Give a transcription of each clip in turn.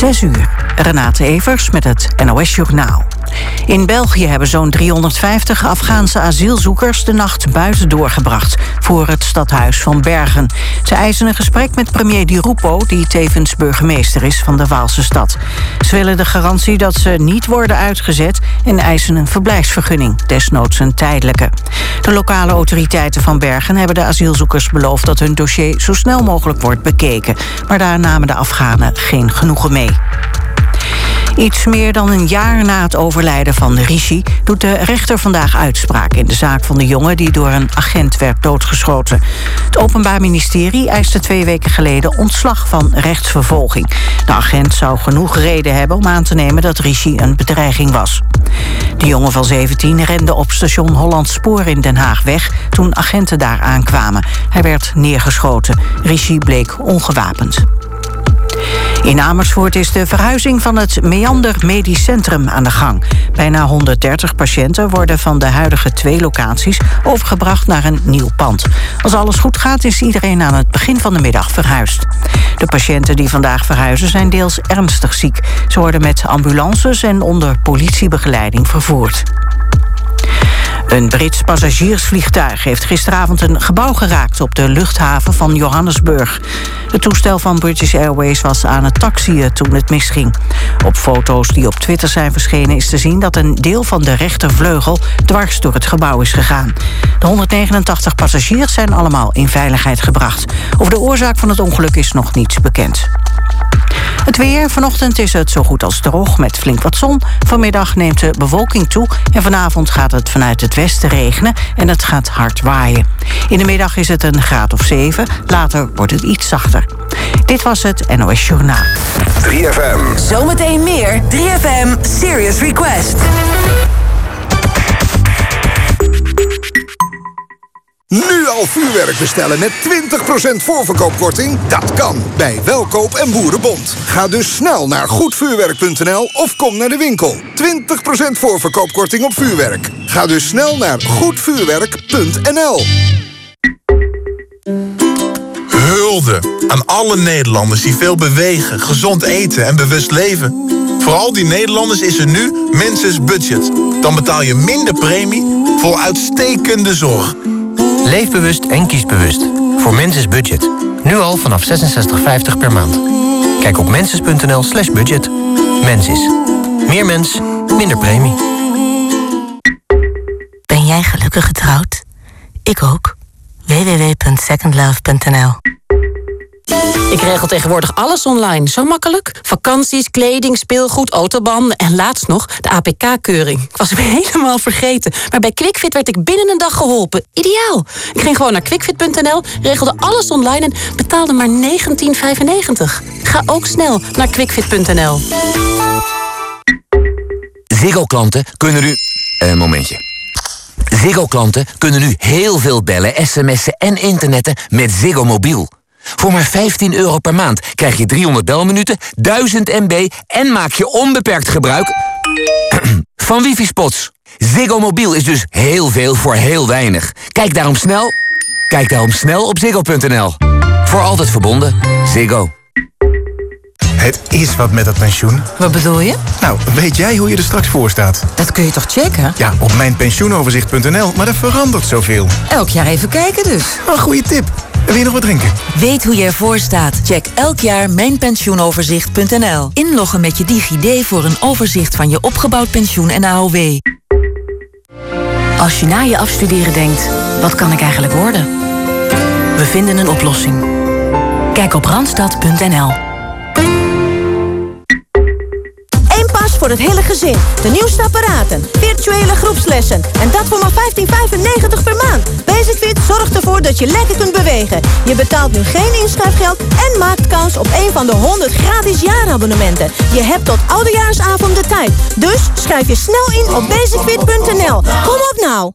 6 uur. Renate Evers met het NOS Journaal. In België hebben zo'n 350 Afghaanse asielzoekers de nacht buiten doorgebracht voor het stadhuis van Bergen. Ze eisen een gesprek met premier Di Rupo, die tevens burgemeester is van de Waalse stad. Ze willen de garantie dat ze niet worden uitgezet en eisen een verblijfsvergunning, desnoods een tijdelijke. De lokale autoriteiten van Bergen hebben de asielzoekers beloofd dat hun dossier zo snel mogelijk wordt bekeken, maar daar namen de Afghanen geen genoegen mee. Iets meer dan een jaar na het overlijden van Rishi... doet de rechter vandaag uitspraak in de zaak van de jongen... die door een agent werd doodgeschoten. Het Openbaar Ministerie eiste twee weken geleden... ontslag van rechtsvervolging. De agent zou genoeg reden hebben om aan te nemen... dat Rishi een bedreiging was. De jongen van 17 rende op station Holland Spoor in Den Haag weg... toen agenten daar aankwamen. Hij werd neergeschoten. Rishi bleek ongewapend. In Amersfoort is de verhuizing van het Meander Medisch Centrum aan de gang. Bijna 130 patiënten worden van de huidige twee locaties overgebracht naar een nieuw pand. Als alles goed gaat is iedereen aan het begin van de middag verhuisd. De patiënten die vandaag verhuizen zijn deels ernstig ziek. Ze worden met ambulances en onder politiebegeleiding vervoerd. Een Brits passagiersvliegtuig heeft gisteravond een gebouw geraakt op de luchthaven van Johannesburg. Het toestel van British Airways was aan het taxiën toen het misging. Op foto's die op Twitter zijn verschenen is te zien dat een deel van de rechtervleugel dwars door het gebouw is gegaan. De 189 passagiers zijn allemaal in veiligheid gebracht. Over de oorzaak van het ongeluk is nog niets bekend. Het weer. Vanochtend is het zo goed als droog met flink wat zon. Vanmiddag neemt de bewolking toe. En vanavond gaat het vanuit het westen regenen en het gaat hard waaien. In de middag is het een graad of 7. Later wordt het iets zachter. Dit was het NOS Journaal. 3FM. Zometeen meer 3FM Serious Request. Nu al vuurwerk bestellen met 20% voorverkoopkorting? Dat kan bij Welkoop en Boerenbond. Ga dus snel naar goedvuurwerk.nl of kom naar de winkel. 20% voorverkoopkorting op vuurwerk. Ga dus snel naar goedvuurwerk.nl. Hulde aan alle Nederlanders die veel bewegen, gezond eten en bewust leven. Voor al die Nederlanders is er nu Menses Budget. Dan betaal je minder premie voor uitstekende zorg. Leef bewust en kies bewust. Voor Menses Budget. Nu al vanaf 66,50 per maand. Kijk op menses.nl slash budget. Mensis. Meer mens, minder premie. Ben jij gelukkig getrouwd? Ik ook. www.secondlove.nl Ik regel tegenwoordig alles online. Zo makkelijk. Vakanties, kleding, speelgoed, autobanden en laatst nog de APK-keuring. Ik was hem helemaal vergeten. Maar bij QuickFit werd ik binnen een dag geholpen. Ideaal. Ik ging gewoon naar quickfit.nl, regelde alles online en betaalde maar 19,95. Ga ook snel naar quickfit.nl. Ziggo-klanten kunnen nu... Een momentje. Ziggo-klanten kunnen nu heel veel bellen, sms'en en internetten met Ziggo Mobiel. Voor maar 15 euro per maand krijg je 300 belminuten, 1000 MB... en maak je onbeperkt gebruik van wifi-spots. Ziggo Mobiel is dus heel veel voor heel weinig. Kijk daarom snel, kijk daarom snel op ziggo.nl. Voor altijd verbonden. Ziggo. Het is wat met dat pensioen. Wat bedoel je? Nou, weet jij hoe je er straks voor staat? Dat kun je toch checken? Ja, op mijnpensioenoverzicht.nl, maar er verandert zoveel. Elk jaar even kijken dus. Een goede tip. Wil je nog wat drinken? Weet hoe je ervoor staat? Check elk jaar mijnpensioenoverzicht.nl. Inloggen met je DigiD voor een overzicht van je opgebouwd pensioen en AOW. Als je na je afstuderen denkt, wat kan ik eigenlijk worden? We vinden een oplossing. Kijk op randstad.nl. voor het hele gezin. De nieuwste apparaten, virtuele groepslessen. En dat voor maar 15,95 per maand. Basicfit zorgt ervoor dat je lekker kunt bewegen. Je betaalt nu geen inschrijfgeld en maakt kans op een van de 100 gratis jaarabonnementen. Je hebt tot oudejaarsavond de tijd. Dus schrijf je snel in op basicfit.nl. Kom op nou!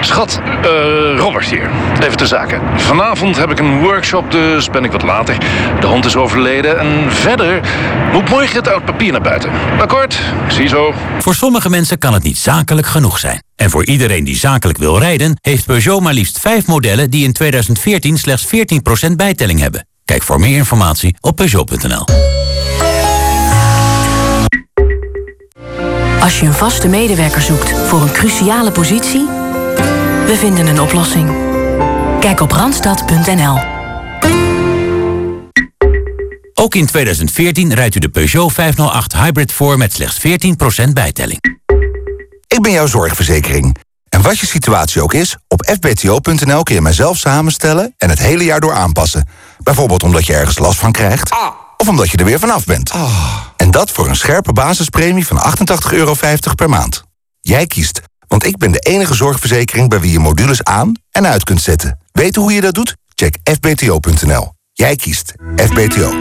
Schat, eh, Robert hier. Even te zaken. Vanavond heb ik een workshop, dus ben ik wat later. De hond is overleden en verder moet morgen het oud papier naar buiten. Akkoord? Ziezo. Voor sommige mensen kan het niet zakelijk genoeg zijn. En voor iedereen die zakelijk wil rijden... heeft Peugeot maar liefst vijf modellen die in 2014 slechts 14% bijtelling hebben. Kijk voor meer informatie op Peugeot.nl. Als je een vaste medewerker zoekt voor een cruciale positie we vinden een oplossing. Kijk op randstad.nl. Ook in 2014 rijdt u de Peugeot 508 Hybrid voor met slechts 14% bijtelling. Ik ben jouw zorgverzekering. En wat je situatie ook is, op fbto.nl kun je mijzelf samenstellen en het hele jaar door aanpassen. Bijvoorbeeld omdat je ergens last van krijgt, of omdat je er weer vanaf bent. En dat voor een scherpe basispremie van 88,50 euro per maand. Jij kiest, want ik ben de enige zorgverzekering bij wie je modules aan en uit kunt zetten. Weet hoe je dat doet? Check fbto.nl. Jij kiest FBTO.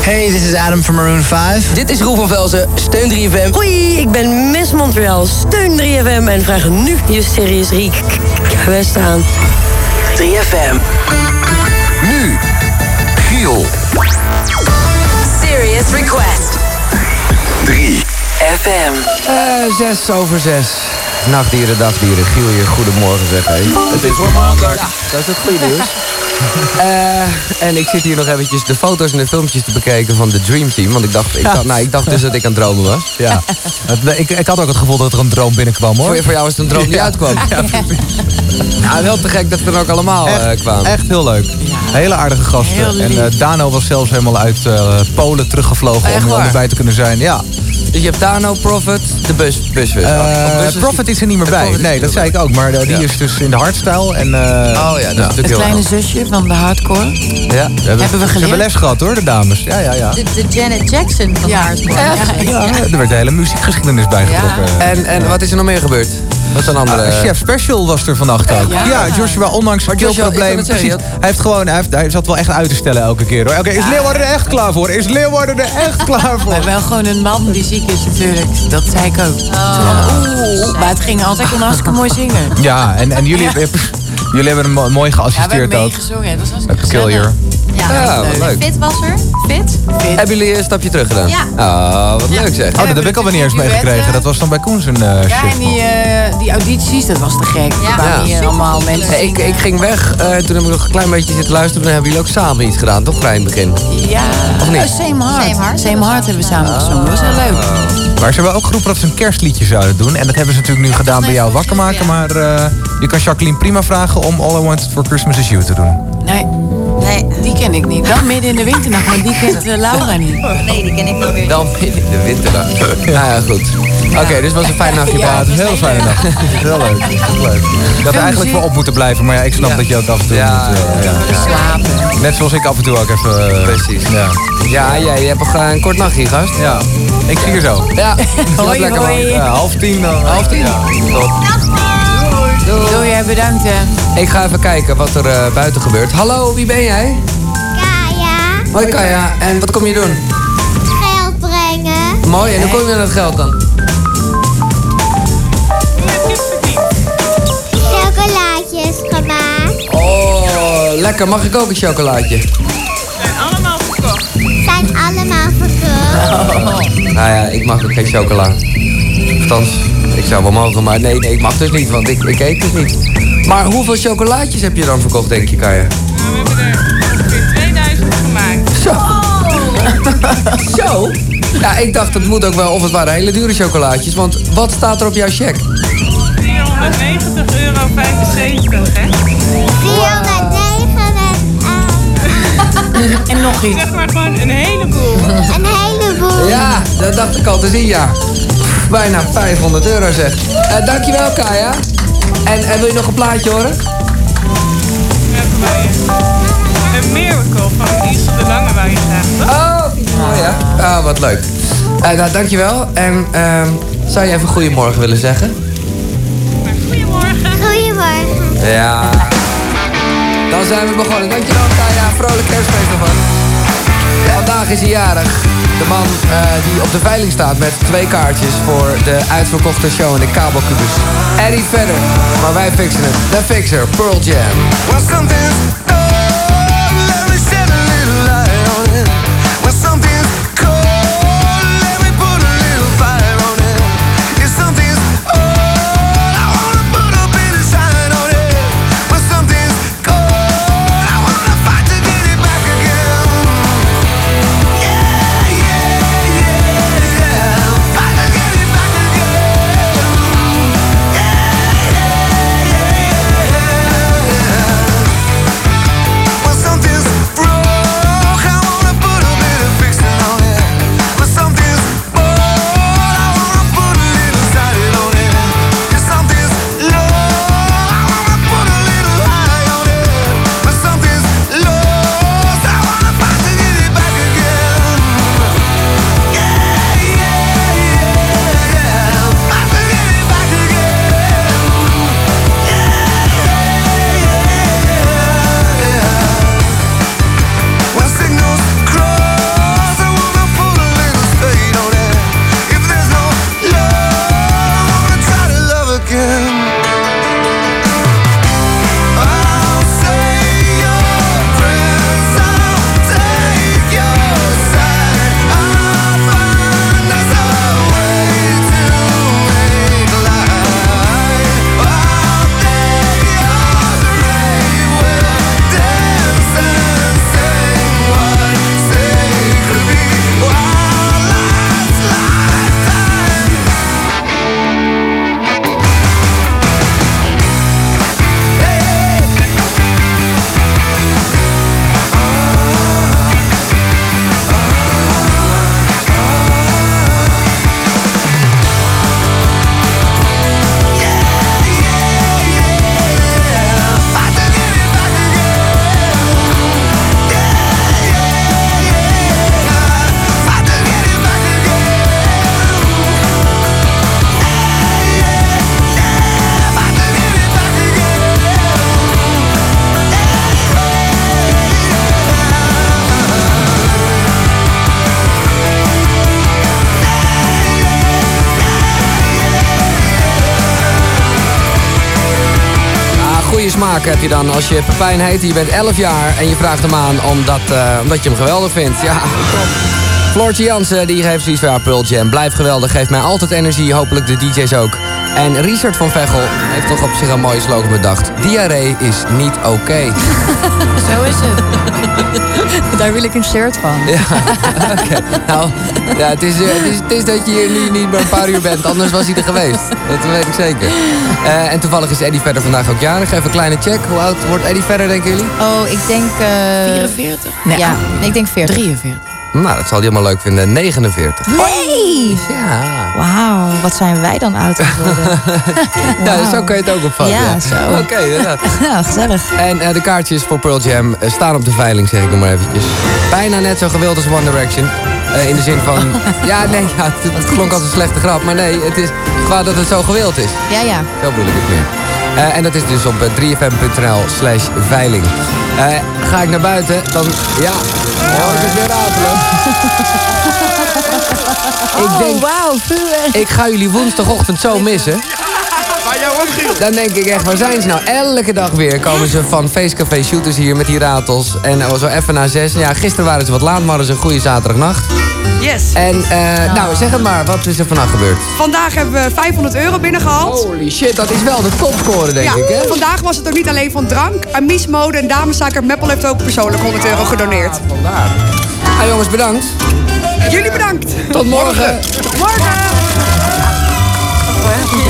Hey, this is Adam from Maroon 5. Dit is Roel van Velzen, steun 3FM. Hoi, ik ben Miss Montreal, steun 3FM en vraag nu je Serious Riek West aan. 3FM. Nu, Giel. Serious Request. 3 FM. Uh, zes over zes. Nachtdieren, dagdieren. Giel hier, goedemorgen zeg. Hey. Het is voor maandag. Ja, dat is het goede nieuws. Uh, en ik zit hier nog eventjes de foto's en de filmpjes te bekijken van de Dream Team. Want ik dacht, ik, dacht, nou, ik dacht dus dat ik aan het dromen was. Ja. ik, ik had ook het gevoel dat er een droom binnenkwam hoor. Voor, voor jou is het een droom die Ja. uitkwam. Ja, nou, wel te gek dat we er ook allemaal Echt, eh, kwamen. echt heel leuk. Hele aardige gasten. En eh, Dano was zelfs helemaal uit eh, Polen teruggevlogen om er erbij te kunnen zijn. Ja. Dus je hebt Dano, Profit, de bus, bus is- Profit is er niet meer de bij. Nee, dat zei ik ook. Maar eh, die Ja. is dus in de hardstyle. En, eh, Oh ja, dat is Het kleine zusje van de hardcore. Ja, Hebben we Ze geleerd? hebben les gehad hoor, de dames. Ja, ja, ja. De, de Janet Jackson van hardcore. Ja, er werd de hele muziekgeschiedenis bijgetrokken. En, en wat is er nog meer gebeurd? Wat zijn andere... Ah, Chef Special was er vannacht ook. Ja. Ja, Joshua, ondanks het zeggen, Precies. Hij heeft gewoon, hij, heeft, hij zat wel echt uit te stellen elke keer hoor. Oké, is Leeuwarden er echt klaar voor? Is Leeuwarden er echt klaar voor? Maar wel gewoon een man die ziek is natuurlijk. Dat zei ik ook. Oeh, maar het ging altijd, kon hartstikke mooi zingen. Ja, en, en jullie, hebben, jullie hebben hem mo- mooi Ja, we geassisteerd hebben ook. meegezongen. Het was hartstikke Peculiar. Ja, wat leuk. Fit was er. Fit? Hebben jullie een stapje terug gedaan? Ja. Oh, wat leuk zeg. Oh, dat heb ik alweer niet eens meegekregen. Dat was dan bij Koen zijn eh, Ja, shit. en die, eh, die audities, dat was te gek. Ja. Ja. waren hier allemaal mensen Hey, ik, ik ging weg, eh, toen heb ik nog een klein beetje zitten luisteren. Toen hebben jullie ook samen iets gedaan, toch? Klein in het begin. Ja, Of niet? Eh, Same Heart. Same Heart. Same Heart hebben we samen gezongen. Dat was heel leuk. Maar ze hebben ook geroepen dat ze een kerstliedje zouden doen. En dat hebben ze natuurlijk nu gedaan bij jou wakker maken. Maar eh, je kan Jacqueline prima vragen om All I Want For Christmas Is You te doen. Nee. Nee, die ken ik niet. Wel midden in de winternacht, maar die kent eh, Laura niet. Nee, die ken ik wel weer. Dan midden in de winterdag. Nou ja, goed. Oké, dus het was een fijn nachtje. Ja, het is een heel fijne nacht. Het is heel leuk. Heel leuk. Ik had er eigenlijk voor op moeten blijven. Maar ja, ik snap dat je ook af en toe Ja, moet... eh, ja, ja. Slapen. Net zoals ik af en toe ook even... eh, Precies. Ja. Ja, jij je hebt nog eh, een kort nachtje, gast. ja, ik zie je zo. Ja, Hoi, lekker hoi. Ja, half tien dan. Half tien. Ja. Top. Doei, ja, bedankt. hè. Ik ga even kijken wat er eh, buiten gebeurt. Hallo, wie ben jij? Kaya, Hoi Kaya, en wat kom je doen? geld brengen. Mooi, en hoe kom je aan het geld dan? Lekker. Mag ik ook een chocolaatje? Allemaal verkocht. Zijn allemaal verkocht. Nou ja, ik mag ook geen chocola. Althans, ik zou wel mogen, maar nee, nee, ik mag dus niet, want ik, ik eet dus niet. Maar hoeveel chocolaatjes heb je dan verkocht, denk je, Kaya? We hebben er ongeveer 2000 gemaakt. Zo. Zo? Ja, ik dacht, het moet ook wel, of het waren hele dure chocolaatjes, want wat staat er op jouw cheque? 490,75 euro, hè? 409 En nog iets. Zeg maar gewoon een heleboel. Een heleboel. Ja, dat dacht ik al te zien, ja. Bijna 500 euro zeg. Eh, dankjewel, Kaya. En, en wil je nog een plaatje horen? Een miracle van Lies de Lange je. Oh, oh ja. Ah, wat leuk. Eh nou, dankjewel. En ehm, zou je even goedemorgen willen zeggen? Goedemorgen. Goedemorgen. Ja. Dan zijn we begonnen. Dankjewel, Kaya. Vrolijk kerstfeest ervan. Vandaag is hij jarig. De man eh, die op de veiling staat met twee kaartjes voor de uitverkochte show in de kabelkubus. Eddie verder. Maar wij fixen het. De Fixer, Pearl Jam. Je dan als je Pepijn heet. Je bent 11 jaar en je vraagt hem aan omdat, eh, omdat je hem geweldig vindt. Ja. Floortje Jansen die geeft zoiets van ja, Pearl Jam. Blijf geweldig, geeft mij altijd energie. Hopelijk de DJ's ook. En Richard van Veghel heeft toch op zich een mooie slogan bedacht. Diarree is niet oké. Zo is het. Daar wil ik een shirt van. Ja, oké. Nou, ja, het, is, eh, het, is, het is dat je hier nu niet maar een paar uur bent. Anders was hij er geweest. Dat weet ik zeker. Eh, en toevallig is Eddie verder vandaag ook jarig. Even een kleine check. Hoe oud wordt Eddie verder, denken jullie? Oh, ik denk... eh 44? ja, ik denk 40. 43. Nou, dat zal hij helemaal leuk vinden. 49. Hey! Ja. Wauw, wat zijn wij dan oud geworden. Ja, zo kan je het ook opvatten. Ja, zo. Oké, inderdaad. Ja, gezellig. En eh, de kaartjes voor Pearl Jam staan op de veiling, zeg ik nog maar eventjes. Bijna net zo gewild als One Direction. Eh, in de zin van... ja, nee, ja, het, het klonk als een slechte grap. Maar nee, het is gewoon dat het zo gewild is. Ja, ja. Zo bedoel ik het meer. Eh, en dat is dus op eh, 3fm.nl slash veiling. Eh, ga ik naar buiten, dan... Ja, ik het weer ratelen. ik denk... Oh, wauw, vuurwerk. Ik ga jullie woensdagochtend zo missen. Dan denk ik echt, waar zijn ze nou? Elke dag weer komen ze van Feestcafé Shooters hier met die ratels. En eh, zo even na zes. Ja, gisteren waren ze wat laat, maar het is een goede zaterdagnacht. Yes. En eh, nou, zeg het maar, wat is er vannacht gebeurd? Vandaag hebben we 500 euro binnengehaald. Holy shit, dat is wel de topscore, denk ja, ik, hè? vandaag was het ook niet alleen van drank. Amies Mode en dameszaak uit Meppel heeft ook persoonlijk 100 euro gedoneerd. Vandaar. Ah, jongens, bedankt. Jullie bedankt. Tot morgen. Morgen.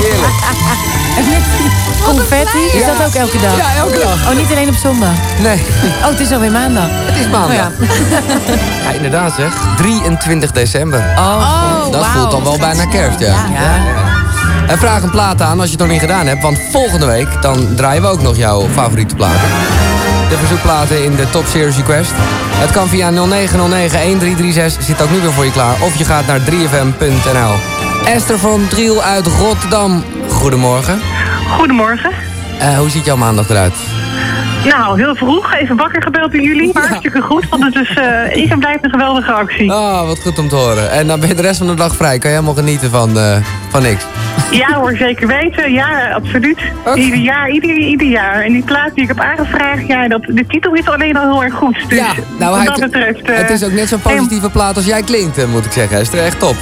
Heerlijk. Confetti, is dat ook elke dag? Ja, elke dag. Oh, niet alleen op zondag? Nee. Oh, het is alweer maandag. Het is maandag. Oh, ja. Ja, inderdaad zeg. 23 december. Oh, dat voelt dan wel bijna kerst, ja. Ja. En vraag een plaat aan als je het nog niet gedaan hebt. Want volgende week dan draaien we ook nog jouw favoriete platen. De verzoekplaten in de Top Series Request. Het kan via 0909-1336. Zit ook nu weer voor je klaar. Of je gaat naar 3fm.nl. Esther van Driel uit Rotterdam. Goedemorgen. Goedemorgen. Eh, hoe ziet jouw maandag eruit? Nou, heel vroeg. Even wakker gebeld door jullie. Maar hartstikke goed, want het is, eh is en blijft een geweldige actie. Ah, wat goed om te horen. En dan ben je de rest van de dag vrij. Kan je helemaal genieten van, eh, van niks. Ja hoor, zeker weten. Ja, absoluut. Ieder jaar, ieder, ieder jaar. En die plaat die ik heb aangevraagd, ja, dat, de titel is alleen al heel erg goed. Dus Ja, nou, wat hij dat betreft... het is ook net zo'n positieve plaat als jij klinkt, moet ik zeggen. Esther, echt top.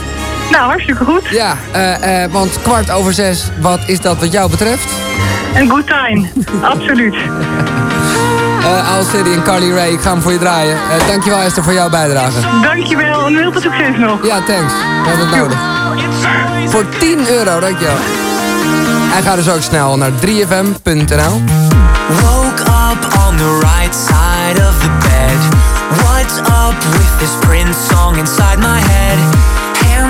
Nou, hartstikke goed. Ja, eh, eh, want kwart over zes, wat is dat wat jou betreft? Een good time. absoluut. Eh Owl City en Carly Ray, ik ga hem voor je draaien. Dankjewel Esther voor jouw bijdrage. Dankjewel en heel veel succes nog. Ja, thanks. We hebben het nodig. Voor 10 euro, dankjewel. En ga dus ook snel naar 3fm.nl. Woke up on the right side of the bed. What's up with this Prince song inside my head?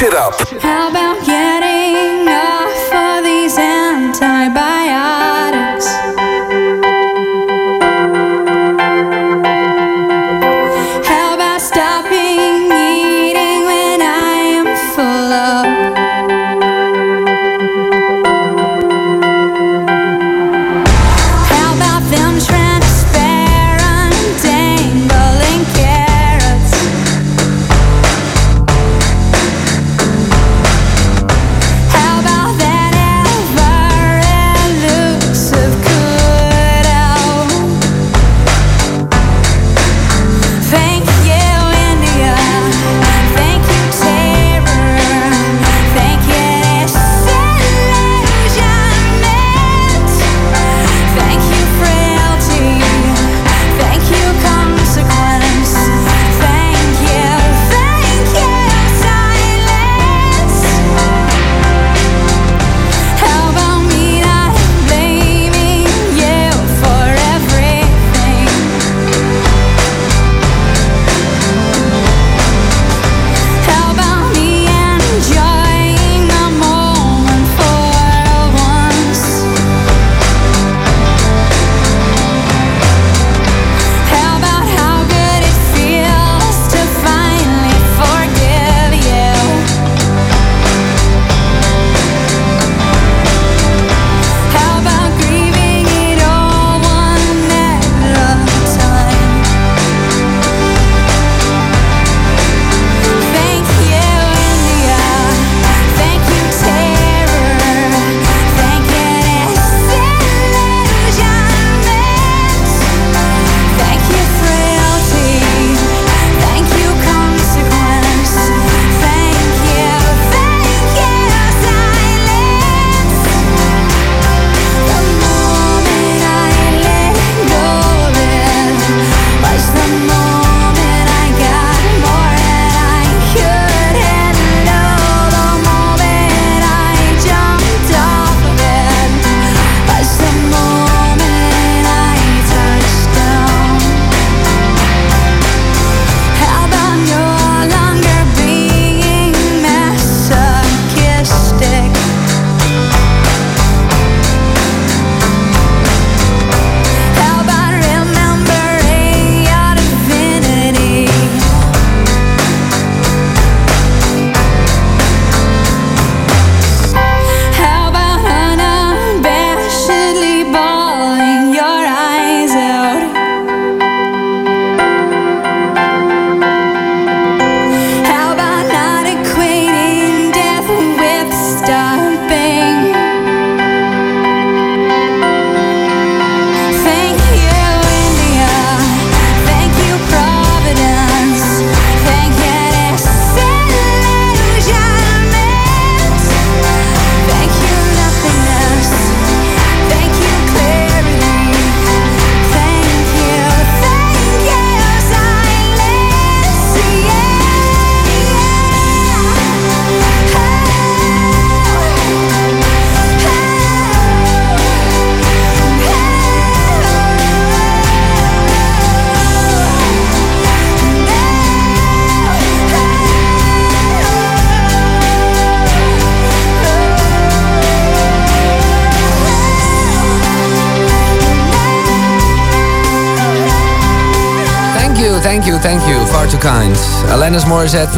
Clean this shit up.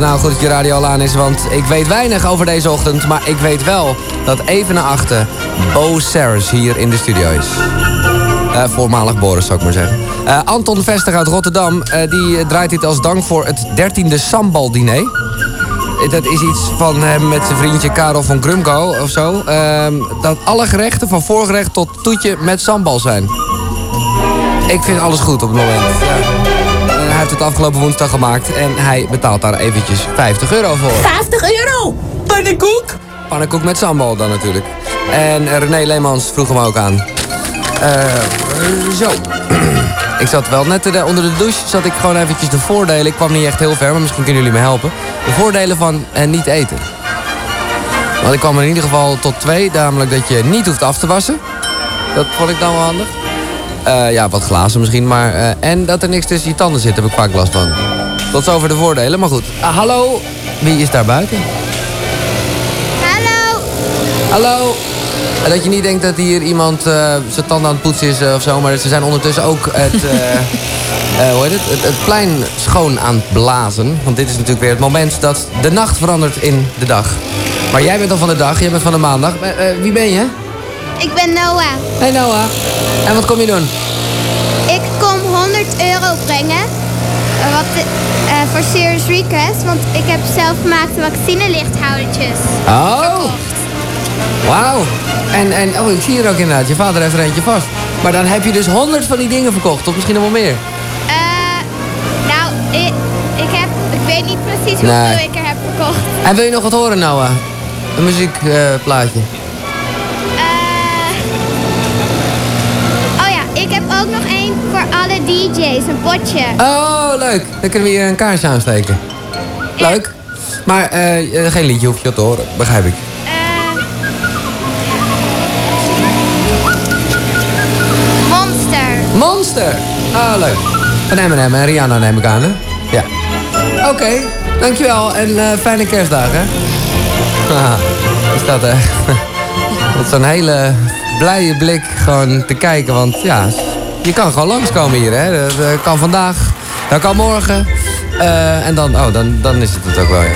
Nou goed dat je radio al aan is, want ik weet weinig over deze ochtend. Maar ik weet wel dat even naar achter Bo Saris hier in de studio is. Eh, voormalig Boris, zou ik maar zeggen. Eh, Anton Vester uit Rotterdam, eh, die draait dit als dank voor het 13e sambal-diner. Dat is iets van hem met zijn vriendje Karel van Grumko of zo. Ehm, dat alle gerechten, van voorgerecht tot toetje, met sambal zijn. Ik vind alles goed op het moment. Ja. Het afgelopen woensdag gemaakt en hij betaalt daar eventjes 50 euro voor. 50 euro! Pannenkoek! Pannenkoek met sambal dan natuurlijk. En René Leemans vroeg hem ook aan. Eh, zo. ik zat wel net onder de douche, zat ik gewoon eventjes de voordelen. Ik kwam niet echt heel ver, maar misschien kunnen jullie me helpen. De voordelen van eh, niet eten. Want ik kwam er in ieder geval tot twee. Namelijk dat je niet hoeft af te wassen. Dat vond ik dan wel handig. Eh, ja, wat glazen misschien, maar... eh, en dat er niks tussen je tanden zit, heb ik vaak last van. Tot zover de voordelen, maar goed. Ah, hallo, wie is daar buiten? Hallo. Hallo. En dat je niet denkt dat hier iemand eh, zijn tanden aan het poetsen is of zo, maar ze zijn ondertussen ook het, hoe heet het? Het, het plein schoon aan het blazen. Want dit is natuurlijk weer het moment dat de nacht verandert in de dag. Maar jij bent al van de dag, jij bent van de maandag. Wie ben je? Ik ben Noah. Hey Noah. En wat kom je doen? Ik kom 100 euro brengen. Wat, eh, voor Serious Request. Want ik heb zelfgemaakte vaccinelichthoudertjes. Oh. Wauw. En, en oh, ik zie hier ook inderdaad, je vader heeft er eentje vast. Maar dan heb je dus honderd van die dingen verkocht, of misschien nog wel meer. Eh, nou, ik, ik, heb, ik weet niet precies hoeveel Nee. ik er heb verkocht. En wil je nog wat horen, Noah? Een muziekplaatje. Oh DJ's, een potje. oh, leuk. Dan kunnen we hier een kaarsje aansteken. Leuk. Maar eh, eh, geen liedje hoef je te horen, begrijp ik. Monster. Monster. Ah, leuk. Van Eminem en Rihanna neem ik aan, hè? Ja. Oké, dankjewel en eh, fijne kerstdagen. Haha, is dat echt... Met zo'n hele blije blik gewoon te kijken, want ja, je kan gewoon langskomen hier, hè. Dat, eh, kan vandaag, dat kan morgen. Eh, en dan, oh, dan, dan is het het ook wel, ja.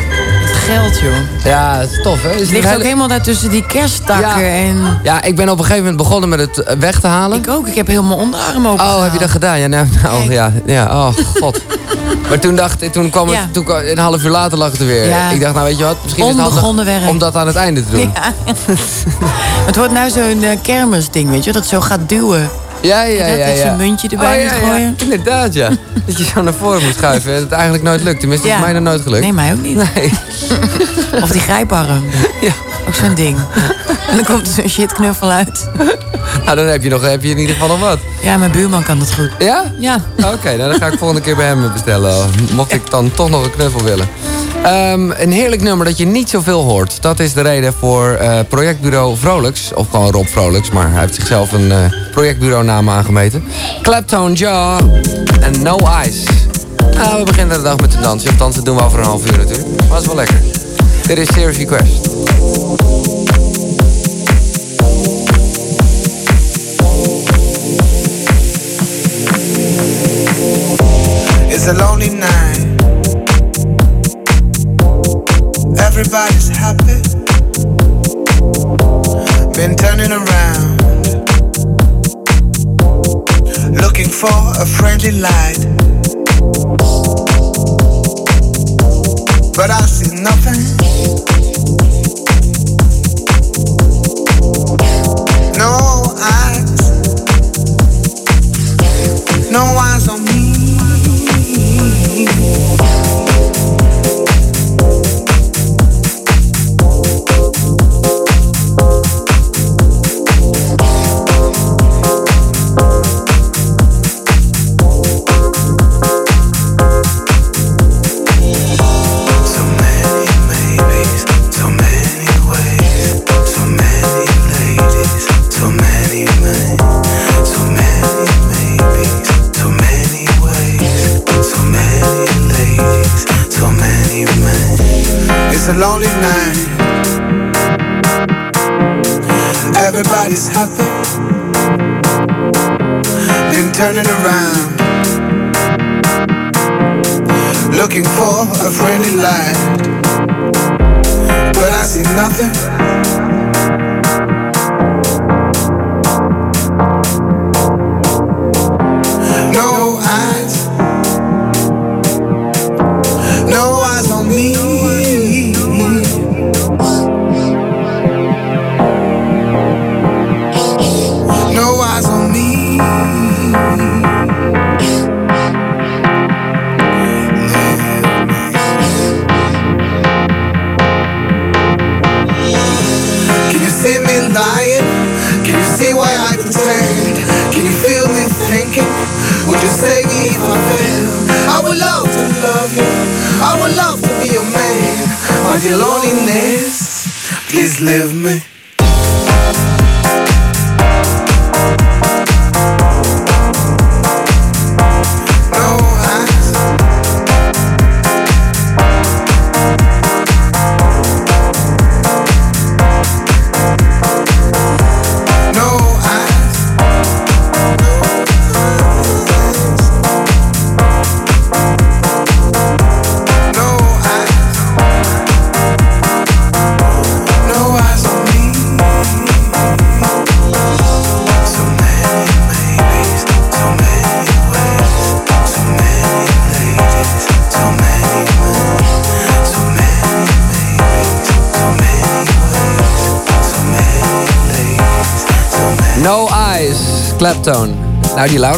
Geld, joh. Ja, het is tof, hè? Is Het ligt hele- ook helemaal daar tussen die kersttakken Ja. en... Ja, ik ben op een gegeven moment begonnen met het eh, weg te halen. Ik ook, ik heb helemaal onderarm open Oh, heb je dat gedaan? Ja, nou, nou ja, ja, oh god. Maar toen dacht ik, toen kwam het, Ja. toen kwam, een half uur later lag het er weer. Ja. Ik dacht, nou weet je wat, misschien is het om dat aan het einde te doen. Ja. het wordt nou zo'n kermisding, weet je, dat zo gaat duwen. Ja, ja, Dat ja. is ja. een muntje erbij Oh, moet ja, ja. gooien. Inderdaad, ja. dat je zo naar voren moet schuiven en het eigenlijk nooit lukt. Tenminste, het is mij nog nooit gelukt. Nee, mij ook niet. Nee. Of die grijparm. Ja. Ook zo'n ding. En dan komt er zo'n shitknuffel uit. Nou, dan heb je, nog, heb je in ieder geval nog wat. Ja, mijn buurman kan dat goed. Ja? Ja. Oké, nou dan ga ik volgende keer bij hem bestellen. Mocht ik dan toch nog een knuffel willen. Ehm, een heerlijk nummer dat je niet zoveel hoort. Dat is de reden voor eh, projectbureau Vrolijks. Of gewoon Rob Vrolijks, maar hij heeft zichzelf een eh projectbureau naam aangemeten. Claptone Jaw en No Eyes. Nou, we beginnen de dag met de dansen. Dansen doen we over een half uur natuurlijk. Maar dat is wel lekker. Dit is Serious Request. It's a lonely night. Everybody's happy. Been turning around. Looking for a friendly light. But I see nothing.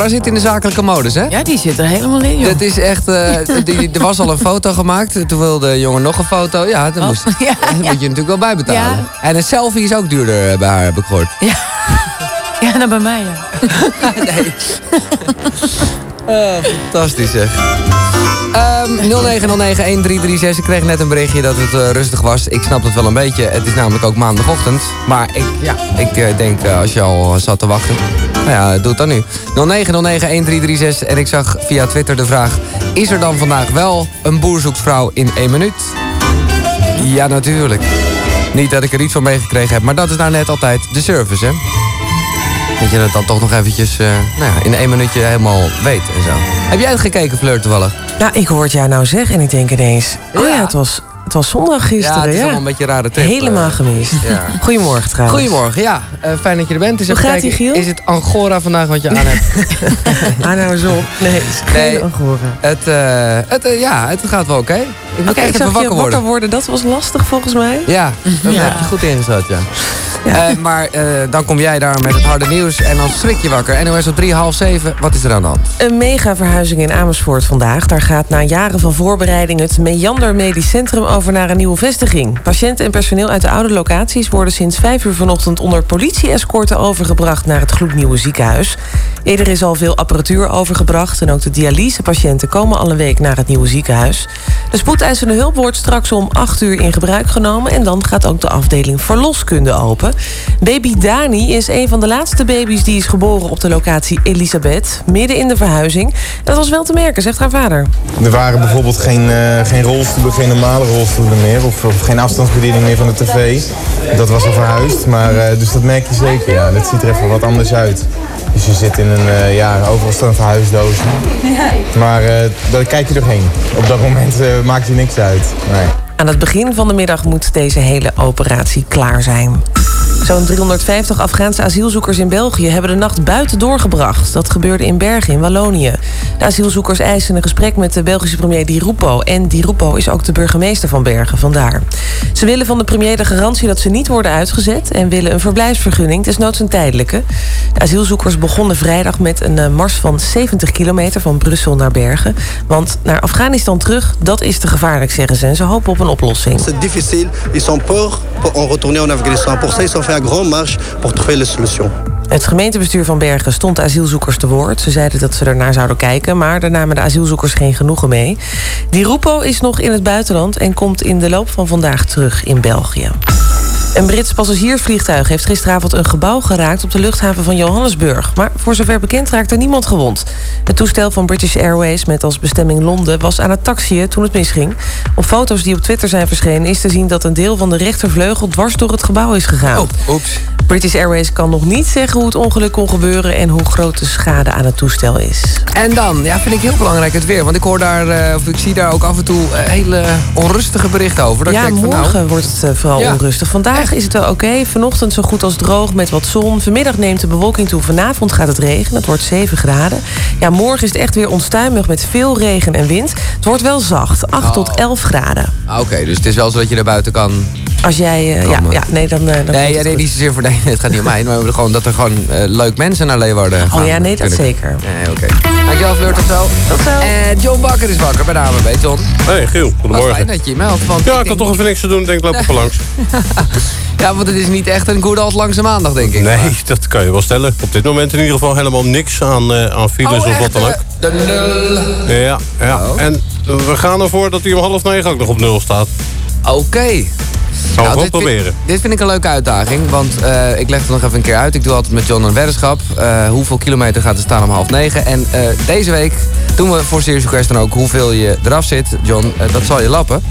Laura zit in de zakelijke modus, hè? Ja, die zit er helemaal in, joh. Dat is echt... eh, die, er was al een foto gemaakt. Toen wilde de jongen nog een foto. Ja, dan moest, ja, daar moet je natuurlijk wel bijbetalen. En een selfie is ook duurder eh, bij haar, heb ik gehoord. Ja, nou bij mij, ja. nee. Oh, fantastisch zeg. Ehm 0909-1336. Ik kreeg net een berichtje dat het eh, rustig was. Ik snap het wel een beetje. Het is namelijk ook maandagochtend. Maar ik, ja, ik eh, denk eh, als je al zat te wachten. Nou ja, doe het dan nu. 0909-1336. En ik zag via Twitter de vraag... Is er dan vandaag wel een boer zoekt vrouw in één minuut? Ja, natuurlijk. Niet dat ik er iets van meegekregen heb. Maar dat is nou net altijd de service, hè? Dat je het dan toch nog eventjes eh, nou ja, in één minuutje helemaal weet en zo. Heb jij het gekeken, Fleur, toevallig? Nou, ik hoor het jou nou zeggen en ik denk ineens... Oh ja, het, was, het was zondag gisteren, Ja, het is ja. een beetje rare trip. Helemaal eh. gemist. Ja. Goedemorgen trouwens. Goedemorgen, ja. Eh, fijn dat je er bent. Dus Hoe even gaat ie, kijken, Giel? Is het Angora vandaag wat je aan hebt? Ah, nou eens op. Nee, het is geen Nee. Angora. Het, eh, het, eh, ja, het gaat wel oké. Ik moet echt ik even wakker worden. wakker worden. Dat was lastig volgens mij. Ja, dat Ja. heb je goed ingezet, ja. Eh, maar eh, dan kom jij daar met het harde nieuws en dan schrik je wakker. NOS op 3, half 7. Wat is er aan de hand? Een mega verhuizing in Amersfoort vandaag. Daar gaat na jaren van voorbereiding het Meander Medisch Centrum over naar een nieuwe vestiging. Patiënten en personeel uit de oude locaties worden sinds 5 uur vanochtend onder politie-escorte overgebracht naar het gloednieuwe ziekenhuis. Eerder is al veel apparatuur overgebracht en ook de dialysepatiënten komen al een week naar het nieuwe ziekenhuis. De spoedeisende hulp wordt straks om 8 uur in gebruik genomen en dan gaat ook de afdeling verloskunde open. Baby Dani is een van de laatste baby's die is geboren op de locatie Elisabeth, midden in de verhuizing. Dat was wel te merken, zegt haar vader. Er waren bijvoorbeeld geen, eh, geen rolstoelen, geen normale rolstoelen meer. Of, of geen afstandsbediening meer van de tv. Dat was al verhuisd. Maar, eh, dus dat merk je zeker. Ja. Dat ziet er even wat anders uit. Dus je zit in een, eh, ja, overal staan verhuisdozen. Maar eh, daar kijk je doorheen. Op dat moment maakt je niks uit. Nee. Aan het begin van de middag moet deze hele operatie klaar zijn. Zo'n 350 Afghaanse asielzoekers in België hebben de nacht buiten doorgebracht. Dat gebeurde in Bergen in Wallonië. De asielzoekers eisen een gesprek met de Belgische premier Di Rupo. En Di Rupo is ook de burgemeester van Bergen, vandaar. Ze willen van de premier de garantie dat ze niet worden uitgezet... en willen een verblijfsvergunning, desnoods een tijdelijke. De asielzoekers begonnen vrijdag met een eh, mars van 70 kilometer... van Brussel naar Bergen. Want naar Afghanistan terug, dat is te gevaarlijk, zeggen ze. En ze hopen op een oplossing. C'est difficile, ils sont peur pour retourner Afghanistan. Pour ça, grand marche pour trouver. Het gemeentebestuur van Bergen stond asielzoekers te woord. Ze zeiden dat ze ernaar zouden kijken, maar daar namen de asielzoekers geen genoegen mee. Die Rupo is nog in het buitenland en komt in de loop van vandaag terug in België. Een Brits passagiersvliegtuig heeft gisteravond een gebouw geraakt op de luchthaven van Johannesburg. Maar voor zover bekend raakte niemand gewond. Het toestel van British Airways met als bestemming Londen was aan het taxiën toen het misging. Op foto's die op Twitter zijn verschenen is te zien dat een deel van de rechtervleugel dwars door het gebouw is gegaan. Oeps. British Airways kan nog niet zeggen hoe het ongeluk kon gebeuren en hoe groot de schade aan het toestel is. En dan, ja, vind ik heel belangrijk het weer. Want ik hoor daar, eh, of ik zie daar ook af en toe eh, hele onrustige berichten over. Dat ik ja, denk van, morgen nou, wordt het eh, vooral Ja. onrustig. Vandaag is het wel oké. Vanochtend zo goed als droog met wat zon. Vanmiddag neemt de bewolking toe. Vanavond gaat het regenen. Het wordt 7 graden. Ja, morgen is het echt weer onstuimig met veel regen en wind. Het wordt wel zacht. 8 tot 11 graden. Ah, Oké, dus het is wel zo dat je naar buiten kan. Als jij... ja, ja, nee, dan... dan Nee, ja, nee, niet zozeer voor nee, het gaat niet om mij. Maar gewoon dat er gewoon eh, leuk mensen naar Leeuwarden gaan. Oh ja, nee, dat zeker. Nee, oké. Dankjewel, Fleur, tot zo. Tot zo. En John Bakker is wakker bij de AWB, John. Hey Giel, Wat goedemorgen. fijn dat je je meldt. Want Ja, ik had toch even niks te doen. Ik denk, loop even langs. Ja, want het is niet echt een good old langse maandag, denk ik. Nee, dat kan je wel stellen. Op dit moment in ieder geval helemaal niks aan, eh, aan files Oh, of wat dan ook. De nul. Ja, ja. En we gaan ervoor dat hij om half negen ook nog op nul staat. Oké. We Nou, vind, proberen. dit vind ik een leuke uitdaging, want eh, ik leg het nog even een keer uit. Ik doe altijd met John een weddenschap. Eh, hoeveel kilometer gaat er staan om half negen? En eh, deze week doen we voor Serious Request dan ook hoeveel je eraf zit. John, dat zal je lappen.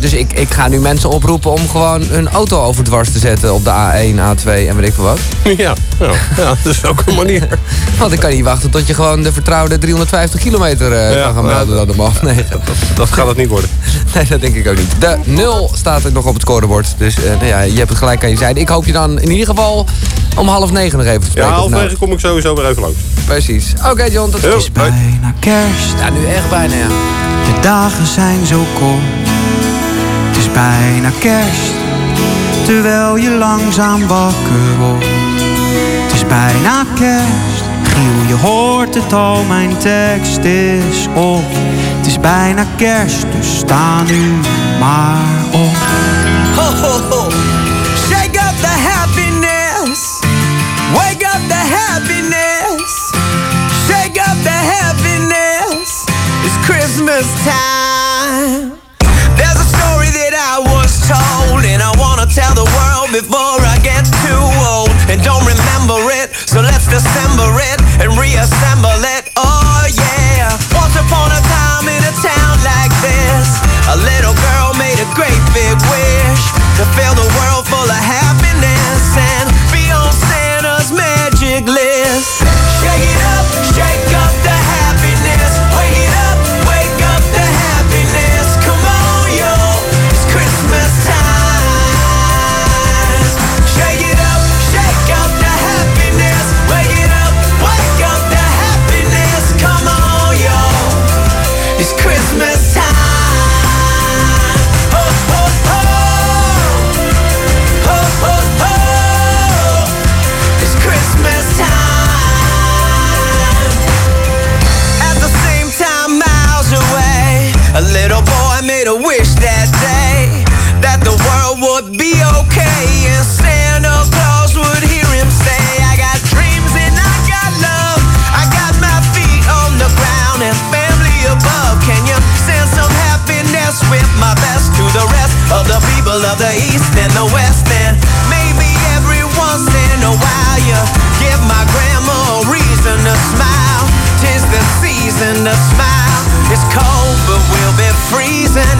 Dus ik, ik ga nu mensen oproepen om gewoon hun auto overdwars te zetten op de A1, A2 en weet ik veel wat. Ja, ja, ja, dat is ook een manier. Want ik kan niet wachten tot je gewoon de vertrouwde 350 kilometer Ja, kan gaan melden dan om half negen. Dat gaat het niet worden. Nee, dat denk ik ook niet. De 0 staat er nog op het scorebord. Dus eh, nou ja, je hebt het gelijk aan je zijde. Ik hoop je dan in ieder geval om half negen nog even te spreken. Ja, half Nou, negen kom ik sowieso weer even langs. Precies. Oké, John, tot ziens. hoi. Bijna kerst, Ja, nu echt bijna, ja. de dagen zijn zo kort. Het is bijna kerst, terwijl je langzaam wakker wordt. Het is is bijna kerst. Giel, je hoort het al, mijn tekst is op. Het is bijna kerst, dus sta nu maar op. Ho, ho, ho. Shake up the happiness. Wake up the happiness. Shake up the happiness. It's Christmas time. There's a story that I was told, and I wanna tell the world before I get too old. And don't remember it, so let's dissemble it and reassemble it. Oh yeah. Once upon a time in a town like this, a little great big wish to fill the world full of happiness the East and the West? And maybe every once in a while you give my grandma a reason to smile. Tis the season to smile. It's cold, but we'll be freezing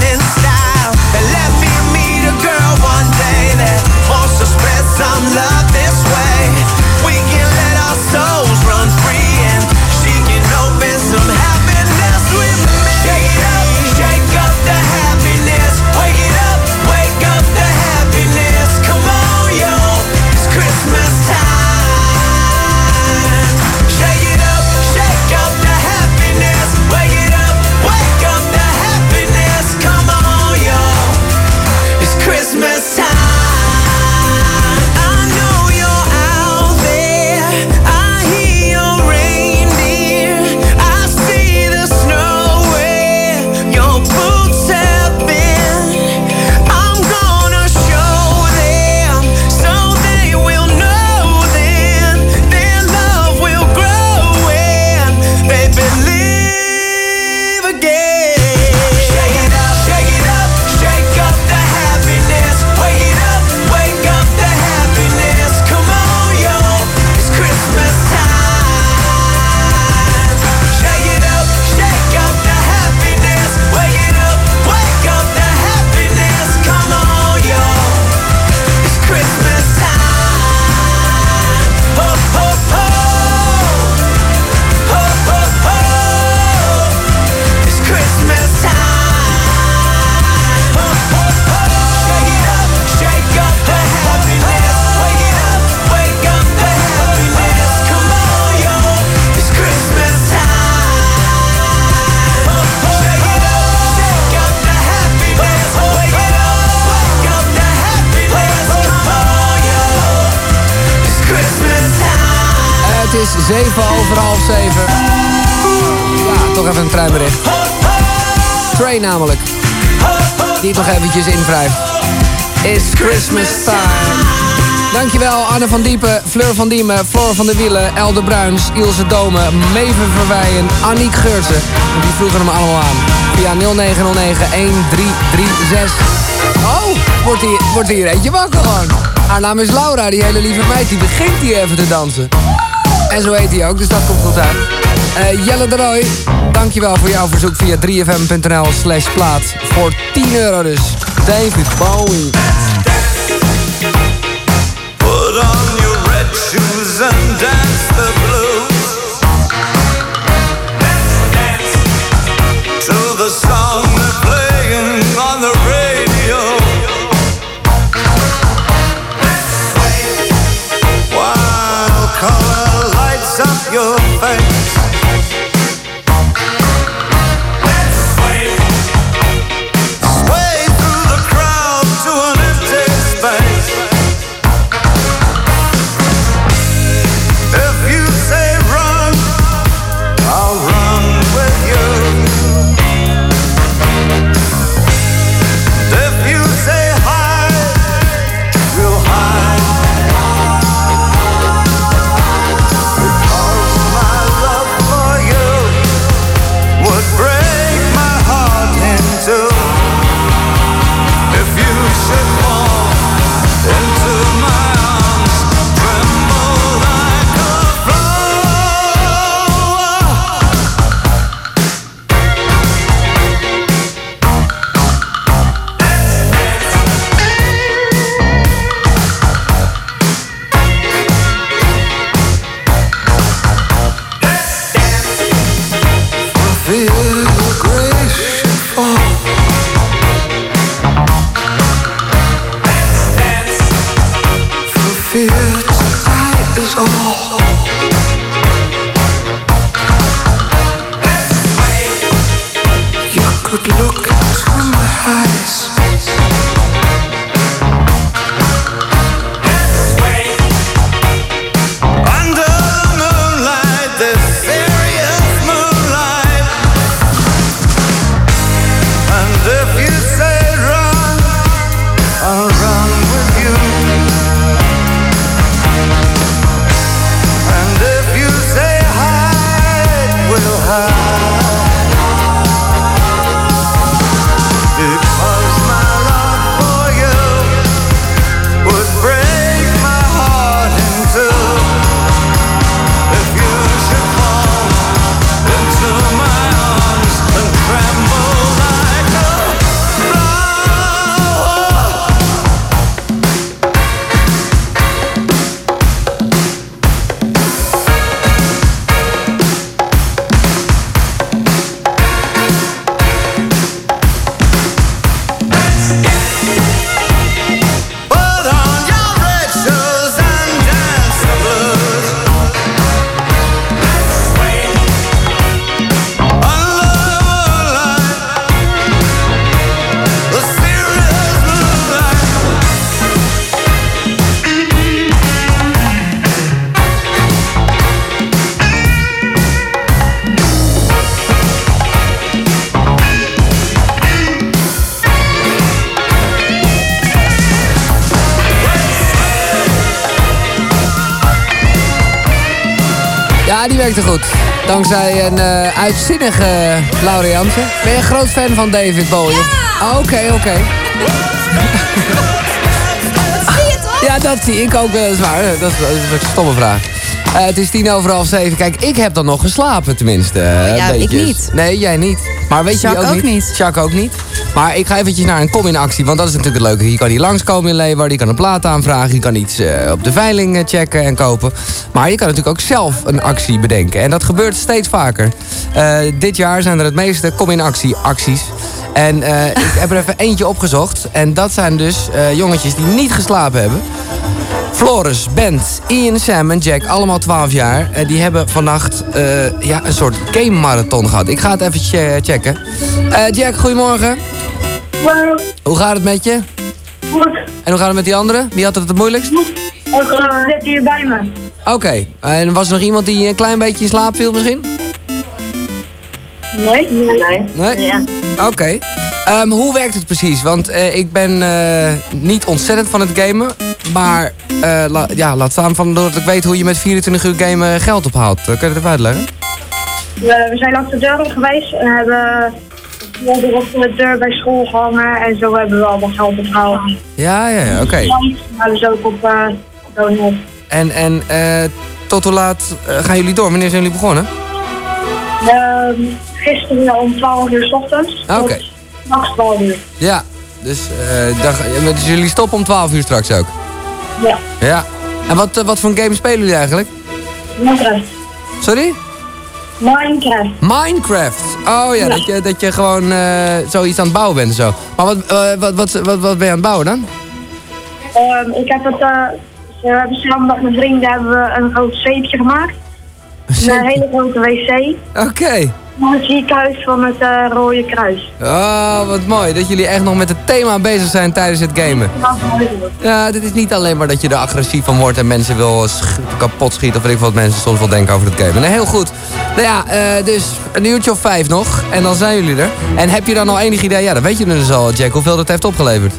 7 over half 7. Ja, toch even een treinbericht. Train namelijk. Die nog eventjes invrijft. It's Christmas time. Dankjewel Anne van Diepen, Fleur van Diemen, Floor van der Wielen, Elde Bruins, Ilse Domen, Meven Verweijen, Aniek Geurtsen. Want die vroegen hem allemaal aan. Via 0909-1336. Oh, wordt hier, wordt hier eentje wakker gewoon. Haar naam is Laura, die hele lieve meid, die begint hier even te dansen. En zo heet hij ook, dus dat komt goed uit. Eh, Jelle de Roy, dankjewel voor jouw verzoek via 3fm.nl slash plaat. Voor 10 euro dus. David Bowie. Put on your red shoes and dance the eh, uitzinnige Jansen. Ben je een groot fan van David Bowie? Ja! Oké, oké. Ja, dat zie ik ook. eh, Dat is waar. Dat is, dat is een stomme vraag. Eh, het is tien over half zeven. Kijk, ik heb dan nog geslapen tenminste. eh, ja, ik niet. Nee, jij niet. Maar weet je ook, ook niet? Jacques ook niet. Maar ik ga eventjes naar een kom in actie. Want dat is natuurlijk het leuke. Je kan hier langskomen in Leeuwarden. Je kan een plaat aanvragen. Je kan iets eh, op de veiling eh, checken en kopen. Maar je kan natuurlijk ook zelf een actie bedenken. En dat gebeurt steeds vaker. Eh, dit jaar zijn er het meeste kom in actie acties. En eh, ik heb er even eentje opgezocht. En dat zijn dus eh, jongetjes die niet geslapen hebben. Floris, Bent, Ian, Sam en Jack, allemaal 12 jaar. die hebben vannacht eh, ja, een soort game marathon gehad. Ik ga het even che- checken. Eh, Jack, goedemorgen. Hoe gaat het met je? Goed. En hoe gaat het met die anderen? Wie had het het moeilijkst? Ik zit hier bij me. Oké. En was er nog iemand die een klein beetje in slaap viel misschien? Nee? Nee. Nee? Ja. Oké. Ehm, hoe werkt het precies? Want eh, ik ben eh, niet ontzettend van het gamen. Maar eh, la- ja, laat staan van dat ik weet hoe je met 24 uur gamen geld ophaalt. Kun je dat even uitleggen? We, we zijn langs de deur geweest en hebben we hebben op de deur bij school gehangen en zo hebben we allemaal geld opgehaald. Ja, ja, ja. Oké. Maar dus ook op uh. En, en eh, tot hoe laat gaan jullie door? Wanneer zijn jullie begonnen? Ehm, gisteren om 12 uur s ochtends. Oké. tot Nachts 12 uur. Ja. Dus, eh, dan, ga- dus jullie stoppen om 12 uur straks ook? Ja. Ja. En wat, eh, wat voor een game spelen jullie eigenlijk? Minecraft. Sorry? Minecraft. Minecraft. Oh ja, Dat, je, dat je gewoon eh, zoiets aan het bouwen bent en zo. Maar wat, eh, wat, wat, wat, wat ben je aan het bouwen dan? Ehm, ik heb het, eh, we hebben samen met mijn vrienden hebben we een groot zeepje gemaakt. Een hele grote wc. Oké. Het ziekenhuis van het eh, Rode Kruis. Oh, wat mooi. Dat jullie echt nog met het thema bezig zijn tijdens het gamen. Ja, dit is niet alleen maar dat je er agressief van wordt en mensen wil kapot schieten. Of weet ik wat mensen soms wel denken over het gamen. Nee, heel goed. Nou ja, eh, dus een uurtje of vijf nog. En dan zijn jullie er. En heb je dan al enig idee? Ja, dat weet je dus al, Jack. Hoeveel dat heeft opgeleverd?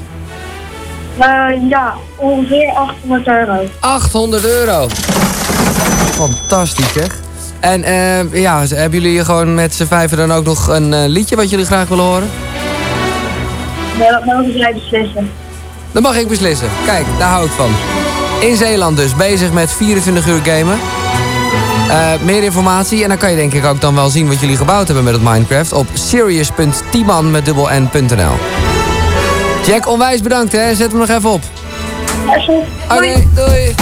Eh, ja, ongeveer 800 euro. 800 euro. Fantastisch, zeg. En eh, ja, hebben jullie gewoon met z'n vijven dan ook nog een eh, liedje wat jullie graag willen horen? Ja, dat mogen zij beslissen. Dat mag ik beslissen. Kijk, daar hou ik van. In Zeeland dus, bezig met 24 uur gamen. Eh, meer informatie en dan kan je denk ik ook dan wel zien wat jullie gebouwd hebben met het Minecraft op serious.timan met dubbel n.nl. Jack, onwijs bedankt hè. Zet hem nog even op. Oké, doei.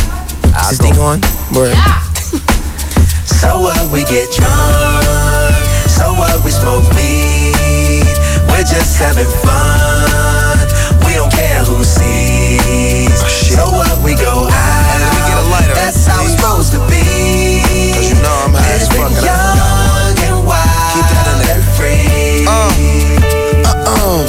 Is this thing on? Word. So what we get drunk, so what we smoke weed, we're just having fun. We don't care who sees. Oh, so what we go out, that's how it's supposed to be. Cause you know I'm high as fuck. Young and wild and free. Uh-uh.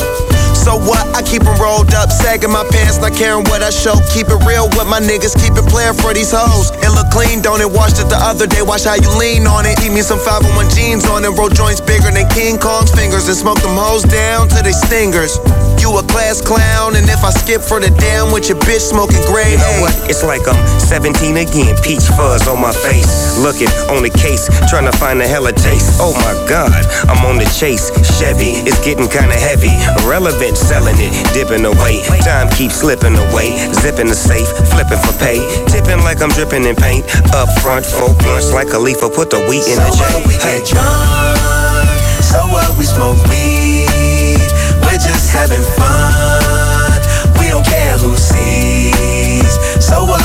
So what? I keep 'em rolled up, sagging my pants, not caring what I show. Keep it real with my niggas, keep it playing for these hoes. It look clean, don't it? Washed it the other day, watch how you lean on it. Keep me some 501 jeans on and roll joints bigger than King Kong's fingers. And smoke them hoes down to they stingers. You a class clown, and if I skip for the damn with your bitch smoking gray You know what? It's like I'm 17 again, peach fuzz on my face. Looking on the case, trying to find a hella taste. Oh my god, I'm on the chase. Chevy, it's getting kinda heavy. Irrelevant, selling it, dipping away. Time keeps slipping away. Zipping the safe, flipping for pay. Tipping like I'm dripping in paint. Up front, four blunts like a leaf, put the wheat in the So J. what we Hey. get drunk, so what we smoke weed, we're just having fun. We don't care who sees. So what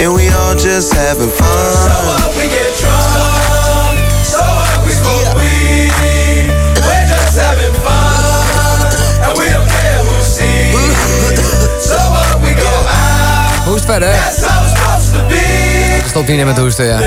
and we all just having fun. So what we get drunk, so what we smoke weed. We're just having fun, and we don't care who sees. So what we go out, Hoest verder. that's how it's supposed to be. Stopt niet net met hoesten, ja.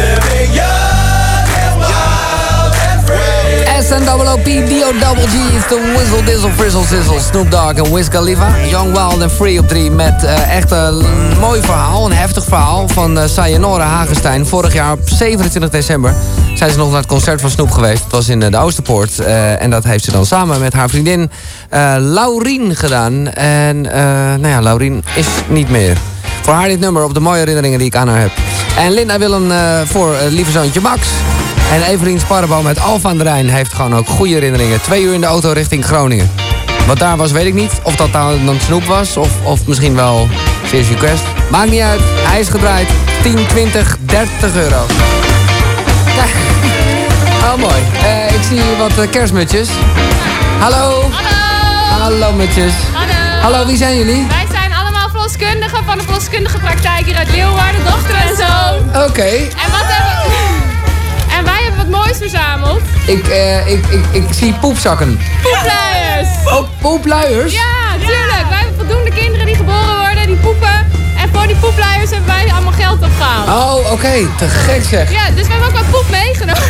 Free. SNOOP, DO Double G, is de Whistle Dizzle Frizzle Sizzle, Snoop Dogg en Wiz Khalifa. Young, Wild and Free op 3 met eh, echt een mooi verhaal, een heftig verhaal van eh Sayonara Hagenstein. Vorig jaar op 27 december zijn ze nog naar het concert van Snoep geweest. Het was in eh, de Oosterpoort en dat heeft ze dan samen met haar vriendin Laurien gedaan. En nou ja, Laurien is niet meer. Voor haar dit nummer op de mooie herinneringen die ik aan haar heb. En Linda wil een eh, voor lieve zoontje Max. En Evelien Sparreboom met Alfa aan de Rijn heeft gewoon ook goede herinneringen. Twee uur in de auto richting Groningen. Wat daar was, weet ik niet. Of dat dan Snoep was, of, of misschien wel Serious Request. Maakt niet uit. Hij is gedraaid. 10, 20, 30 euro. Kijk. Oh, mooi. Eh, ik zie hier wat eh, kerstmutjes. Hallo. Hallo. Hallo, mutjes. Hallo. Hallo, wie zijn jullie? Wij zijn allemaal verloskundigen van de verloskundige praktijk hier uit Leeuwarden, dochter en zoon. Oké. En wat hebben moois verzameld. Ik, eh, ik, ik, ik zie poepzakken. Poepluiers. Oh, poepluiers? Ja, tuurlijk. Wij hebben voldoende kinderen die geboren worden, die poepen. En voor die poepluiers hebben wij allemaal geld opgehaald. Oh, oké. Te gek zeg. Ja, dus we hebben ook wat poep meegenomen.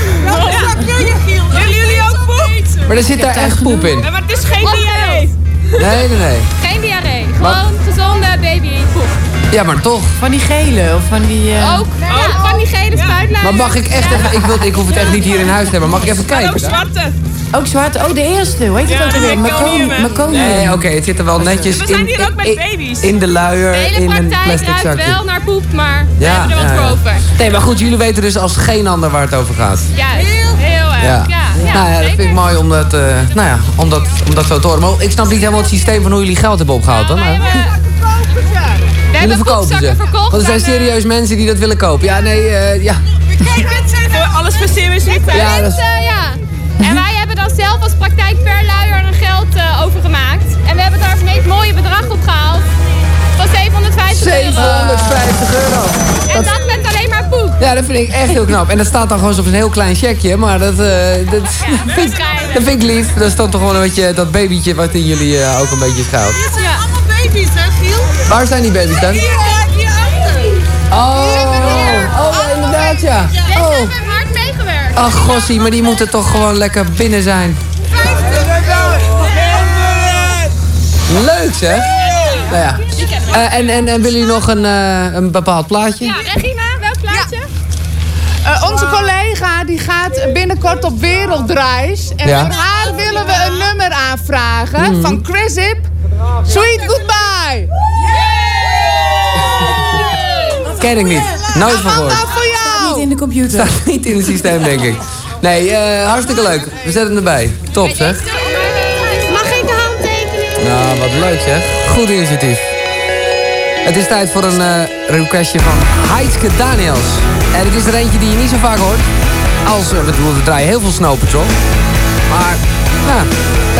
Willen jullie ook poep? Maar er zit daar echt poep in. Ja, maar het is geen diarree. Nee, nee, nee. Geen diarree. Gewoon gezonde babypoep. Ja, maar toch. Van die gele of van die... eh, Ook ja, die gele. Maar mag ik echt even... Ik, wil, ik hoef het echt niet hier in huis te hebben. Mag ik even kijken? dan? zwarte. Ook zwart. Oh, de eerste. Hoe heet het Ja, ook de alweer? Nee, oké. het zit er wel netjes We zijn in, hier ook met in, baby's. in de luier, De hele in een praktijk plastic ruikt zakje. wel naar poep, maar we Ja, hebben er wat ja, voor ja. over. Nee, maar goed, jullie weten dus als geen ander waar het over gaat. Juist, heel erg. Ja, ja, nou ja, dat vind ik mooi om dat, eh, nou ja, om, dat, om dat zo te horen. Maar ik snap niet helemaal het systeem van hoe jullie geld hebben opgehaald. Dan, We verkopen ze. verkocht. Want er zijn eh, serieus mensen die dat willen kopen. Ja, nee, eh, ja. Voor alles voor Serious Request. Ja, dat eh, ja. En wij hebben dan zelf als praktijk per luier een geld eh, overgemaakt. En we hebben daar een meest mooie bedrag op gehaald. Van 750 euro. 750 euro. En dat met alleen maar poep. Ja, dat vind ik echt heel knap. En dat staat dan gewoon op een heel klein checkje. Maar dat, eh, dat, vind, ik- dat vind ik lief. Dat is dan toch gewoon een beetje dat babytje wat in jullie eh, ook een beetje schuilt. Dit Waar zijn die baby's dan? Hier, hierachter. Oh, oh ja, inderdaad ja. Deze Oh. hebben we hard meegewerkt. Ach, gossie, maar die moeten toch gewoon lekker binnen zijn. Leuk zeg. Nou ja. Eh, en, en, en willen jullie nog een, eh, een bepaald plaatje? Ja, Regina, welk plaatje? Eh, onze collega die gaat binnenkort op wereldreis. En Ja. haar willen we een nummer aanvragen Mhm. van Chris Hip. Sweet Goodbye. Ken ik niet. Nooit van gehoord. Staat niet in de computer. Staat niet in het systeem, denk ik. Nee, eh, hartstikke leuk. We zetten hem erbij. Top zeg. Mag ik een handtekening? Nou, wat leuk zeg. Goed initiatief. Het is tijd voor een eh, requestje van Heidske Daniels. En het is er eentje die je niet zo vaak hoort. Als, eh, we, bedoel, we draaien heel veel Snow Patrol. Maar, ja,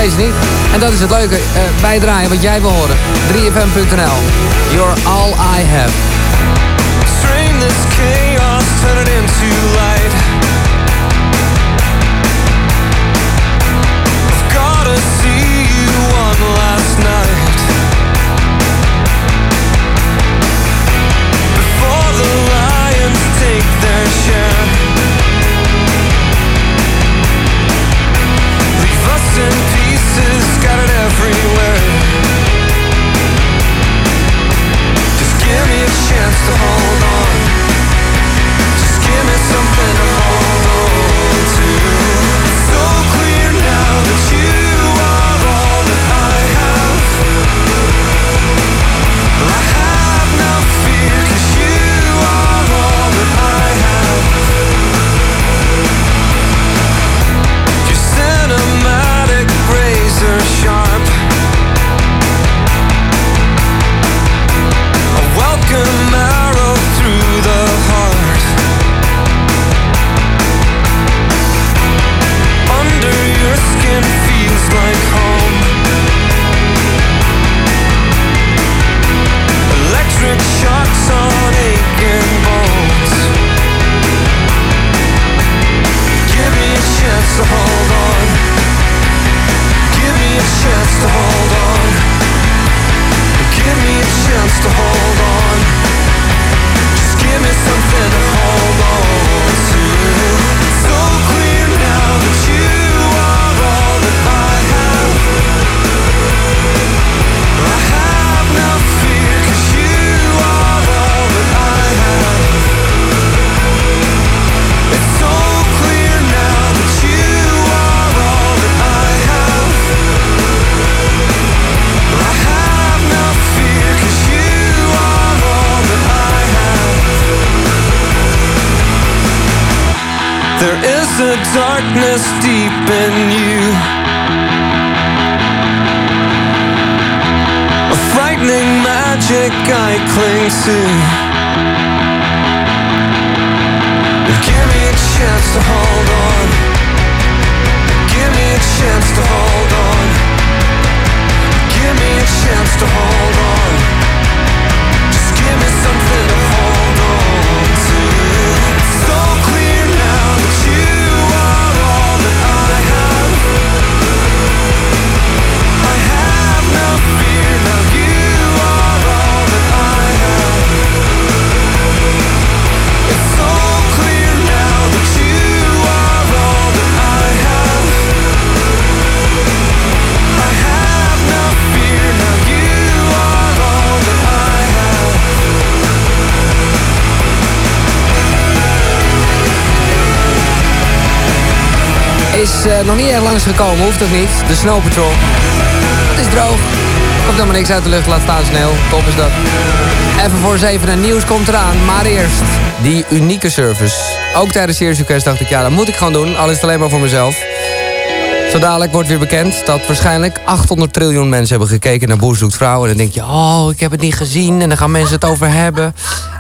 deze niet. En dat is het leuke. eh wij draaien wat jij wil horen. 3fm.nl. You're all I have. This chaos, turn it into light. See. Nog niet erg langs gekomen, hoeft ook niet. De Snow Patrol. Het is droog. Komt helemaal niks uit de lucht, laat staan sneeuw. Top is dat. Even voor zeven en nieuws komt eraan. Maar eerst die unieke service. Ook tijdens Serious Request dacht ik, ja, dat moet ik gewoon doen. Al is het alleen maar voor mezelf. Zo dadelijk wordt weer bekend dat waarschijnlijk 800 triljoen mensen hebben gekeken naar Boer zoekt vrouw. En dan denk je, oh, ik heb het niet gezien. En dan gaan mensen het over hebben.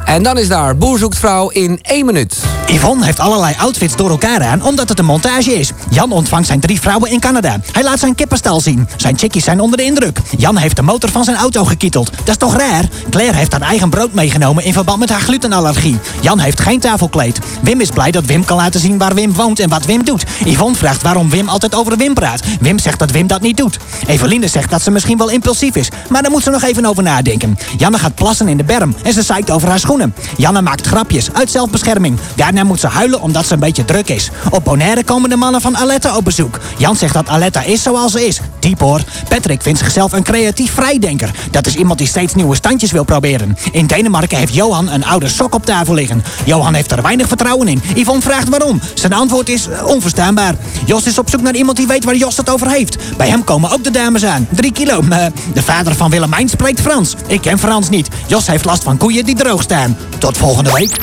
En dan is daar Boer zoekt vrouw in één minuut. Yvonne heeft allerlei outfits door elkaar aan omdat het een montage is. Jan ontvangt zijn drie vrouwen in Canada. Hij laat zijn kippenstal zien. Zijn chickies zijn onder de indruk. Jan heeft de motor van zijn auto gekieteld. Dat is toch raar? Claire heeft haar eigen brood meegenomen in verband met haar glutenallergie. Jan heeft geen tafelkleed. Wim is blij dat Wim kan laten zien waar Wim woont en wat Wim doet. Yvonne vraagt waarom Wim altijd over Wim praat. Wim zegt dat Wim dat niet doet. Eveline zegt dat ze misschien wel impulsief is. Maar daar moet ze nog even over nadenken. Janne gaat plassen in de berm en ze zeikt over haar schoenen. Janne maakt grapjes uit zelfbescherming. Daarna moet ze huilen omdat ze een beetje druk is. Op Bonaire komen de mannen van Aletta op bezoek. Jan zegt dat Aletta is zoals ze is. Diep hoor. Patrick vindt zichzelf een creatief vrijdenker. Dat is iemand die steeds nieuwe standjes wil proberen. In Denemarken heeft Johan een oude sok op tafel liggen. Johan heeft er weinig vertrouwen in. Yvonne vraagt waarom. Zijn antwoord is eh, onverstaanbaar. Jos is op zoek naar iemand die weet waar Jos het over heeft. Bij hem komen ook de dames aan. Drie kilo. Eh, de vader van Willemijn spreekt Frans. Ik ken Frans niet. Jos heeft last van koeien die droog staan. Tot volgende week.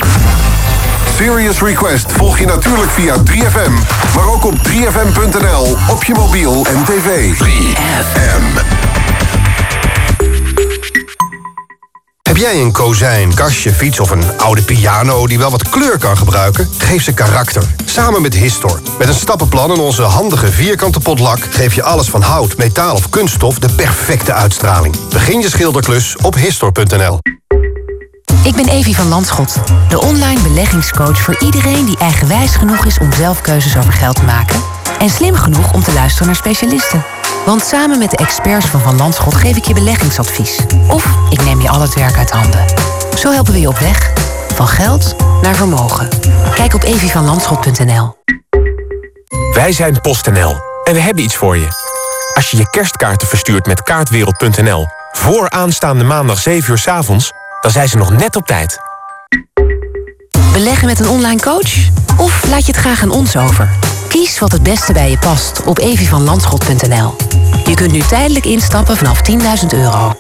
Serious Request volg je natuurlijk via 3FM, maar ook op 3FM.nl, op je mobiel en tv. 3FM. Heb jij een kozijn, kastje, fiets of een oude piano die wel wat kleur kan gebruiken? Geef ze karakter. Samen met Histor. Met een stappenplan en onze handige vierkante potlak geef je alles van hout, metaal of kunststof de perfecte uitstraling. Begin je schilderklus op Histor.nl. Ik ben Evie van Landschot, de online beleggingscoach voor iedereen die eigenwijs genoeg is om zelf keuzes over geld te maken en slim genoeg om te luisteren naar specialisten. Want samen met de experts van Van Landschot geef ik je beleggingsadvies. Of ik neem je al het werk uit handen. Zo helpen we je op weg. Van geld naar vermogen. Kijk op evievanlandschot.nl. Wij zijn PostNL en we hebben iets voor je. Als je je kerstkaarten verstuurt met kaartwereld.nl... voor aanstaande maandag 7 uur 's avonds, dan zijn ze nog net op tijd. Beleggen met een online coach? Of laat je het graag aan ons over? Kies wat het beste bij je past op evievanlandschot.nl. Je kunt nu tijdelijk instappen vanaf 10.000 euro.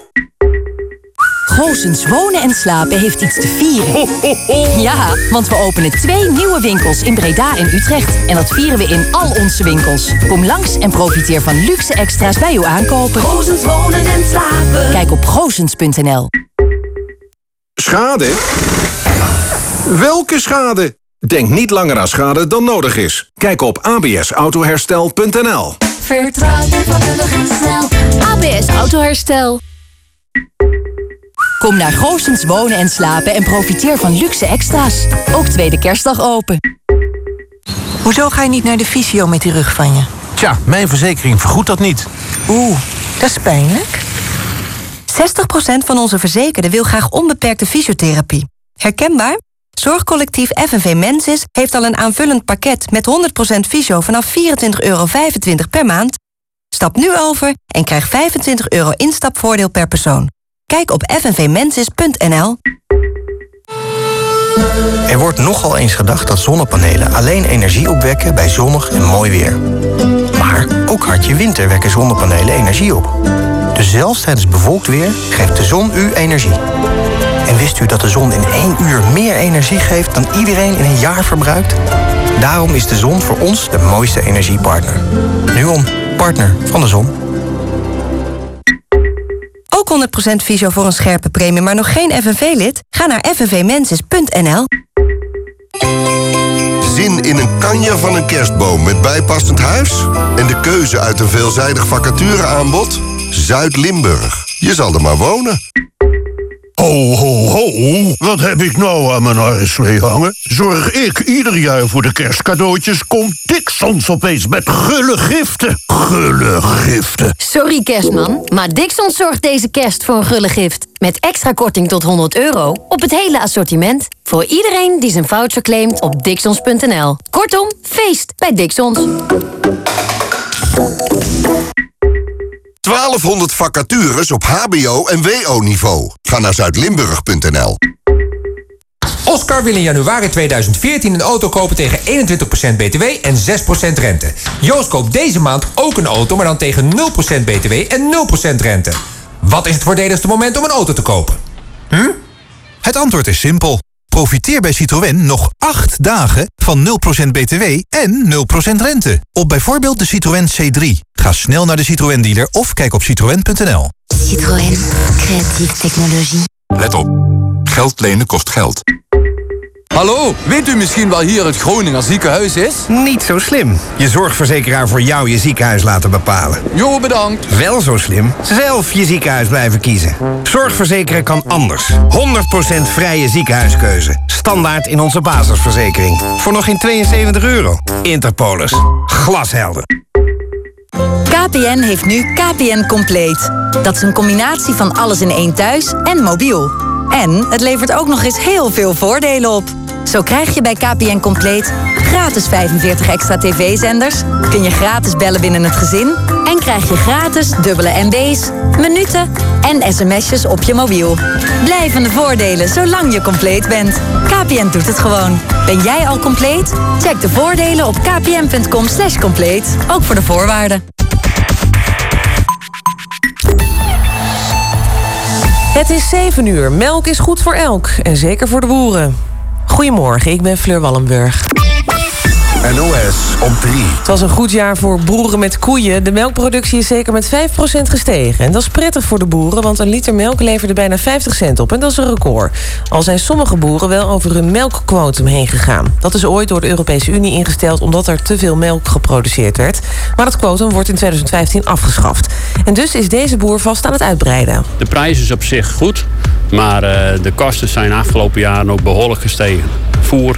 Goosens Wonen en Slapen heeft iets te vieren. Ja, want we openen twee nieuwe winkels in Breda en Utrecht. En dat vieren we in al onze winkels. Kom langs en profiteer van luxe extra's bij uw aankopen. Goosens Wonen en Slapen. Kijk op goosens.nl. Schade? Welke schade? Denk niet langer aan schade dan nodig is. Kijk op absautoherstel.nl Vertrouw je vakkundig en snel. ABS Autoherstel. Kom naar Goosens Wonen en Slapen en profiteer van luxe extra's. Ook tweede kerstdag open. Hoezo ga je niet naar de fysio met die rug van je? Tja, mijn verzekering vergoedt dat niet. Oeh, dat is pijnlijk. 60% van onze verzekerden wil graag onbeperkte fysiotherapie. Herkenbaar? Zorgcollectief FNV Mensis heeft al een aanvullend pakket met 100% fysio vanaf 24,25 euro per maand. Stap nu over en krijg 25 euro instapvoordeel per persoon. Kijk op fnvmensis.nl. Er wordt nogal eens gedacht dat zonnepanelen alleen energie opwekken bij zonnig en mooi weer. Maar ook hartje winter wekken zonnepanelen energie op. Zelfs tijdens bewolkt weer geeft de zon u energie. En wist u dat de zon in één uur meer energie geeft dan iedereen in een jaar verbruikt? Daarom is de zon voor ons de mooiste energiepartner. Nuon, partner van de zon. Ook 100% visio voor een scherpe premie, maar nog geen FNV-lid? Ga naar fnvmensis.nl. Zin in een kanje van een kerstboom met bijpassend huis? En de keuze uit een veelzijdig vacatureaanbod? Zuid-Limburg. Je zal er maar wonen. Ho, ho, ho. Wat heb ik nou aan mijn arreslee hangen? Zorg ik ieder jaar voor de kerstcadeautjes... komt Dixons opeens met gulle giften. Gulle giften. Sorry kerstman, maar Dixon zorgt deze kerst voor een gulle gift. Met extra korting tot 100 euro op het hele assortiment. Voor iedereen die zijn voucher claimt op dixons.nl. Kortom, feest bij Dixons. 1200 vacatures op hbo- en wo-niveau. Ga naar zuidlimburg.nl. Oscar wil in januari 2014 een auto kopen tegen 21% btw en 6% rente. Joost koopt deze maand ook een auto, maar dan tegen 0% btw en 0% rente. Wat is het voordeligste moment om een auto te kopen? Hm? Het antwoord is simpel. Profiteer bij Citroën nog 8 dagen van 0% btw en 0% rente. Op bijvoorbeeld de Citroën C3. Ga snel naar de Citroën dealer of kijk op citroën.nl. Citroën, creatieve technologie. Let op. Geld lenen kost geld. Hallo, weet u misschien wel hier het Groninger ziekenhuis is? Niet zo slim. Je zorgverzekeraar voor jou je ziekenhuis laten bepalen. Jo, bedankt. Wel zo slim. Zelf je ziekenhuis blijven kiezen. Zorgverzekeren kan anders. 100% vrije ziekenhuiskeuze. Standaard in onze basisverzekering. Voor nog geen 72 euro. Interpolis. Glashelder. KPN heeft nu KPN Compleet. Dat is een combinatie van alles in één thuis en mobiel. En het levert ook nog eens heel veel voordelen op. Zo krijg je bij KPN Compleet gratis 45 extra tv-zenders... kun je gratis bellen binnen het gezin... en krijg je gratis dubbele MB's, minuten en sms'jes op je mobiel. Blijvende voordelen zolang je compleet bent. KPN doet het gewoon. Ben jij al compleet? Check de voordelen op kpn.com slash compleet. Ook voor de voorwaarden. Het is 7 uur. Melk is goed voor elk. En zeker voor de boeren. Goedemorgen, ik ben Fleur Wallenburg. NOS op 3. Het was een goed jaar voor boeren met koeien. De melkproductie is zeker met 5% gestegen. En dat is prettig voor de boeren, want een liter melk leverde bijna 50 cent op. En dat is een record. Al zijn sommige boeren wel over hun melkquotum heen gegaan. Dat is ooit door de Europese Unie ingesteld omdat er te veel melk geproduceerd werd. Maar dat quotum wordt in 2015 afgeschaft. En dus is deze boer vast aan het uitbreiden. De prijs is op zich goed, maar eh, de kosten zijn de afgelopen jaren ook behoorlijk gestegen. Voer,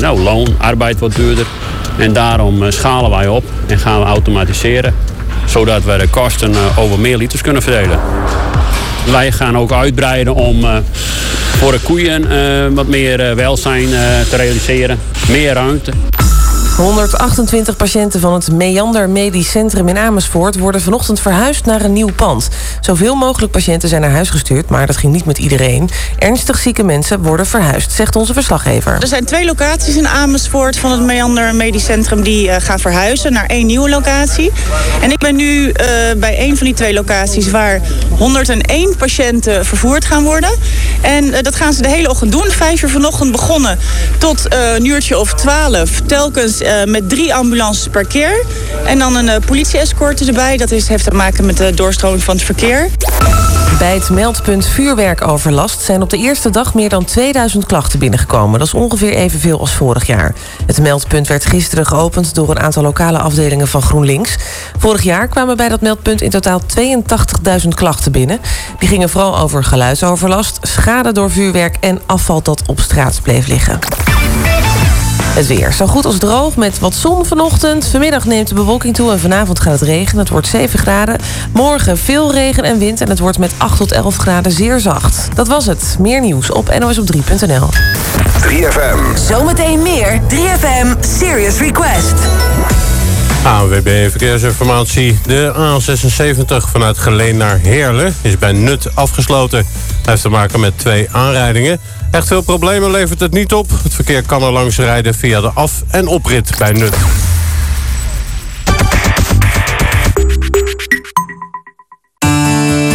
nou, loon, arbeid wordt duurder. En daarom eh, schalen wij op en gaan we automatiseren, zodat we de kosten eh, over meer liters kunnen verdelen. Wij gaan ook uitbreiden om eh, voor de koeien eh, wat meer eh, welzijn eh, te realiseren. Meer ruimte. 128 patiënten van het Meander Medisch Centrum in Amersfoort worden vanochtend verhuisd naar een nieuw pand. Zoveel mogelijk patiënten zijn naar huis gestuurd, maar dat ging niet met iedereen. Ernstig zieke mensen worden verhuisd, zegt onze verslaggever. Er zijn twee locaties in Amersfoort van het Meander Medisch Centrum die eh, gaan verhuizen naar één nieuwe locatie. En ik ben nu eh, bij een van die twee locaties waar 101 patiënten vervoerd gaan worden. En eh, dat gaan ze de hele ochtend doen. Vijf uur vanochtend begonnen tot een uurtje of twaalf. Telkens eh, met drie ambulances per keer. En dan een eh, politie-escorte erbij. Dat is, heeft te maken met de doorstroming van het verkeer. Bij het meldpunt vuurwerkoverlast zijn op de eerste dag meer dan 2000 klachten binnengekomen. Dat is ongeveer evenveel als vorig jaar. Het meldpunt werd gisteren geopend door een aantal lokale afdelingen van GroenLinks. Vorig jaar kwamen bij dat meldpunt in totaal 82.000 klachten binnen. Die gingen vooral over geluidsoverlast, schade door vuurwerk en afval dat op straat bleef liggen. Het weer. Zo goed als droog met wat zon vanochtend. Vanmiddag neemt de bewolking toe en vanavond gaat het regenen. Het wordt 7 graden. Morgen veel regen en wind en het wordt met 8 tot 11 graden zeer zacht. Dat was het. Meer nieuws op nosop3.nl. 3FM. Zometeen meer 3FM Serious Request. ANWB Verkeersinformatie. De A76 vanuit Geleen naar Heerlen is bij Nut afgesloten. Hij heeft te maken met twee aanrijdingen. Echt veel problemen levert het niet op. Het verkeer kan er langs rijden via de af- en oprit bij Nut.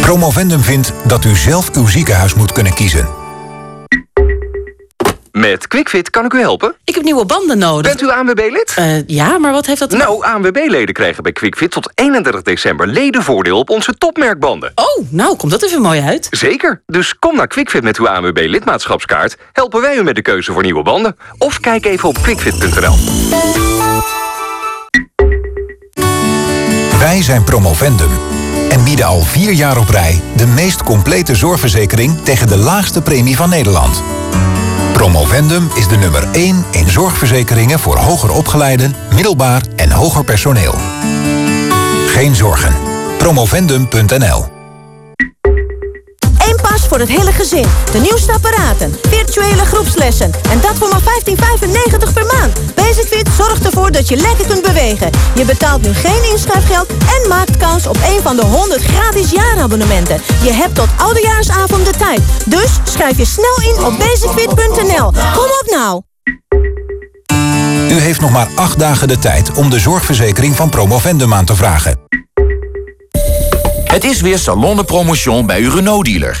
Promovendum vindt dat u zelf uw ziekenhuis moet kunnen kiezen. Met QuickFit kan ik u helpen. Ik heb nieuwe banden nodig. Bent u ANWB-lid? ja, maar wat heeft dat... Nou, ANWB-leden krijgen bij QuickFit tot 31 december ledenvoordeel op onze topmerkbanden. Oh, nou, komt dat even mooi uit. Zeker. Dus kom naar QuickFit met uw ANWB-lidmaatschapskaart. Helpen wij u met de keuze voor nieuwe banden. Of kijk even op quickfit.nl. Wij zijn Promovendum en bieden al vier jaar op rij de meest complete zorgverzekering tegen de laagste premie van Nederland. Promovendum is de nummer 1 in zorgverzekeringen voor hoger opgeleiden, middelbaar en hoger personeel. Geen zorgen. Promovendum.nl voor het hele gezin. De nieuwste apparaten, virtuele groepslessen. En dat voor maar 15,95 per maand. Basicfit zorgt ervoor dat je lekker kunt bewegen. Je betaalt nu geen inschrijfgeld en maakt kans op een van de 100 gratis jaarabonnementen. Je hebt tot oudejaarsavond de tijd. Dus schrijf je snel in op basicfit.nl. Kom op nou! U heeft nog maar acht dagen de tijd om de zorgverzekering van Promovendum aan te vragen. Het is weer Salon de Promotion bij uw Renault-dealer.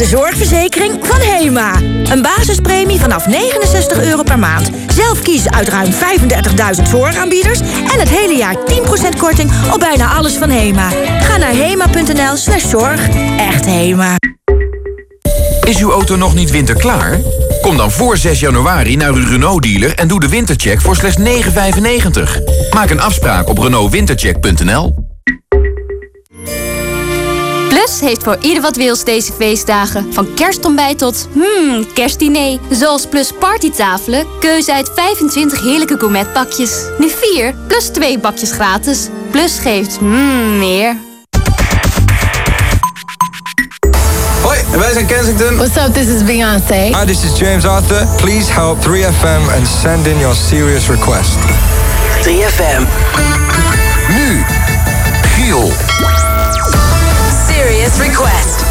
De zorgverzekering van HEMA. Een basispremie vanaf 69 euro per maand. Zelf kiezen uit ruim 35.000 zorgaanbieders... en het hele jaar 10% korting op bijna alles van HEMA. Ga naar hema.nl slash zorg. Echt HEMA. Is uw auto nog niet winterklaar? Kom dan voor 6 januari naar uw Renault-dealer en doe de wintercheck voor slechts 9,95. Maak een afspraak op renaultwintercheck.nl. Plus heeft voor ieder wat wils deze feestdagen. Van kerstontbijt tot hmm, kerstdiner. Zoals Plus partytafelen, keuze uit 25 heerlijke gourmetpakjes. Nu 4 plus 2 bakjes gratis. Plus geeft hmm, meer. Hoi, wij zijn Kensington. What's up, this is Beyoncé. Hi, this is James Arthur. Please help 3FM and send in your serious request. 3FM. Nu, Giel. Serious request.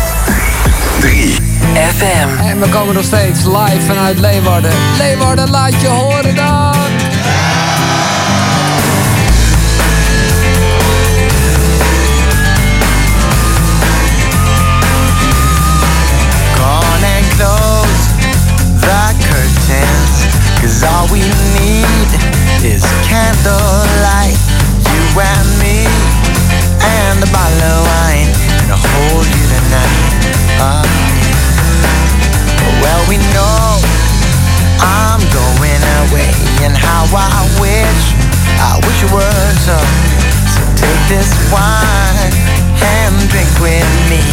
3 FM. En we komen nog steeds live vanuit Leeuwarden. Leeuwarden, laat je horen dan. Gone and close the curtains. Cause all we need is candlelight. You and me, and a bottle Well, we know I'm going away. And how I wish, I wish it was so. So take this wine and drink with me.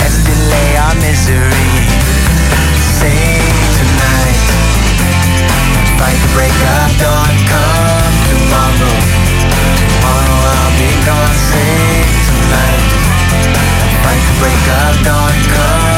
Let's delay our misery. Say tonight, fight the break of dawn. Come tomorrow, tomorrow I'll be gone. Say tonight, fight the break of dawn. Come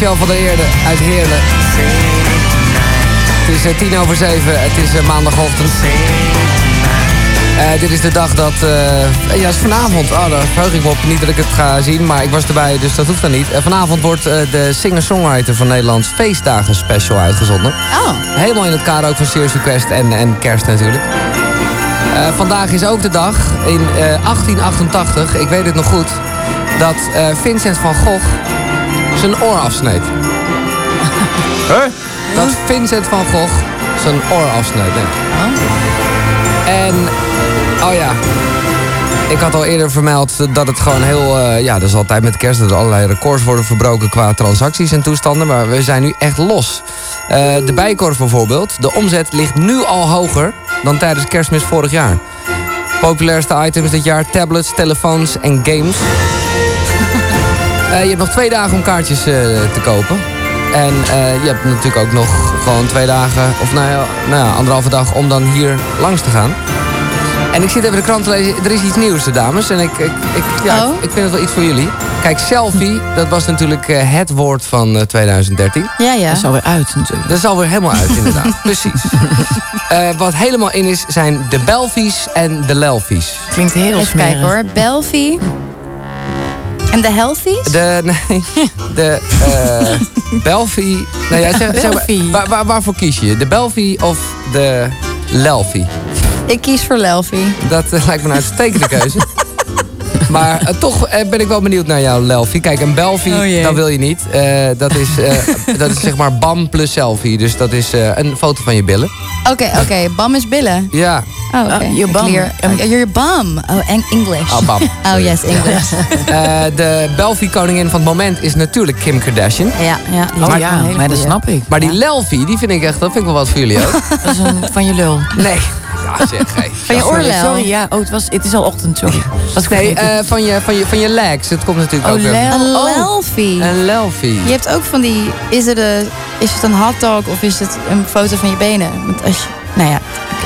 Michel van der Eerde uit Heerlen. Het is eh, tien over zeven. Het is eh, maandagochtend. Eh, dit is de dag dat... eh, ja, het is vanavond. Oh, daar verheug ik me op. Niet dat ik het ga zien, maar ik was erbij, dus dat hoeft dan niet. Vanavond wordt de singer-songwriter van Nederlands Feestdagen Special uitgezonden. Oh. Helemaal in het kader ook van Serious Request en, en kerst natuurlijk. Vandaag is ook de dag, in eh, 1888, ik weet het nog goed... dat Vincent van Gogh zijn oor afsneed. Huh? Dat Vincent van Gogh zijn oor afsneed. nee. En, oh ja, ik had al eerder vermeld dat het gewoon heel... eh, ja, dat is altijd met kerst dat er allerlei records worden verbroken qua transacties en toestanden. Maar we zijn nu echt los. Eh, de bijkorf bijvoorbeeld, de omzet ligt nu al hoger dan tijdens kerstmis vorig jaar. Populairste items dit jaar, tablets, telefoons en games. Eh, je hebt nog twee dagen om kaartjes eh, te kopen. En eh, je hebt natuurlijk ook nog gewoon twee dagen, of nou ja, nou ja, anderhalve dag om dan hier langs te gaan. En ik zit even de krant te lezen. Er is iets nieuws, de dames. En ik, ik, ik, ja, Oh. ik vind het wel iets voor jullie. Kijk, selfie, dat was natuurlijk eh, het woord van eh, 2013. Ja, ja. Dat is alweer uit natuurlijk. Dat is alweer helemaal uit, inderdaad. Precies. Eh, wat helemaal in is, zijn de Belfies en de Lelfies. Klinkt heel Even kijken hoor. Belfie. En de Healthies? De, nee, de eh Belfie... Nou ja, zeg, zeg maar, waar, waar- waarvoor kies je? De Belfie of de Lelfie? Ik kies voor Lelfie. Dat eh, lijkt me een uitstekende keuze. Maar eh, toch eh, ben ik wel benieuwd naar jouw Lelfie. Kijk, een Belfie, Oh dat wil je niet. Eh, dat, is, eh, dat is zeg maar BAM plus selfie. Dus dat is eh, een foto van je billen. Oké, oké. Bam is billen. Ja. Oh, oké. Oh, je bam. Clear. Oh, your bum. Oh, en English. Oh, bam. Oh, yes, English. Eh, de Belfie-koningin van het moment is natuurlijk Kim Kardashian. ja, ja. Oh Maar- ja, maar dat snap ik. Maar die Lelfie, die vind ik echt, dat vind ik wel wat voor jullie ook. Dat is een van je lul. Nee. Ja, zeg, hey. Van je Sorry, oorlel. Sorry, ja. Oh, het, was, het is al ochtend, sorry. Was ik Nee, eh, van, je, van, je, van je legs. Het komt natuurlijk Oh, ook lel. Een Oh. Lelfie. Een Lelfie. Je hebt ook van die... Is het, een, is het een hotdog of is het een foto van je benen? Want als je... Nou ja,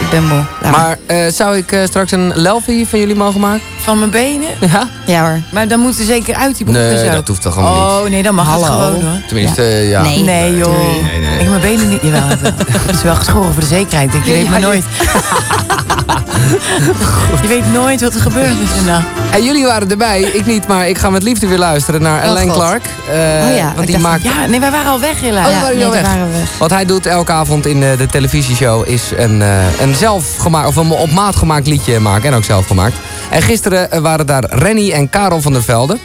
ik, ben moe. Maar eh, zou ik eh, straks een Lelfie van jullie mogen maken? Van mijn benen? Ja? Ja hoor. Maar dan moeten ze zeker uit die broek Nee, zo. dat hoeft toch allemaal niet. Oh, nee, dan mag het gewoon hoor. Tenminste, eh, ja. Nee. Nee, joh. Nee, nee, nee. Ik heb mijn benen niet. Jawel, het is wel geschoren voor de zekerheid. Ik weet Ja, maar nooit. je weet nooit wat er gebeurt met je nacht. En jullie waren erbij, ik niet, maar ik ga met liefde weer luisteren naar Oh, Alain God. Clark. Eh, Oh ja, want ik die dacht- maakt. Ja, nee, wij waren al weg helaas. Oh, Ja, waren nee, al weg? waren we weg. Wat hij doet elke avond in de, de televisieshow is een, eh, een zelfgemaakt of een op maat gemaakt liedje maken. En ook zelf gemaakt. En gisteren eh, waren daar Renny en Karel van der Velde.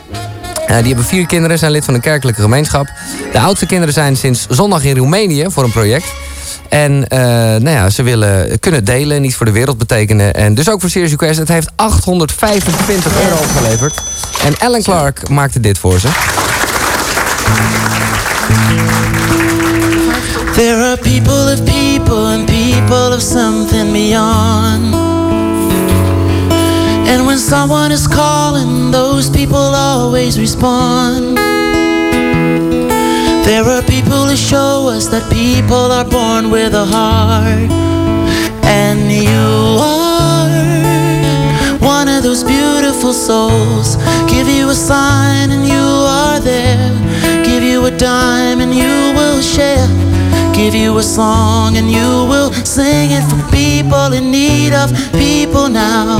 Eh, die hebben vier kinderen, zijn lid van een kerkelijke gemeenschap. De oudste kinderen zijn sinds zondag in Roemenië voor een project. En eh, nou ja, ze willen kunnen delen, niet voor de wereld betekenen. En dus ook voor Serious Request. Het heeft 825 euro opgeleverd. En Ellen Clark maakte dit voor ze. There are people of people and people of something beyond. And when someone is calling, those people always respond. There are people who show us that people are born with a heart. And you are one of those beautiful souls. Give you a sign and you are there. Give you a dime and you will share. Give you a song and you will sing it for people in need of people now.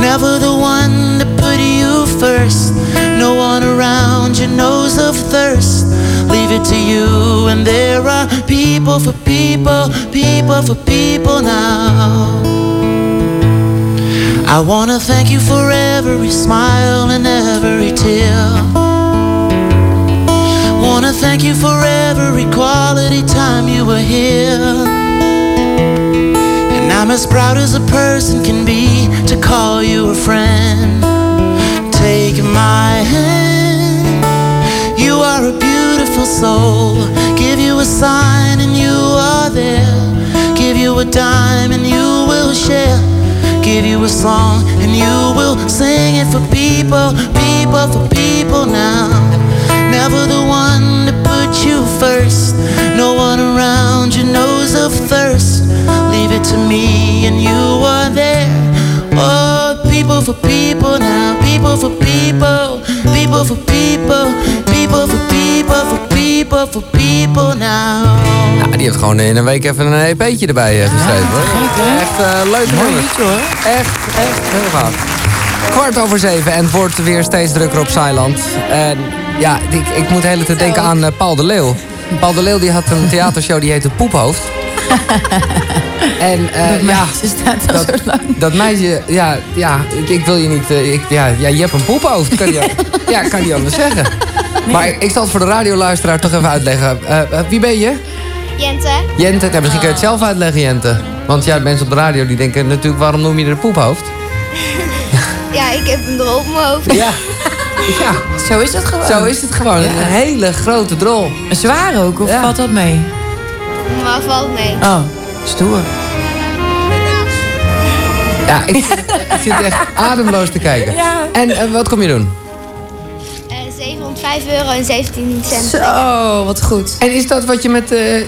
Never the one to put you first. No one around you knows of thirst. Leave it to you, and there are people for people, people for people now. I wanna thank you for every smile and every tear. Thank you for every quality time you were here. And I'm as proud as a person can be to call you a friend. Take my hand, you are a beautiful soul. Give you a sign and you are there. Give you a dime and you will share give you a song and you will sing it for people, people, for people now. Never the one to put you first. No one around you knows of thirst. Leave it to me and you are there. Oh, people for people now. People for people, people for people, people for people. Ja, die heeft gewoon in een week even een EP'tje erbij eh, geschreven. hoor. Echt eh, leuk Mooi nummer. liedje, hoor. Echt, echt heel gaaf. Kwart over zeven en het wordt weer steeds drukker op Zeiland. En ja, ik, ik moet de hele tijd denken aan eh, Paul de Leeuw. Paul de Leeuw die had een theatershow die heette Poephoofd. En eh, ja, dat, dat meisje, ja, ja ik, ik wil je niet, eh, ik, ja, ja, je hebt een poephoofd, kan je, ja, kan niet anders zeggen. Maar ik zal het voor de radioluisteraar toch even uitleggen. Eh, wie ben je? Jente. Jente, nou, misschien kun je het zelf uitleggen, Jente. Want ja, mensen op de radio die denken natuurlijk, waarom noem je er een poephoofd? Ja, ik heb een drol op mijn hoofd. Ja. Ja. Zo is het gewoon. Zo is het gewoon. Een hele grote drol. Een zwaar ook, of Ja. valt dat mee? Maar valt mee. Oh, stoer. Ja, ik, ik zit echt ademloos te kijken. Ja. En eh, wat kom je doen? Eh 705 euro en 17 cent. Zo, wat goed. En is dat wat je met... eh, eh,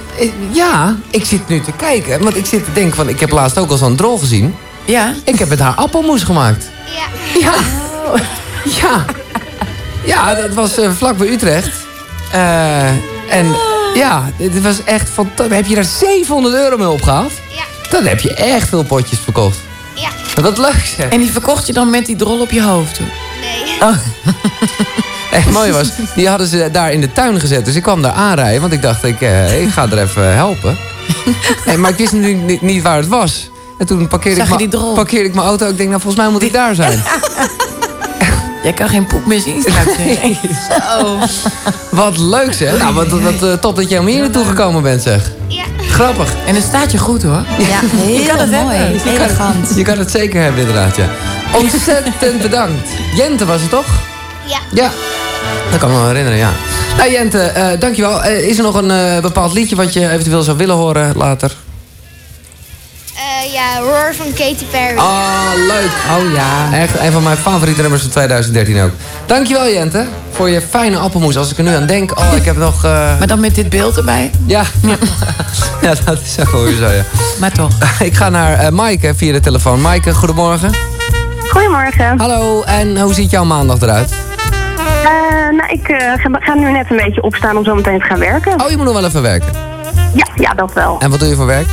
ja, ik zit nu te kijken. Want ik zit te denken van... Ik heb laatst ook al zo'n drol gezien. Ja? Ik heb met haar appelmoes gemaakt. Ja. Ja. Ja. Ja, dat was vlak bij Utrecht. Eh, en ja, dit was echt fantastisch. Heb je daar 700 euro mee opgehaald? Ja. Dan heb je echt veel potjes verkocht. Ja. Wat leuk zeg. En die verkocht je dan met die drol op je hoofd? toen? Nee. Oh. Echt mooi was, die hadden ze daar in de tuin gezet. Dus ik kwam daar aanrijden, want ik dacht, ik, eh, ik ga er even helpen. En, maar ik wist natuurlijk niet, niet waar het was. En toen parkeerde Zag ik, je die mijn- drol? parkeerde ik mijn auto. Ik denk, nou volgens mij moet ik daar zijn. Jij kan geen poep meer zien straks. hè? Zo. Wat leuk zeg. Nou, wat, wat eh, top dat jij om hier naartoe gekomen bent zeg. Ja. Grappig. En het staat je goed hoor. Ja, heel kan het mooi. hebben. Je kan, Elegant. je kan het zeker hebben inderdaad, ja. Ontzettend bedankt. Jente was het toch? Ja. Ja, dat kan ik me wel herinneren, ja. Nou Jente, eh, dankjewel. Eh, is er nog een eh, bepaald liedje wat je eventueel zou willen horen later? Eh, ja, Roar van Katy Perry. Ah, leuk. Oh ja. Echt een van mijn favoriete nummers van 2013 ook. Dankjewel Jente, voor je fijne appelmoes. Als ik er nu aan denk, oh, ik heb nog... eh, Maar dan met dit beeld erbij? Ja. ja, dat is ook wel weer zo, ja. Maar toch. Ik ga naar eh Maaike via de telefoon. Maaike, goedemorgen. Goedemorgen. Hallo, en hoe ziet jouw maandag eruit? Eh, nou, ik eh, ga, ga nu net een beetje opstaan om zo meteen te gaan werken. Oh, je moet nog wel even werken. Ja, ja, dat wel. En wat doe je voor werk?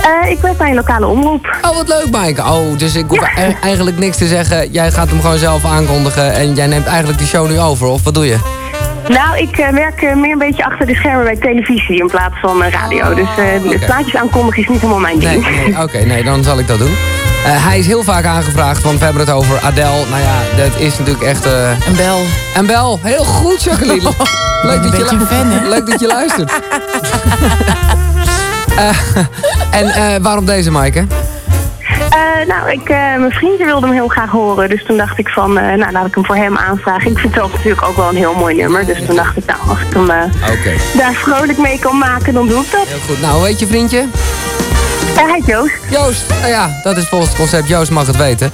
Eh, ik werk bij een lokale omroep. Oh, wat leuk, Maaike. Oh, dus ik hoef e- eigenlijk niks te zeggen. Jij gaat hem gewoon zelf aankondigen en jij neemt eigenlijk die show nu over, of wat doe je? Nou, ik eh, werk eh, meer een beetje achter de schermen bij televisie in plaats van radio. Dus eh oké. plaatjes aankondigen is niet helemaal mijn Nee, ding. nee oké, nee, dan zal ik dat doen. Eh, hij is heel vaak aangevraagd, want we hebben het over Adele. Nou ja, dat is natuurlijk echt... eh, Een bel. Een bel, heel goed, Jacqueline. Leuk, dat je, fan? Leuk dat je luistert. Eh, en eh, waarom deze, Maaike? Eh, nou, ik, mijn vriendje wilde hem heel graag horen. Dus toen dacht ik van, nou laat ik hem voor hem aanvragen. Ik vind het natuurlijk ook wel een heel mooi nummer. Dus toen dacht ik, nou, als ik hem daar vrolijk mee kan maken, dan doe ik dat. heel goed. Nou, heet je vriendje? Hij heet Joost. Joost. Nou ja, dat is volgens het concept. Joost mag het weten.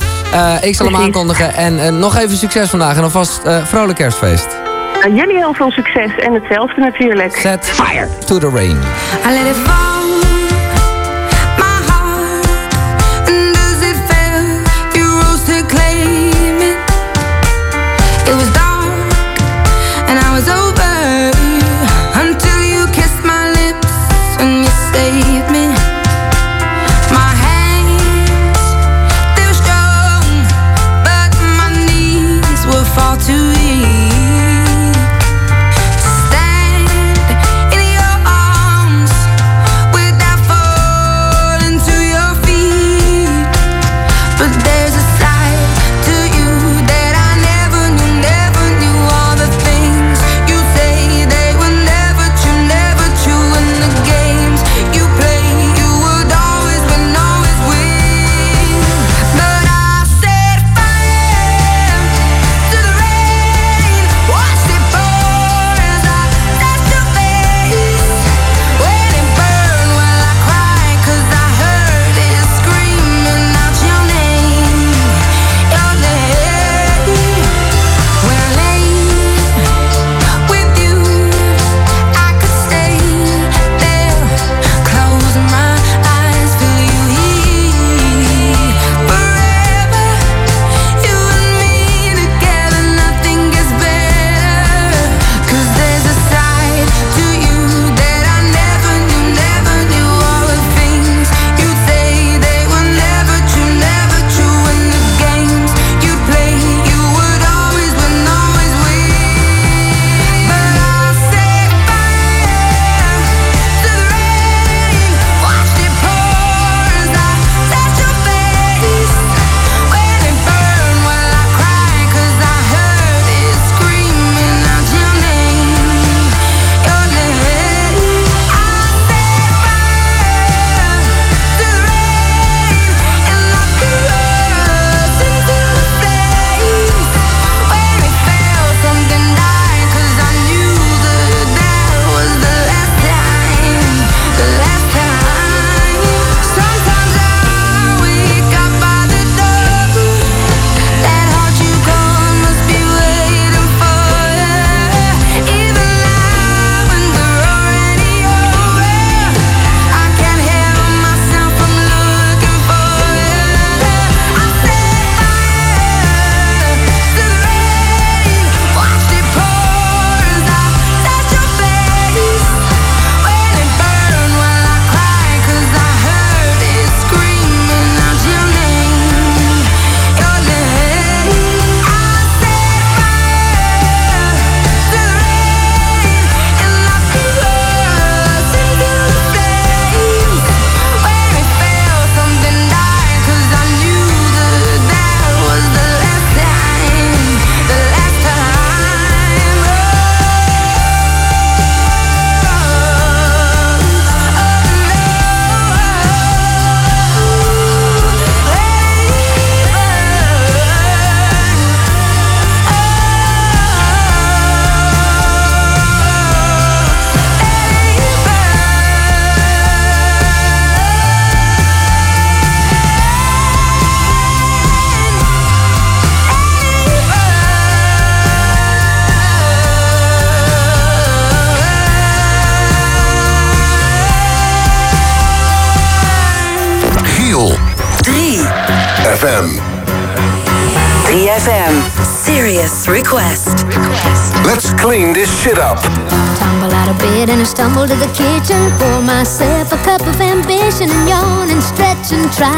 Ik zal hem aankondigen. En nog even succes vandaag. En alvast vrolijk kerstfeest. Nou, jullie heel veel succes en hetzelfde natuurlijk. Set fire to the rain.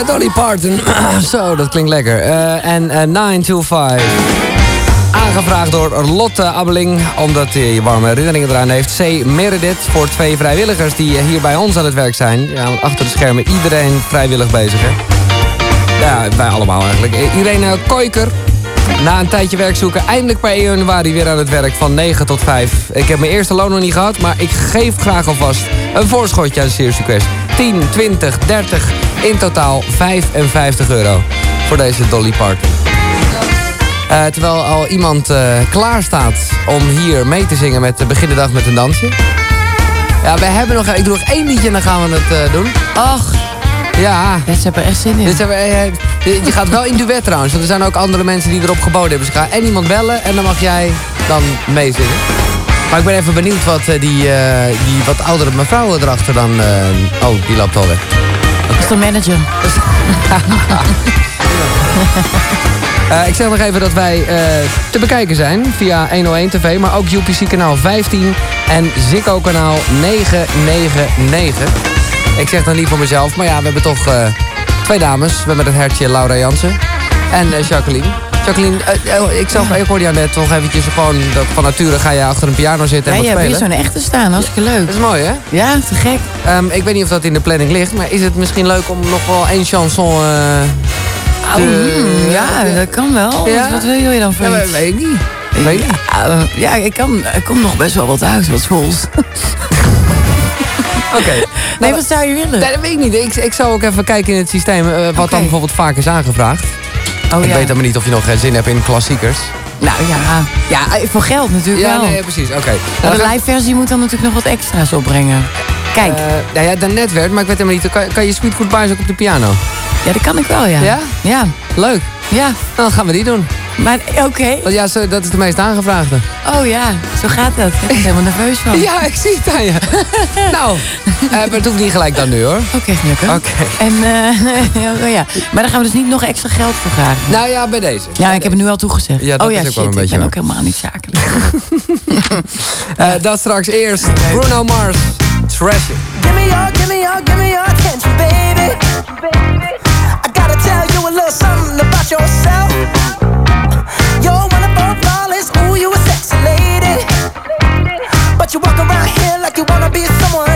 Eh, Dolly Parton. Zo, dat klinkt lekker. Eh, en eh, 9 to 5. Aangevraagd door Lotte Abbeling, omdat hij warme herinneringen eraan heeft. C. Meredith voor twee vrijwilligers die eh, hier bij ons aan het werk zijn. Ja, achter de schermen iedereen vrijwillig bezig, hè? Ja, wij allemaal eigenlijk. Eh, Irene Koiker. Na een tijdje werk zoeken, eindelijk per 1 januari weer aan het werk van 9 tot 5. Ik heb mijn eerste loon nog niet gehad, maar ik geef graag alvast een voorschotje aan Serious Request. 10, 20, 30, in totaal 55 euro voor deze Dolly Parton. Eh, terwijl al iemand eh, klaar staat om hier mee te zingen met de begin de dag met een dansje. Ja, we hebben nog, ik doe nog één liedje en dan gaan we het eh, doen. Ach, Ja. dit hebben er echt zin in. Dit hebben, je gaat wel in duet trouwens, want er zijn ook andere mensen die erop geboden hebben. Dus ik ga en iemand bellen en dan mag jij dan meezingen. Maar ik ben even benieuwd wat eh, die, eh, die wat oudere mevrouw erachter dan... eh, oh, die loopt alweeg. Dat is de manager. Ik zeg nog even dat wij te bekijken zijn via 101 TV, maar ook UPC kanaal 15 en Ziggo kanaal 999. Ik zeg dan niet voor mezelf, maar ja, we hebben toch twee dames. We hebben het hertje Laura Jansen en Jacqueline. Jacqueline, eh, eh, ik, zag, ik hoorde jou net toch eventjes gewoon... Van nature ga je achter een piano zitten Ja, en je wat hebt hier spelen. zo'n echte staan. Hartstikke leuk. Dat is mooi, hè? Ja, te gek. Ehm, ik weet niet of dat in de planning ligt, maar is het misschien leuk om nog wel één chanson... eh, Oh, te- hmm, ja, dat kan wel. Ja? Wat wil je dan voor Ja, iets? weet ik niet. Weet ik niet. Ja, eh, ja, ik kan, er komt nog best wel wat uit, wat vols. Oké. Nee, wat zou je willen? Nee, dat weet ik niet. Ik, ik zou ook even kijken in het systeem wat dan bijvoorbeeld vaak is aangevraagd. Oh, ik ja. weet helemaal niet of je nog geen zin hebt in klassiekers. Nou ja, ja, voor geld natuurlijk Ja, wel. nee, precies. Oké. Nou, de live versie moet dan natuurlijk nog wat extra's opbrengen. Kijk. Eh, nou ja, daarnet werd, maar ik weet helemaal niet. Kan, kan je Sweet Goodbyes ook op de piano? ja, dat kan ik wel, ja. Ja? Ja. Leuk. Ja. Dan gaan we die doen. Maar oké. Want ja, zo- dat is de meest aangevraagde. Oh ja, zo gaat dat. Ik ben helemaal nerveus van. Ja, ik zie het aan je. nou, eh, maar het hoeft niet gelijk dan nu hoor. Oké, gelukkig. Oké. En, eh, oh ja. Maar dan gaan we dus niet nog extra geld voor vragen. Nou ja, bij deze. Ja, ik heb het nu al toegezegd. Ja, dat oh ja, is ook wel shit, een beetje ik ben ook helemaal niet zakelijk. Eh, dat straks eerst Bruno Mars. Treasure. Give me your, give me your, give me your attention, baby. I gotta tell you a little something about yourself. you walk around here like you wanna be someone.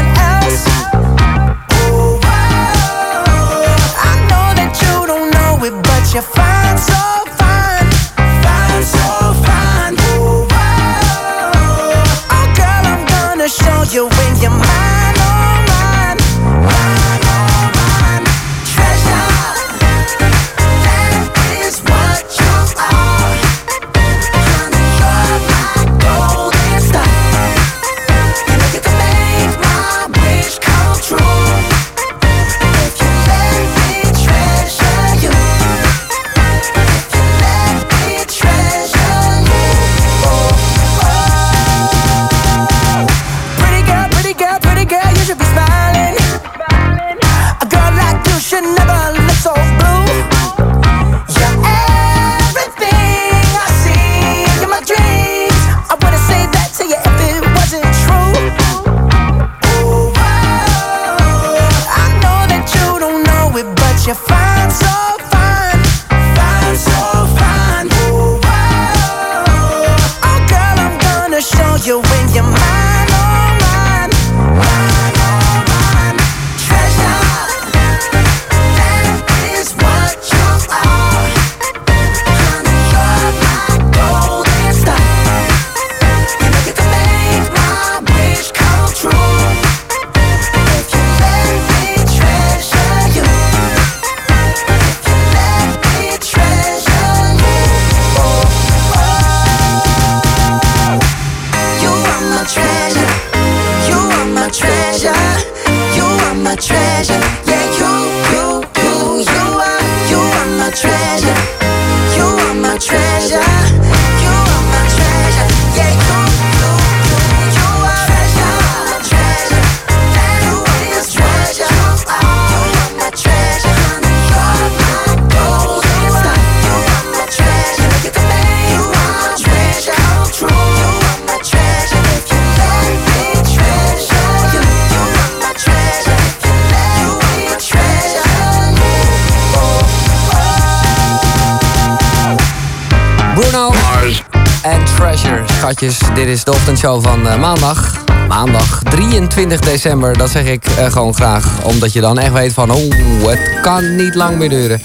Schatjes, dit is de ochtendshow van eh, maandag. Maandag 23 december, dat zeg ik eh, gewoon graag. Omdat je dan echt weet van, oh, het kan niet lang meer duren.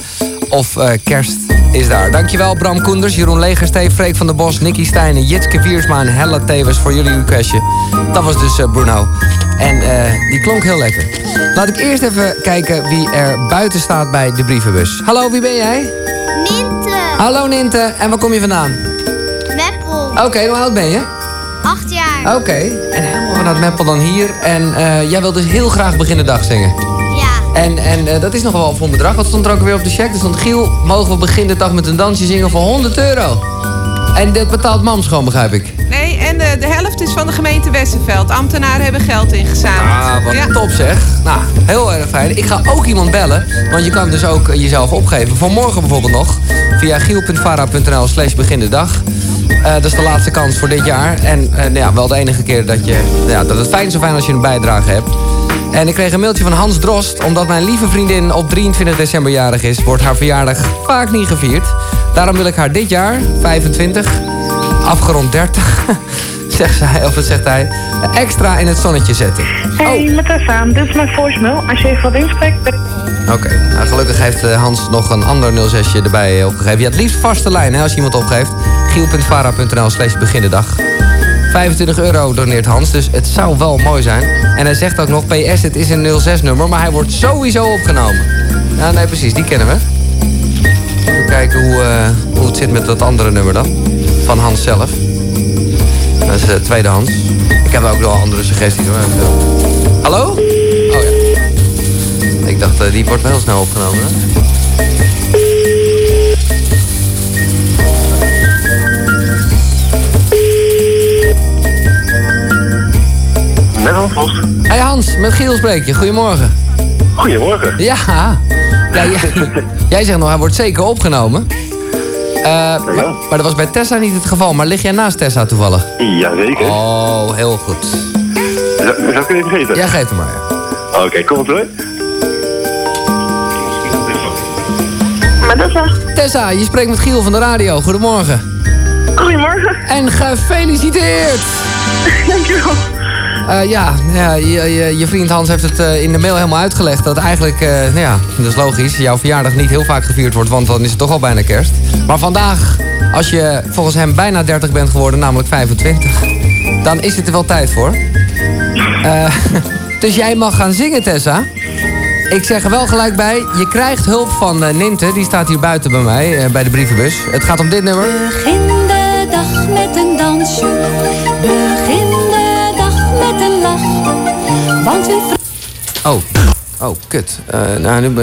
Of eh, kerst is daar. Dankjewel Bram Koenders, Jeroen Legerstee, Freek van der Bos, Nicky Stijnen, Jitske Viersma en Hella Tevens voor jullie requestje. Dat was dus Bruno. En die klonk heel lekker. Laat ik eerst even kijken wie er buiten staat bij de brievenbus. Hallo, wie ben jij? Ninte. Hallo Ninte, en waar kom je vandaan? Oké, hoe oud ben je? Acht jaar. Oké, en helemaal vanuit Meppel dan hier. En eh, jij wilt dus heel graag beginnen dag zingen. Ja. En, en eh, dat is nogal wel voor een bedrag. Wat stond er ook weer op de check? Er stond Giel, mogen we beginnen de dag met een dansje zingen voor 100 euro. En dat betaalt mam schoon, begrijp ik. Nee, en de, de helft is van de gemeente Westerveld. Ambtenaren hebben geld ingezameld. Ah, wat Ja. top zeg. Nou, heel erg fijn. Ik ga ook iemand bellen, want je kan dus ook eh, jezelf opgeven. Voor morgen bijvoorbeeld nog, via giel.vara.nl slash begin Eh, dat is de laatste kans voor dit jaar. En eh, nou ja, wel de enige keer dat, je, nou ja, dat het fijn zou zijn als je een bijdrage hebt. En ik kreeg een mailtje van Hans Drost. Omdat mijn lieve vriendin op 23 december jarig is... wordt haar verjaardag vaak niet gevierd. Daarom wil ik haar dit jaar, 25, afgerond 30... zegt zij, of zegt hij, extra in het zonnetje zetten. Hey, met Tessa, dit is mijn voicemail. Als je even wat inspreekt... Oké, nou, gelukkig heeft eh, Hans nog een ander 06'je erbij opgegeven. Ja, het liefst vaste lijn hè, als je iemand opgeeft. giel.vara.nl slash beginnendag. 25 euro doneert Hans, dus het zou wel mooi zijn. En hij zegt ook nog, PS, het is een 06-nummer, maar hij wordt sowieso opgenomen. Ja, nee, precies, die kennen we. Even kijken hoe, eh, hoe het zit met dat andere nummer dan. Van Hans zelf. Dat is uh, tweedehands. Ik heb ook wel andere suggesties hoor. Hallo? Oh ja. Ik dacht, eh, die wordt wel snel opgenomen. Hè? Met Hans Vos. Hey Hans, met Giel spreek je. Goedemorgen. Goedemorgen. Ja. ja jij, jij zegt nog, hij wordt zeker opgenomen. Eh, maar, maar dat was bij Tessa niet het geval. Maar lig jij naast Tessa toevallig? Jazeker. Oh, heel goed. Zou, zou ik het even geven? Ja, geef hem maar. ja. Oké, kom hoor. Maar dat is Tessa, je spreekt met Giel van de radio. Goedemorgen. Goedemorgen. En gefeliciteerd. Dankjewel. Eh, ja, ja je, vriend Hans heeft het eh, in de mail helemaal uitgelegd. Dat eigenlijk, eh, nou ja, dat is logisch, jouw verjaardag niet heel vaak gevierd wordt. Want dan is het toch al bijna kerst. Maar vandaag, als je volgens hem bijna 30 bent geworden, namelijk 25. Dan is het er wel tijd voor. Dus jij mag gaan zingen, Tessa. Ik zeg er wel gelijk bij, je krijgt hulp van Ninte. Die staat hier buiten bij mij, bij de brievenbus. Het gaat om dit nummer. Begin de dag met een dansje. Oh, oh, kut. Eh, nou, nu,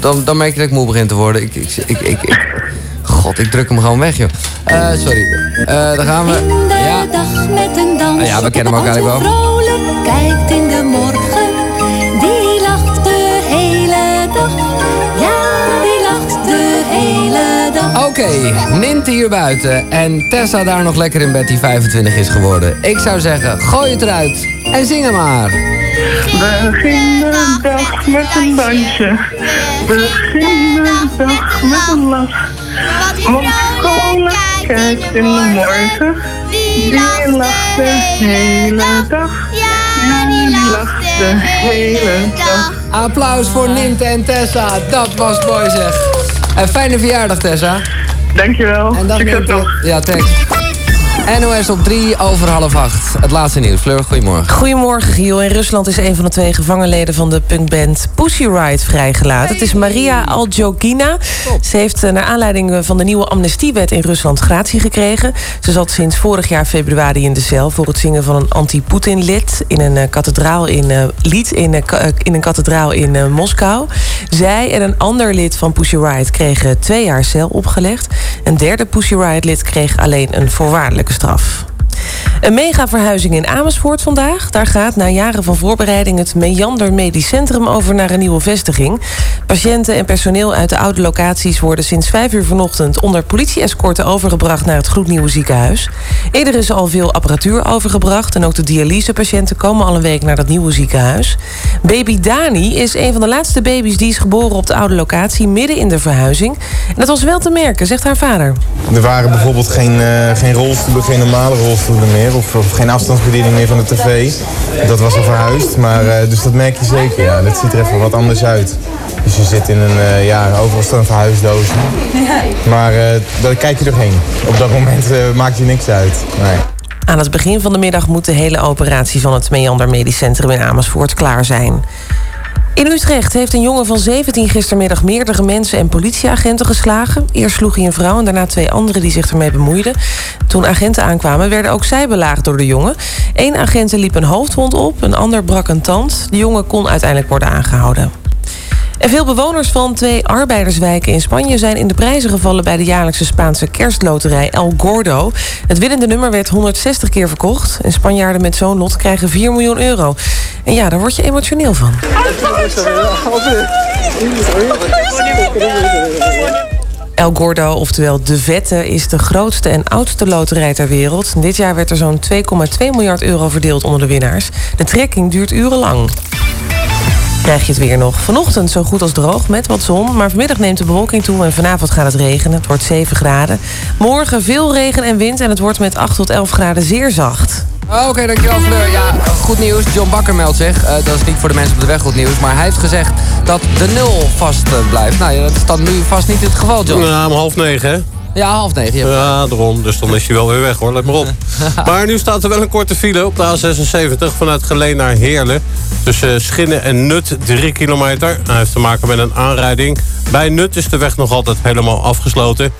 dan, dan merk je dat ik moe begin te worden. Ik, ik, ik, God, ik druk hem gewoon weg, joh. Eh, sorry. Eh daar gaan we. Ja. dag met een. Ah ja, we kennen hem eigenlijk wel. Vrolijk kijkt in de morgen. Die lacht de hele dag. Ja, die lacht de hele dag. Oké, Nint hier buiten en Tessa daar nog lekker in bed die 25 is geworden. Ik zou zeggen, gooi het eruit en zing hem maar. Begin de dag met een dansje. Begin de dag met een lach. Want kijkt in de morgen. Die lacht de hele dag. Ja, die lacht de hele dag. Applaus voor Ninte en Tessa. Dat was mooi zeg. En fijne verjaardag Tessa. Dankjewel. En dag Succes nog. Ja, thanks. NOS op 3 over half 8. Het laatste nieuws. Fleur, goedemorgen. Goedemorgen, Giel. In Rusland is een van de twee gevangenleden van de punkband Pussy Riot vrijgelaten. Het is Maria Aljogina. Ze heeft eh, naar aanleiding eh, van de nieuwe amnestiewet in Rusland gratie gekregen. Ze zat sinds vorig jaar februari in de cel voor het zingen van een anti-Poetin-lid in een eh, kathedraal in lied in, in een kathedraal in Moskou. Zij en een ander lid van Pussy Riot kregen twee jaar cel opgelegd. Een derde Pussy Riot-lid kreeg alleen een voorwaardelijke straf. Een mega-verhuizing in Amersfoort vandaag. Daar gaat na jaren van voorbereiding het Meander Medisch Centrum over naar een nieuwe vestiging. Patiënten en personeel uit de oude locaties worden sinds vijf uur vanochtend onder politie-escorten overgebracht naar het gloednieuwe ziekenhuis. Eerder is al veel apparatuur overgebracht en ook de dialysepatiënten komen al een week naar dat nieuwe ziekenhuis. Baby Dani is een van de laatste baby's die is geboren op de oude locatie midden in de verhuizing. En dat was wel te merken, zegt haar vader. Er waren bijvoorbeeld geen, eh, geen rolstoelen, geen normale rolstoelen meer. Of, geen afstandsbediening meer van de tv. Dat was al verhuisd. Maar, eh, dus dat merk je zeker. Ja. Dat ziet er even wat anders uit. Dus je zit in een, eh, ja, overal verhuisdozen. Maar eh, daar kijk je doorheen. Op dat moment maakt je niks uit. Nee. Aan het begin van de middag moet de hele operatie van het Meander Medisch Centrum in Amersfoort klaar zijn. In Utrecht heeft een jongen van 17 gistermiddag meerdere mensen en politieagenten geslagen. Eerst sloeg hij een vrouw en daarna twee anderen die zich ermee bemoeiden. Toen agenten aankwamen werden ook zij belaagd door de jongen. Eén agent liep een hoofdwond op, een ander brak een tand. De jongen kon uiteindelijk worden aangehouden. En veel bewoners van twee arbeiderswijken in Spanje zijn in de prijzen gevallen bij de jaarlijkse Spaanse kerstloterij El Gordo. Het winnende nummer werd 160 keer verkocht. En Spanjaarden met zo'n lot krijgen 4 miljoen euro. En ja, daar word je emotioneel van. El Gordo, oftewel De Vette, is de grootste en oudste loterij ter wereld. Dit jaar werd er zo'n 2,2 miljard euro verdeeld onder de winnaars. De trekking duurt urenlang. Krijg je het weer nog. Vanochtend zo goed als droog met wat zon. Maar vanmiddag neemt de bewolking toe en vanavond gaat het regenen. Het wordt 7 graden. Morgen veel regen en wind en het wordt met 8 tot 11 graden zeer zacht. Oké, dankjewel Fleur. Ja, goed nieuws. John Bakker meldt zich. Eh, dat is niet voor de mensen op de weg goed nieuws. Maar hij heeft gezegd dat de nul vast eh, blijft. Nou ja, dat is dan nu vast niet het geval, John. Ja, om half negen, hè? Ja, half negen. Ja. Ja, daarom. Dus dan is hij wel weer weg, hoor. Let maar op. maar nu staat er wel een korte file op de A76 vanuit Geleen naar Heerlen. Tussen Schinnen en Nut, 3 kilometer. Hij heeft te maken met een aanrijding. Bij Nut is de weg nog altijd helemaal afgesloten.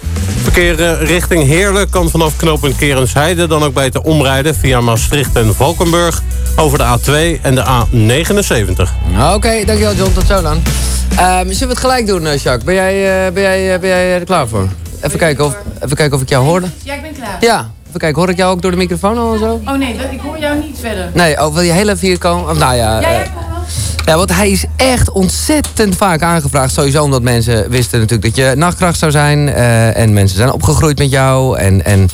Verkeer eh, richting Heerlen kan vanaf knooppunt Kerensheide... dan ook beter omrijden via Maastricht en Valkenburg... over de A2 en de A79. Oké, dankjewel John. Tot zo dan. Ehm, zullen we het gelijk doen, eh, Jacques? Ben jij, eh, ben, jij, eh, ben jij er klaar voor? Even kijken, of, even kijken of ik jou hoorde. Ja, ik ben klaar. Ja, even kijken. Hoor ik jou ook door de microfoon al en zo? Oh nee, ik hoor jou niet verder. Nee, oh, wil je heel even hier komen? Of, nou ja, Ja, ja, eh, ja, want hij is echt ontzettend vaak aangevraagd. Sowieso omdat mensen wisten natuurlijk dat je nachtkracht zou zijn. eh, en mensen zijn opgegroeid met jou. En, en,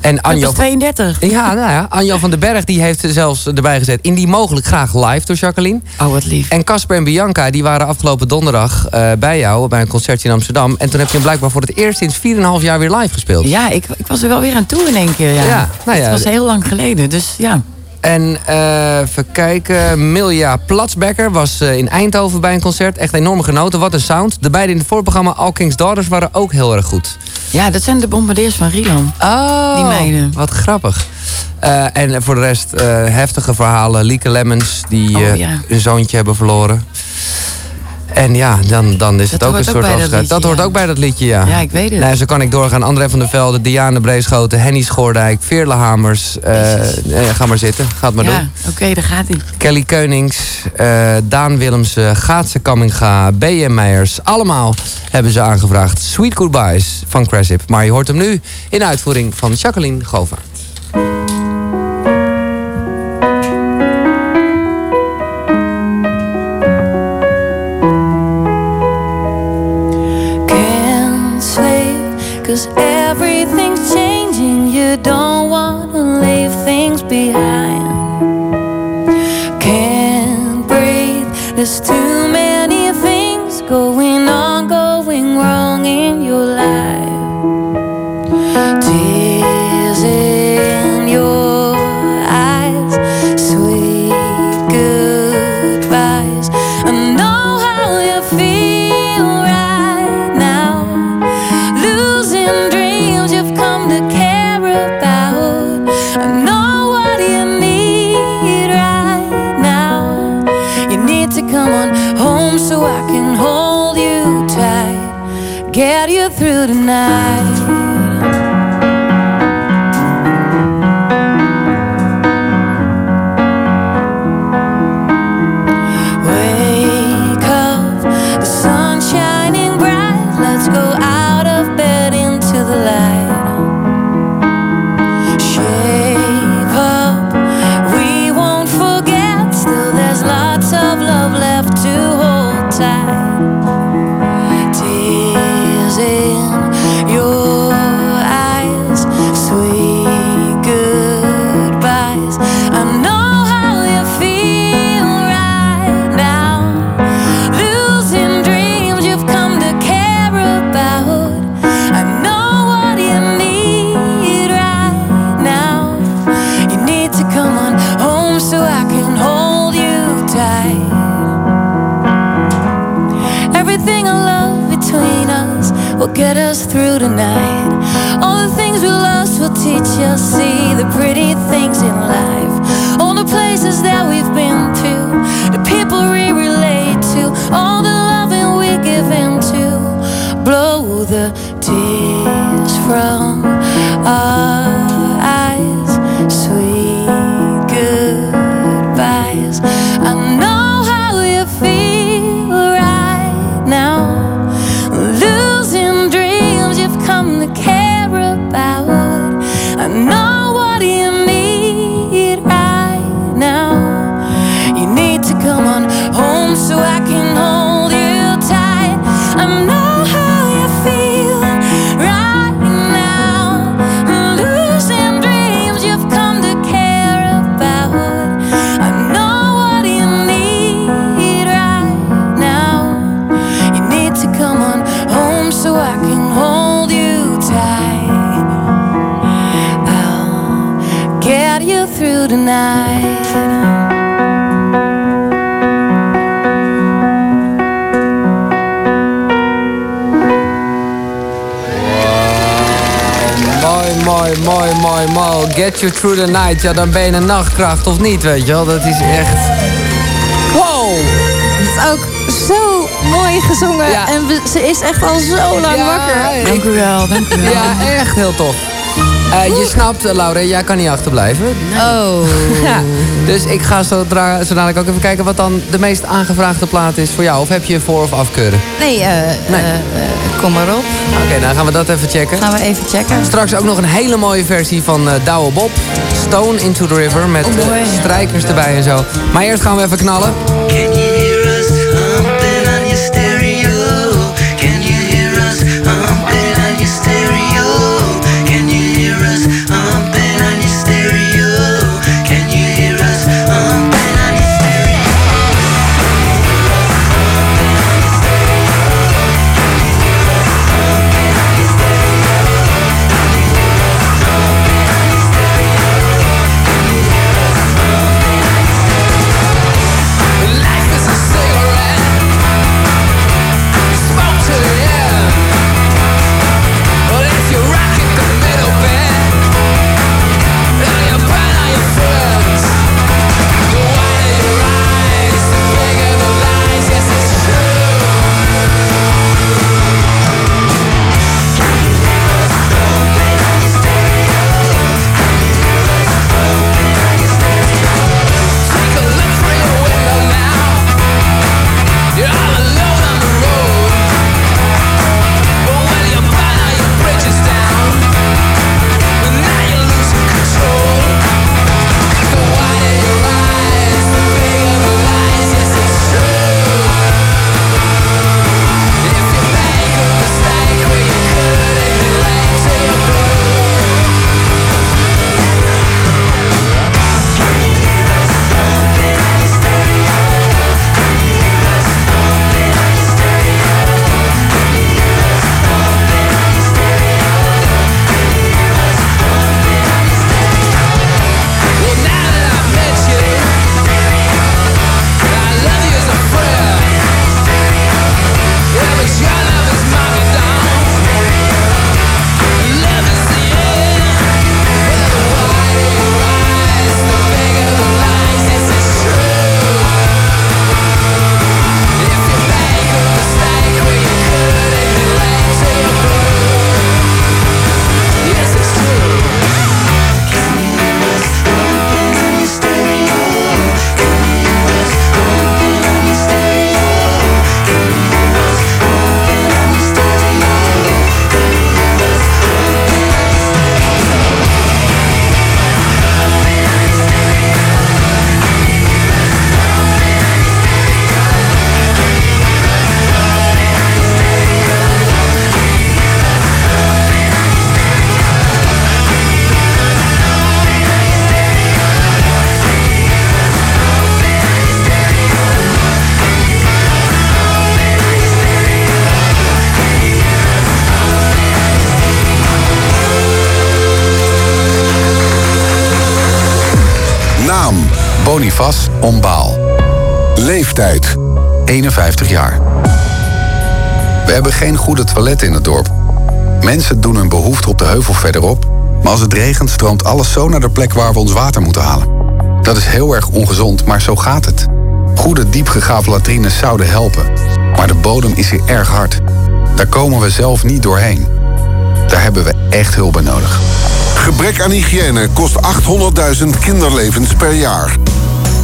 en Anjo, 32. ja, nou ja, Anjo van den Berg die heeft zelfs erbij gezet. In die mogelijk graag live door Jacqueline. Oh, wat lief. En Casper en Bianca die waren afgelopen donderdag eh, bij jou bij een concertje in Amsterdam. En toen heb je hem blijkbaar voor het eerst sinds 4,5 jaar weer live gespeeld. Ja, ik, ik was er wel weer aan toe in één keer. Ja, Ja, nou ja, Het was heel lang geleden, dus ja. En eh even kijken. Milja Platsbecker was eh, in Eindhoven bij een concert. Echt enorm genoten. Wat een sound. De beiden in het voorprogramma All King's Daughters waren ook heel erg goed. Ja, dat zijn de bombardeers van Rieland. Oh, Die meiden. Wat grappig. Eh, en voor de rest heftige verhalen. Lieke Lemmens, die Oh, ja. een zoontje hebben verloren. En ja, dan, dan is het ook een soort dat afscheid. Dat hoort ook bij dat liedje, ja. Ja, ik weet het. Nou, zo kan ik doorgaan. André van der Velde, Diane Breeschoten, Henny Schoordijk, Veerle Hamers. Eh, ga maar zitten, ga het maar ja, doen. oké, daar gaat hij. Kelly Keunings, eh, Daan Willemsen, Gaatse Kamminga, B.M. Meijers. Allemaal hebben ze aangevraagd. Sweet Goodbyes van Cressip. Maar je hoort hem nu in uitvoering van Jacqueline Govaert. Cause everything's changing. You don't mooi, mooi, mooi. Get you through the night. Ja, dan ben je een nachtkracht of niet, weet je wel. Dat is echt... Wow! Het is ook zo mooi gezongen. En we- ze is echt al zo lang Ja, wakker. Dank u wel, dank u wel. Ja, echt heel tof. Eh, je snapt, eh, Laura, jij kan niet achterblijven. Oh. Ja, dus ik ga zo, dadelijk ook even kijken wat dan de meest aangevraagde plaat is voor jou. Of heb je voor- of afkeuren? Nee, Nee. eh, kom maar op. Oké, dan gaan we dat even checken. Gaan we even checken. Straks ook nog een hele mooie versie van eh Douwe Bob. Stone into the River met Oh, eh, strijkers erbij en zo. Maar eerst gaan we even knallen. Toiletten in het dorp. Mensen doen hun behoefte op de heuvel verderop, maar als het regent stroomt alles zo naar de plek waar we ons water moeten halen. Dat is heel erg ongezond, maar zo gaat het. Goede diepgegraven latrines zouden helpen, maar de bodem is hier erg hard. Daar komen we zelf niet doorheen. Daar hebben we echt hulp bij nodig. Gebrek aan hygiëne kost 800.000 kinderlevens per jaar.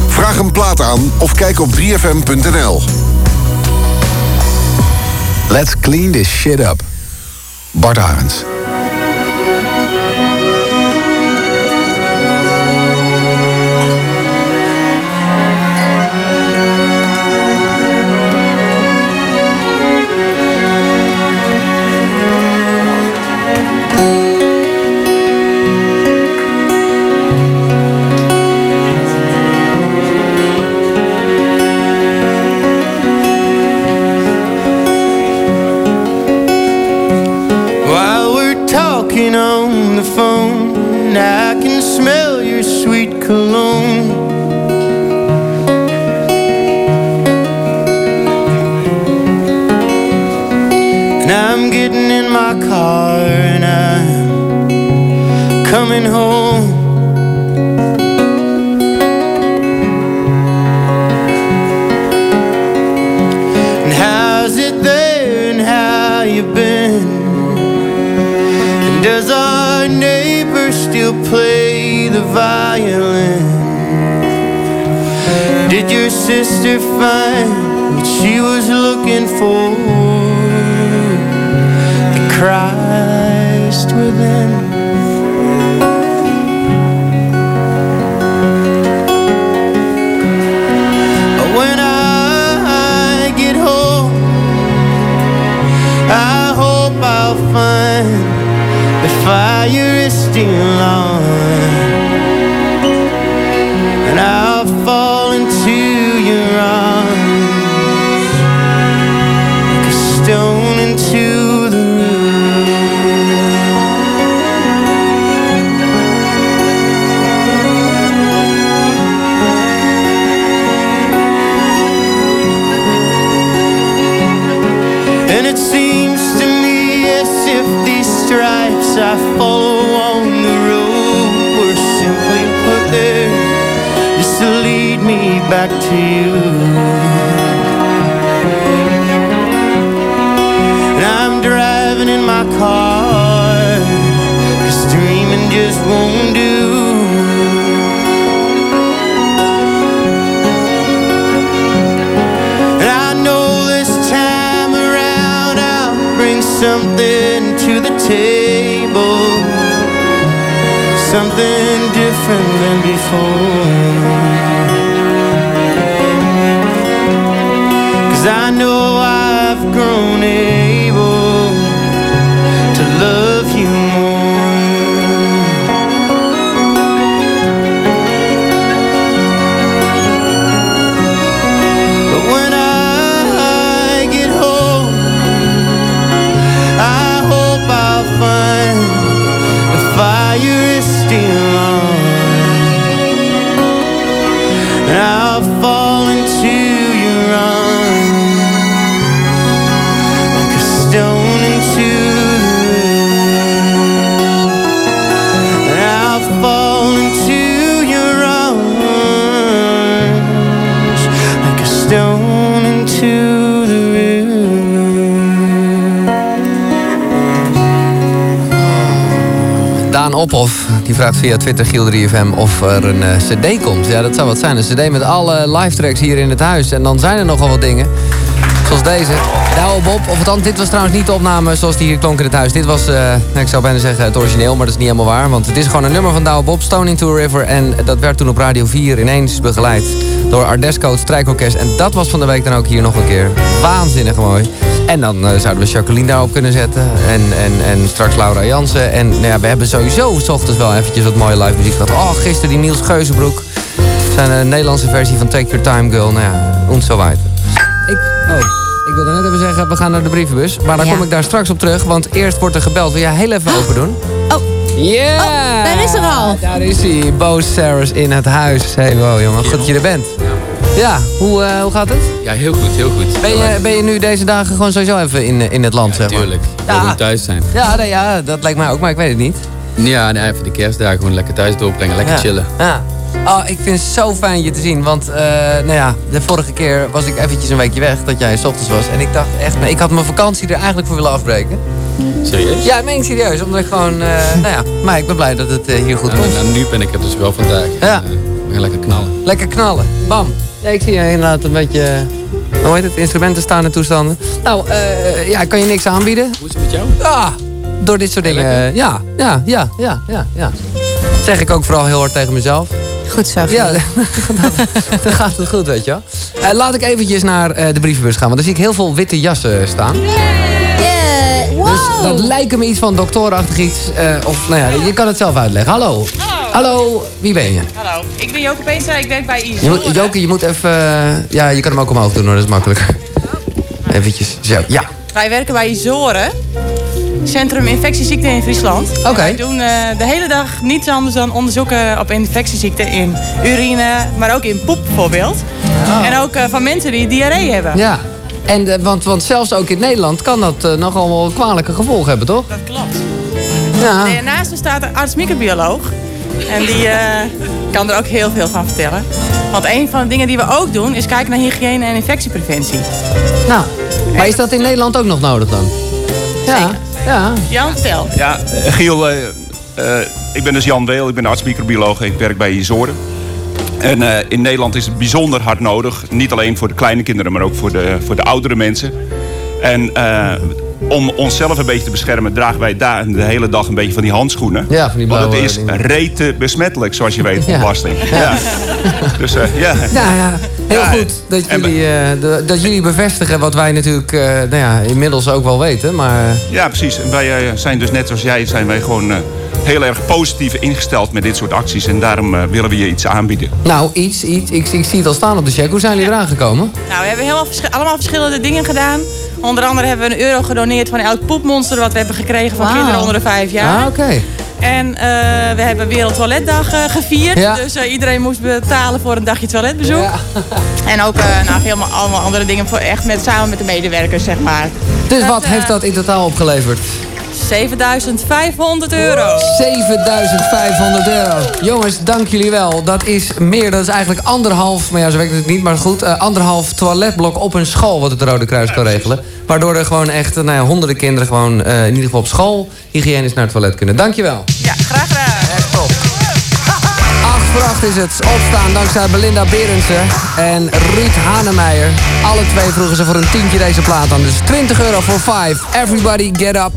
Vraag een plaat aan of kijk op 3fm.nl. Let's clean this shit up. Bart Arends. Via Twitter Giel 3FM of er een eh, cd komt. Ja, dat zou wat zijn. Een cd met alle live tracks hier in het huis. En dan zijn er nogal wat dingen. Deze. Douwe Bob. Of althans, dit was trouwens niet de opname zoals die hier klonk in het huis. Dit was, eh, ik zou bijna zeggen het origineel, maar dat is niet helemaal waar. Want het is gewoon een nummer van Douwe Bob, Stone into a River. En dat werd toen op Radio 4 ineens begeleid door Ardesco, strijkorkest. En dat was van de week dan ook hier nog een keer. Waanzinnig mooi. En dan eh, zouden we Jacqueline daarop kunnen zetten. En, en, en straks Laura Jansen. En nou ja, we hebben sowieso s ochtends wel eventjes wat mooie live muziek gehad. Oh, gisteren die Niels Geuzenbroek. Zijn een Nederlandse versie van Take Your Time Girl. Nou ja, ons zo zeggen, we gaan naar de brievenbus. Maar dan Ja. kom ik daar straks op terug. Want eerst wordt er gebeld. Wil jij heel even open doen? Oh, Yeah! Oh, daar is er al. Daar is hij, Bo Saris in het huis. Hey, wow, jongen. Goed dat je er bent. Ja, hoe, eh, hoe gaat het? Ja, heel goed, heel goed. Ben je, ben je nu deze dagen gewoon sowieso even in, in het land, zeg maar? Tuurlijk. Ja. Ja. moet thuis zijn. Ja, nee, ja, dat lijkt mij ook, maar ik weet het niet. Ja, nee, even de kerstdagen gewoon lekker thuis doorbrengen, lekker Ja. chillen. Ja. Oh, ik vind het zo fijn je te zien. Want eh, nou ja, de vorige keer was ik eventjes een weekje weg dat jij s ochtends was. En ik dacht echt, nee, ik had mijn vakantie er eigenlijk voor willen afbreken. Serieus? Ja, ik meen ik serieus. Omdat ik gewoon, eh, nou ja, maar ik ben blij dat het eh, hier goed komt. nou, nu ben ik er dus wel vandaag. Ja. We gaan lekker knallen. Lekker knallen. Bam. Ja, ik zie je inderdaad een beetje, hoe heet het, instrumenten staan en toestanden. Nou, ja, kan je niks aanbieden? Hoe is het met jou? Ja, door dit soort dingen. Ja, ja, ja, ja, ja, ja. Dat zeg ik ook vooral heel hard tegen mezelf. Goed zo. Ja, dan gaat het goed, weet je wel. Eh, laat ik eventjes naar eh, de brievenbus gaan, want daar zie ik heel veel witte jassen staan. Yeah. Dus dat lijkt me iets van doctorachtig iets. eh, of, nou ja, je kan het zelf uitleggen. Hallo. Hallo, wie ben je? Hallo, ik ben Joke Peenstra, ik werk bij ISO. Joke, je moet even... ja, je kan hem ook omhoog doen hoor, dat is makkelijker. Eventjes, zo, ja. Wij werken bij Isoren, Centrum Infectieziekten in Friesland. Oké. Doen eh, de hele dag niets anders dan onderzoeken op infectieziekten in urine, maar ook in poep bijvoorbeeld. En ook eh, van mensen die diarree hebben. Ja, en, eh, want, want zelfs ook in Nederland kan dat nogal wel kwalijke gevolgen hebben, toch? Dat klopt. Ja. Naast me staat een arts-microbioloog. En die kan er ook heel veel van vertellen. Want een van de dingen die we ook doen is kijken naar hygiëne en infectiepreventie. Nou, maar is dat in Nederland ook nog nodig dan? Ja, ja. Jan, vertel. Ja, eh, Giel, eh, eh, ik ben dus Jan Weel, ik ben arts-microbioloog en ik werk bij Isoren. En eh, in Nederland is het bijzonder hard nodig. Niet alleen voor de kleine kinderen, maar ook voor de, voor de oudere mensen. En eh, om onszelf een beetje te beschermen, dragen wij daar de hele dag een beetje van die handschoenen. Ja, van die Want blauwe het is rete besmettelijk, zoals je weet, Ja. ontlasting. Ja. Ja. Dus eh, ja. Ja, ja. Heel Ja, goed dat jullie, eh, dat jullie bevestigen wat wij natuurlijk eh, nou ja, inmiddels ook wel weten. Maar Ja, precies. En wij eh, zijn dus net zoals jij, zijn wij gewoon eh, heel erg positief ingesteld met dit soort acties. En daarom eh, willen we je iets aanbieden. nou, iets, iets. Ik, ik zie het al staan op de check. Hoe zijn jullie eraan gekomen? Nou, we hebben helemaal allemaal verschillende dingen gedaan. Onder andere hebben we een euro gedoneerd van elk poepmonster wat we hebben gekregen van kinderen onder de vijf jaar. Ah, oké. En eh, we hebben Wereld Toiletdag eh, gevierd. Ja. Dus eh, iedereen moest betalen voor een dagje toiletbezoek. En ook nou, helemaal allemaal andere dingen voor echt met, samen met de medewerkers, zeg maar. Dus wat heeft dat in totaal opgeleverd? 7500 euro. 7500 euro. Jongens, dank jullie wel. Dat is meer, dat is eigenlijk anderhalf, maar ja, zo werkt het niet, maar goed, anderhalf toiletblok op een school wat het Rode Kruis kan regelen. Waardoor er gewoon echt nou ja, honderden kinderen gewoon in ieder geval op school hygiënisch naar het toilet kunnen. Dankjewel. Voor 8 is het. Opstaan dankzij Belinda Berendsen en Ruud Hanemeijer. Alle twee vroegen ze voor een tientje deze plaat aan. Dus 20 euro voor 5. Everybody get up.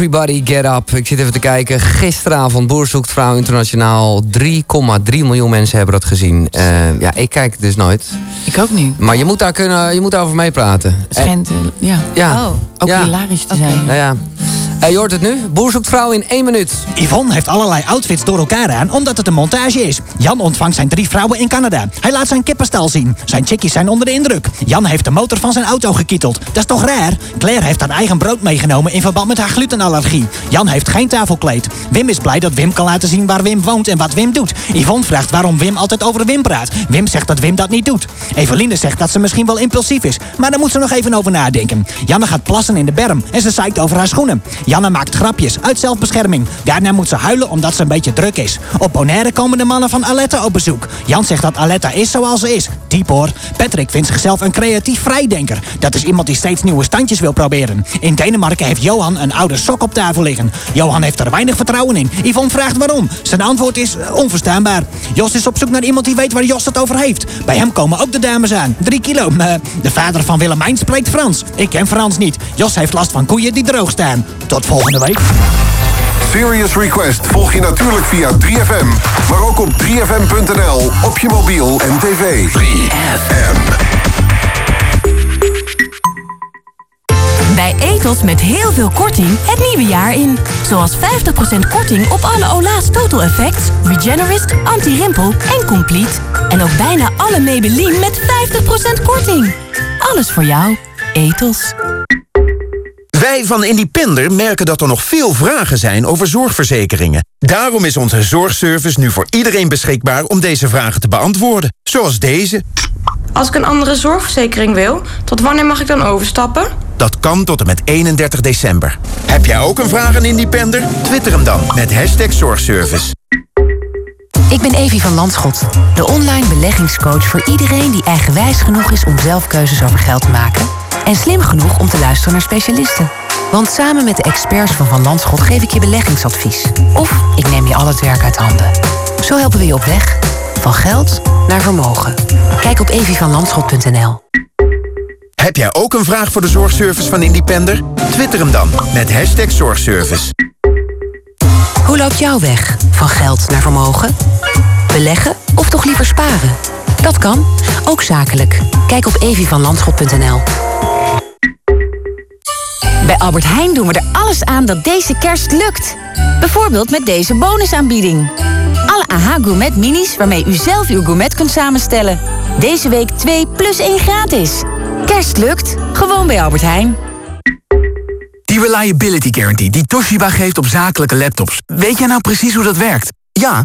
Everybody Get Up. Ik zit even te kijken. Gisteravond Boer zoekt vrouw internationaal. 3,3 miljoen mensen hebben dat gezien. Eh, ja, ik kijk dus nooit. Ik ook niet. Maar je moet daar, kunnen, je moet daarover meepraten. Het schijnt, eh, ja. Ja. Oh, ook Ja. hilarisch te zijn. Nou ja. Je hoort het nu. Boer zoekt vrouw in één minuut. Yvonne heeft allerlei outfits door elkaar aan, omdat het een montage is. Jan ontvangt zijn drie vrouwen in Canada. Hij laat zijn kippenstal zien. Zijn chickies zijn onder de indruk. Jan heeft de motor van zijn auto gekieteld. Dat is toch raar? Claire heeft haar eigen brood meegenomen in verband met haar glutenallergie. Jan heeft geen tafelkleed. Wim is blij dat Wim kan laten zien waar Wim woont en wat Wim doet. Yvonne vraagt waarom Wim altijd over Wim praat. Wim zegt dat Wim dat niet doet. Eveline zegt dat ze misschien wel impulsief is, maar daar moet ze nog even over nadenken. Janne gaat plassen in de berm en ze zeikt over haar schoenen. Janne maakt grapjes uit zelfbescherming. Daarna moet ze huilen omdat ze een beetje druk is. Op Bonaire komen de mannen van Aletta op bezoek. Jan zegt dat Aletta is zoals ze is. Diep hoor. Patrick vindt zichzelf een creatief vrijdenker. Dat is iemand die steeds nieuwe standjes wil proberen. In Denemarken heeft Johan een oude sok op tafel liggen. Johan heeft er weinig vertrouwen in. Yvonne vraagt waarom. Zijn antwoord is eh, onverstaanbaar. Jos is op zoek naar iemand die weet waar Jos het over heeft. Bij hem komen ook de dames aan. Drie kilo. Eh, de vader van Willemijn spreekt Frans. Ik ken Frans niet. Jos heeft last van koeien die droog staan. Volgende week. Serious Request volg je natuurlijk via 3FM, maar ook op 3FM.nl, op je mobiel en tv. 3FM. Bij Etos met heel veel korting het nieuwe jaar in. Zoals 50% korting op alle Ola's Total Effects, Regenerist, Anti-Rimpel en Complete. En ook bijna alle Maybelline met 50% korting. Alles voor jou. Etos. Wij van Independer merken dat er nog veel vragen zijn over zorgverzekeringen. Daarom is onze zorgservice nu voor iedereen beschikbaar om deze vragen te beantwoorden. Zoals deze. Als ik een andere zorgverzekering wil, tot wanneer mag ik dan overstappen? Dat kan tot en met 31 december. Heb jij ook een vraag aan Independer? Twitter hem dan met hashtag zorgservice. Ik ben Evie van Landschot, de online beleggingscoach voor iedereen die eigenwijs genoeg is om zelf keuzes over geld te maken en slim genoeg om te luisteren naar specialisten. Want samen met de experts van Van Landschot geef ik je beleggingsadvies. Of ik neem je al het werk uit handen. Zo helpen we je op weg van geld naar vermogen. Kijk op evievanlandschot.nl. Heb jij ook een vraag voor de zorgservice van Independer? Twitter hem dan met hashtag zorgservice. Hoe loopt jouw weg van geld naar vermogen? Beleggen of toch liever sparen? Dat kan, ook zakelijk. Kijk op evievanlandschot.nl. Bij Albert Heijn doen we er alles aan dat deze kerst lukt. Bijvoorbeeld met deze bonusaanbieding. Alle AH Gourmet minis waarmee u zelf uw gourmet kunt samenstellen. Deze week 2 plus 1 gratis. Kerst lukt, gewoon bij Albert Heijn. Die Reliability Guarantee die Toshiba geeft op zakelijke laptops. Weet jij nou precies hoe dat werkt? Ja,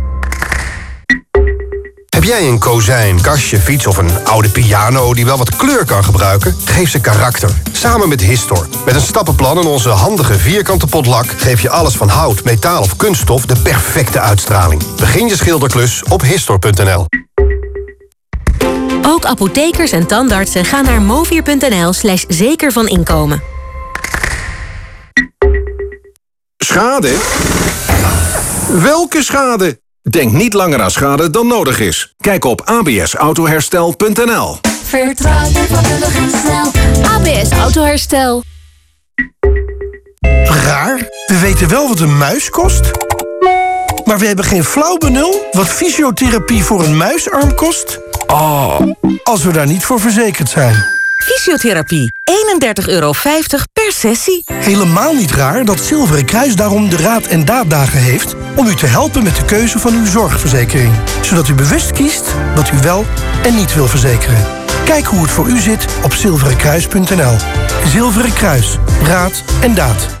Heb jij een kozijn, kastje, fiets of een oude piano die wel wat kleur kan gebruiken? Geef ze karakter. Samen met Histor. Met een stappenplan en onze handige vierkante potlak geef je alles van hout, metaal of kunststof de perfecte uitstraling. Begin je schilderklus op Histor.nl. Ook apothekers en tandartsen gaan naar movier.nl slash zeker van inkomen. Schade? Welke schade? Denk niet langer aan schade dan nodig is. Kijk op absautoherstel.nl Vertrouw je vakkundig en snel. ABS Autoherstel. Raar, we weten wel wat een muis kost. Maar we hebben geen flauw benul wat fysiotherapie voor een muisarm kost. Oh, als we daar niet voor verzekerd zijn. Fysiotherapie, 31,50 euro per sessie. Helemaal niet raar dat Zilveren Kruis daarom de Raad en Daaddagen heeft... om u te helpen met de keuze van uw zorgverzekering. Zodat u bewust kiest wat u wel en niet wil verzekeren. Kijk hoe het voor u zit op zilverenkruis.nl. Zilveren Kruis. Raad en daad.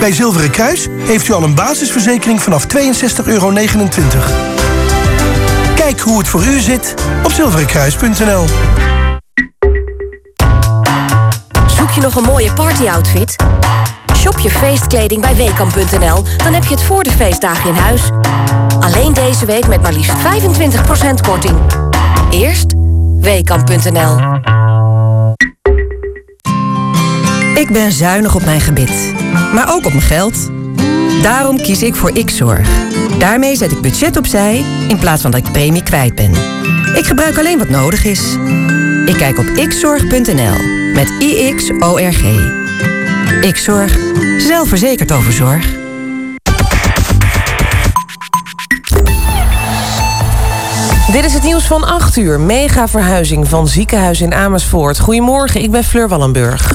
Bij Zilveren Kruis heeft u al een basisverzekering vanaf 62,29 euro. Kijk hoe het voor u zit op zilverenkruis.nl. Zoek je nog een mooie partyoutfit? Shop je feestkleding bij Weekamp.nl, dan heb je het voor de feestdagen in huis. Alleen deze week met maar liefst 25% korting. Eerst Weekamp.nl. Ik ben zuinig op mijn gebit, maar ook op mijn geld. Daarom kies ik voor X-Zorg. Daarmee zet ik budget opzij in plaats van dat ik premie kwijt ben. Ik gebruik alleen wat nodig is. Ik kijk op xzorg.nl met IXORG. X-Zorg. Zelfverzekerd over zorg. Dit is het nieuws van 8 uur. Mega verhuizing van ziekenhuis in Amersfoort. Goedemorgen, ik ben Fleur Wallenburg.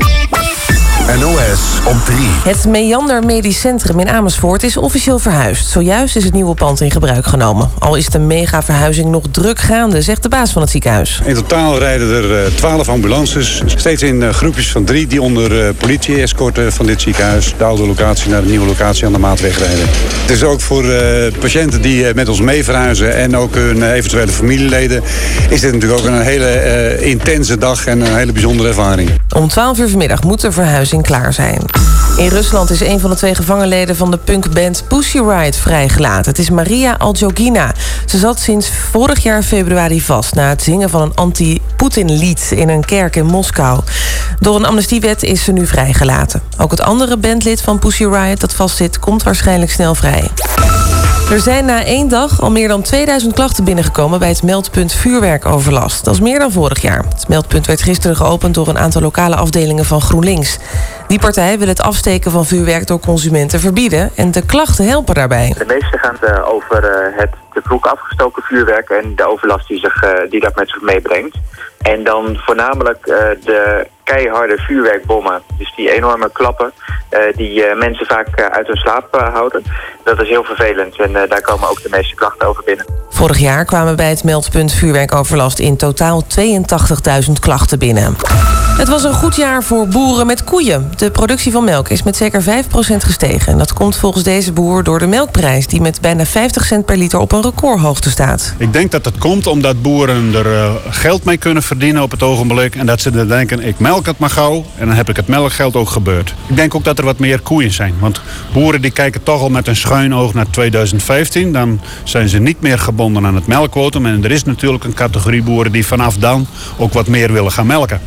NOS op 3. Het Meander Medisch Centrum in Amersfoort is officieel verhuisd. Zojuist is het nieuwe pand in gebruik genomen. Al is de mega-verhuizing nog druk gaande, zegt de baas van het ziekenhuis. In totaal rijden er 12 ambulances. Steeds in eh, groepjes van drie die onder eh, politie-escorten van dit ziekenhuis... de oude locatie naar de nieuwe locatie aan de Maatweg rijden. Het is ook voor eh, patiënten die met ons mee verhuizen... en ook hun eventuele familieleden... is dit natuurlijk ook een hele intense dag en een hele bijzondere ervaring. Om 12 uur vanmiddag moet de verhuizing klaar zijn. In Rusland is een van de twee gevangenleden van de punkband Pussy Riot vrijgelaten. Het is Maria Aljogina. Ze zat sinds vorig jaar februari vast... na het zingen van een anti-Poetin-lied in een kerk in Moskou. Door een amnestiewet is ze nu vrijgelaten. Ook het andere bandlid van Pussy Riot dat vastzit... komt waarschijnlijk snel vrij. Er zijn na één dag al meer dan 2000 klachten binnengekomen... bij het meldpunt vuurwerkoverlast. Dat is meer dan vorig jaar. Het meldpunt werd gisteren geopend door een aantal lokale afdelingen van GroenLinks. Die partij wil het afsteken van vuurwerk door consumenten verbieden... en de klachten helpen daarbij. De meeste gaan eh, over eh, het te vroeg afgestoken vuurwerk... en de overlast die, zich, eh, die dat met zich meebrengt. En dan voornamelijk de keiharde vuurwerkbommen. Dus die enorme klappen die mensen vaak uit hun slaap houden. Dat is heel vervelend en daar komen ook de meeste klachten over binnen. Vorig jaar kwamen bij het meldpunt vuurwerkoverlast in totaal 82.000 klachten binnen. Het was een goed jaar voor boeren met koeien. De productie van melk is met zeker 5% gestegen. En dat komt volgens deze boer door de melkprijs... die met bijna 50 cent per liter op een recordhoogte staat. Ik denk dat dat komt omdat boeren er uh, geld mee kunnen verdienen op het ogenblik. En dat ze denken, ik melk het maar gauw en dan heb ik het melkgeld ook gebeurd. Ik denk ook dat er wat meer koeien zijn. Want boeren die kijken toch al met een schuin oog naar 2015. Dan zijn ze niet meer gebonden aan het melkquotum. En er is natuurlijk een categorie boeren die vanaf dan ook wat meer willen gaan melken.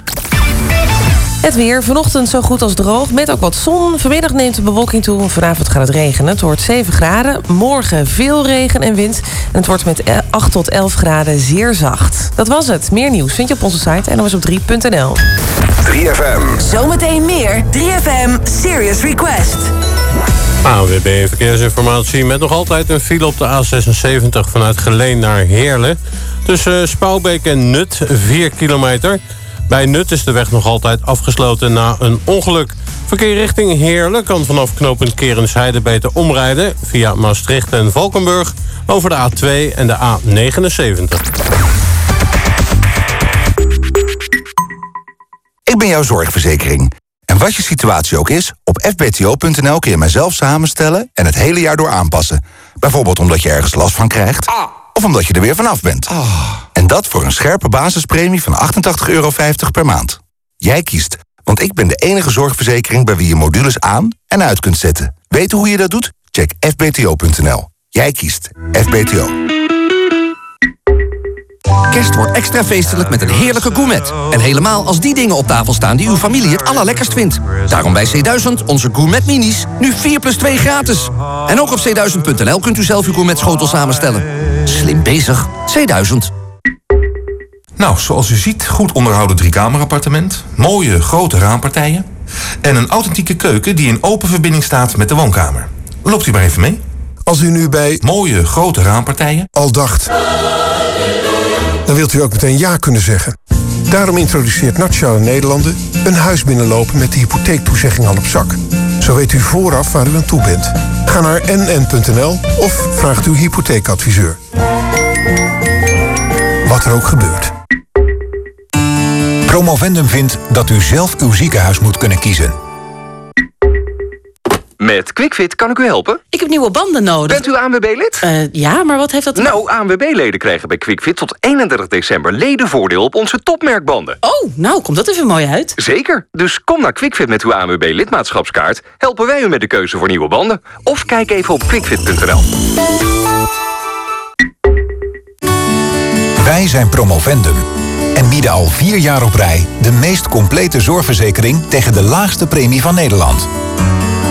Het weer vanochtend zo goed als droog, met ook wat zon. Vanmiddag neemt de bewolking toe. Vanavond gaat het regenen. Het wordt 7 graden. Morgen veel regen en wind. En het wordt met 8 tot 11 graden zeer zacht. Dat was het. Meer nieuws vind je op onze site en op 3.nl. 3FM. Zometeen meer 3FM Serious Request. AWB Verkeersinformatie met nog altijd een file op de A76 vanuit Geleen naar Heerlen. Tussen Spouwbeek en Nut, 4 kilometer. Bij Nut is de weg nog altijd afgesloten na een ongeluk. Verkeer richting Heerlen kan vanaf knooppunt Kerensheide beter omrijden... via Maastricht en Valkenburg over de A2 en de A79. Ik ben jouw zorgverzekering. En wat je situatie ook is, op fbto.nl kun je mijzelf samenstellen... en het hele jaar door aanpassen. Bijvoorbeeld omdat je ergens last van krijgt... of omdat je er weer vanaf bent. En dat voor een scherpe basispremie van 88,50 euro per maand. Jij kiest, want ik ben de enige zorgverzekering... bij wie je modules aan en uit kunt zetten. Weten hoe je dat doet? Check fbto.nl. Jij kiest FBTO. Kerst wordt extra feestelijk met een heerlijke gourmet. En helemaal als die dingen op tafel staan die uw familie het allerlekkerst vindt. Daarom bij C1000 onze gourmet minis. Nu 4 plus 2 gratis. En ook op c1000.nl kunt u zelf uw gourmet schotel samenstellen. Slim bezig. C1000. Nou, zoals u ziet, goed onderhouden driekamerappartement, mooie grote raampartijen en een authentieke keuken die in open verbinding staat met de woonkamer. Loopt u maar even mee. Als u nu bij mooie grote raampartijen al dacht, dan wilt u ook meteen ja kunnen zeggen. Daarom introduceert Nationale Nederlanden een huis binnenlopen met de hypotheektoezegging al op zak. Zo weet u vooraf waar u aan toe bent. Ga naar nn.nl of vraagt uw hypotheekadviseur. Wat er ook gebeurt. Promovendum vindt dat u zelf uw ziekenhuis moet kunnen kiezen. Met QuickFit kan ik u helpen? Ik heb nieuwe banden nodig. Bent u ANWB-lid? Uh, ja, maar wat heeft dat... Nou, ANWB-leden krijgen bij QuickFit tot 31 december ledenvoordeel op onze topmerkbanden. Oh, nou, komt dat even mooi uit. Zeker. Dus kom naar QuickFit met uw ANWB-lidmaatschapskaart. Helpen wij u met de keuze voor nieuwe banden. Of kijk even op quickfit.nl. Wij zijn Promovendum en bieden al vier jaar op rij de meest complete zorgverzekering tegen de laagste premie van Nederland.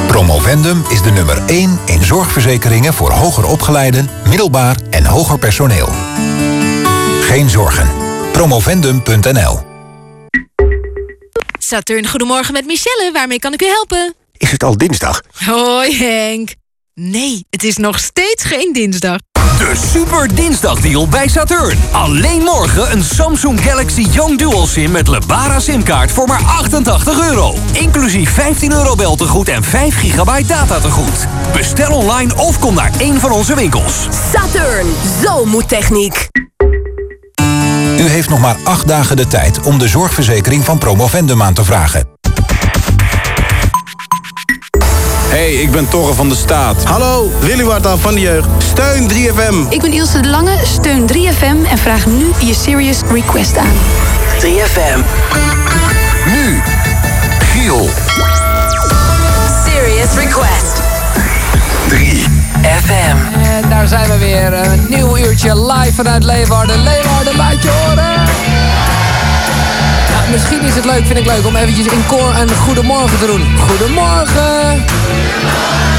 Promovendum is de nummer 1 in zorgverzekeringen voor hoger opgeleiden, middelbaar en hoger personeel. Geen zorgen. Promovendum.nl Saturn, goedemorgen met Michelle. Waarmee kan ik u helpen? Is het al dinsdag? Hoi Henk. Nee, het is nog steeds geen dinsdag. De super dinsdagdeal bij Saturn. Alleen morgen een Samsung Galaxy Young Dual SIM met Lebara simkaart voor maar 88 euro. Inclusief 15 euro beltegoed en 5 gigabyte datategoed. Bestel online of kom naar een van onze winkels. Saturn, zo moet techniek. U heeft nog maar 8 dagen de tijd om de zorgverzekering van Promovendum aan te vragen. Hey, ik ben Torre van de Staat. Hallo, Willy Warta van de Jeugd. Steun 3FM. Ik ben Ilse de Lange, steun 3FM en vraag nu je Serious Request aan. 3FM. Nu, Giel. Serious Request. 3FM. En daar zijn we weer. Een nieuw uurtje live vanuit Leeuwarden. Leeuwarden, laat je horen. Misschien is het leuk, vind ik leuk, om eventjes in koor een goedemorgen te doen. Goedemorgen! Eh,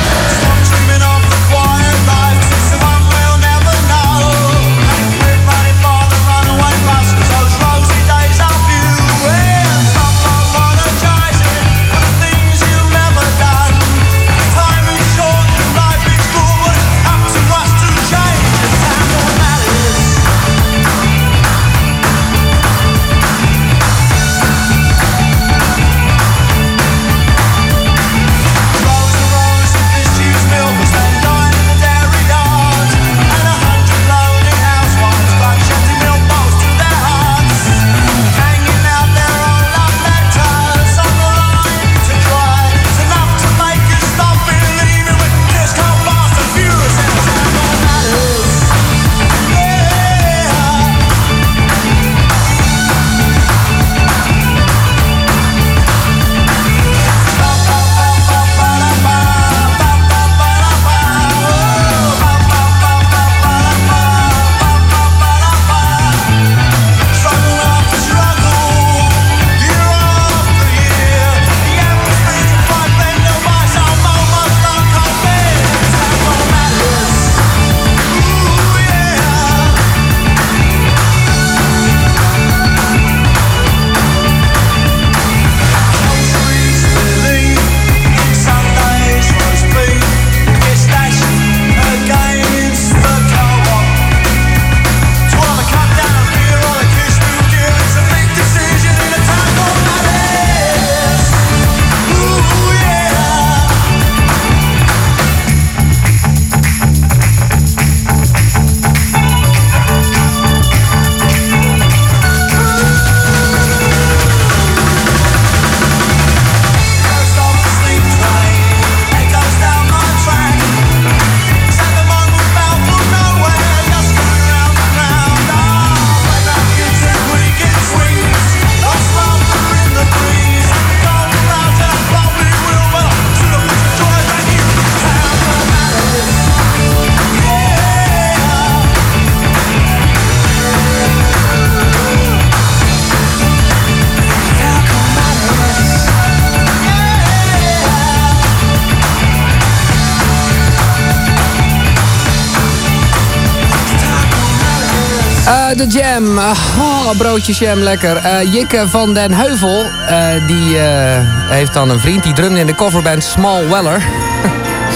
Eh, oh, broodje jam, lekker. Eh, Jikke van den Heuvel. eh, die eh, heeft dan een vriend. Die drumde in de coverband Small Weller.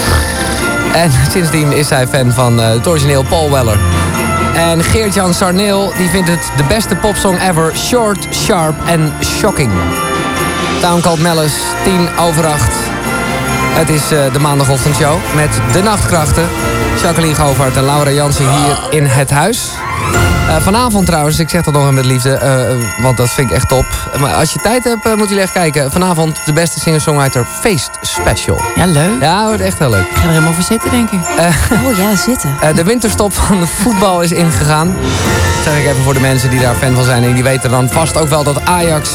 en sindsdien is hij fan van eh, het origineel Paul Weller. En Geert-Jan Sarneel die vindt het de beste popsong ever. Short, sharp en shocking. Town Called Mellis, 10 over 8. Het is eh, de maandagochtendshow met de nachtkrachten. Jacqueline Govaert en Laura Jansen hier in het huis. Eh, vanavond trouwens, ik zeg dat nog met liefde, eh, eh, want dat vind ik echt top. Maar als je tijd hebt, eh, moet je echt kijken. Vanavond de beste singer-songwriter Feest Special. Ja, leuk. Ja, wordt echt heel leuk. Ik ga er helemaal voor zitten, denk ik. Oh ja, zitten. Eh, de winterstop van de voetbal is ingegaan. Dat zeg ik even voor de mensen die daar fan van zijn. En die weten dan vast ook wel dat Ajax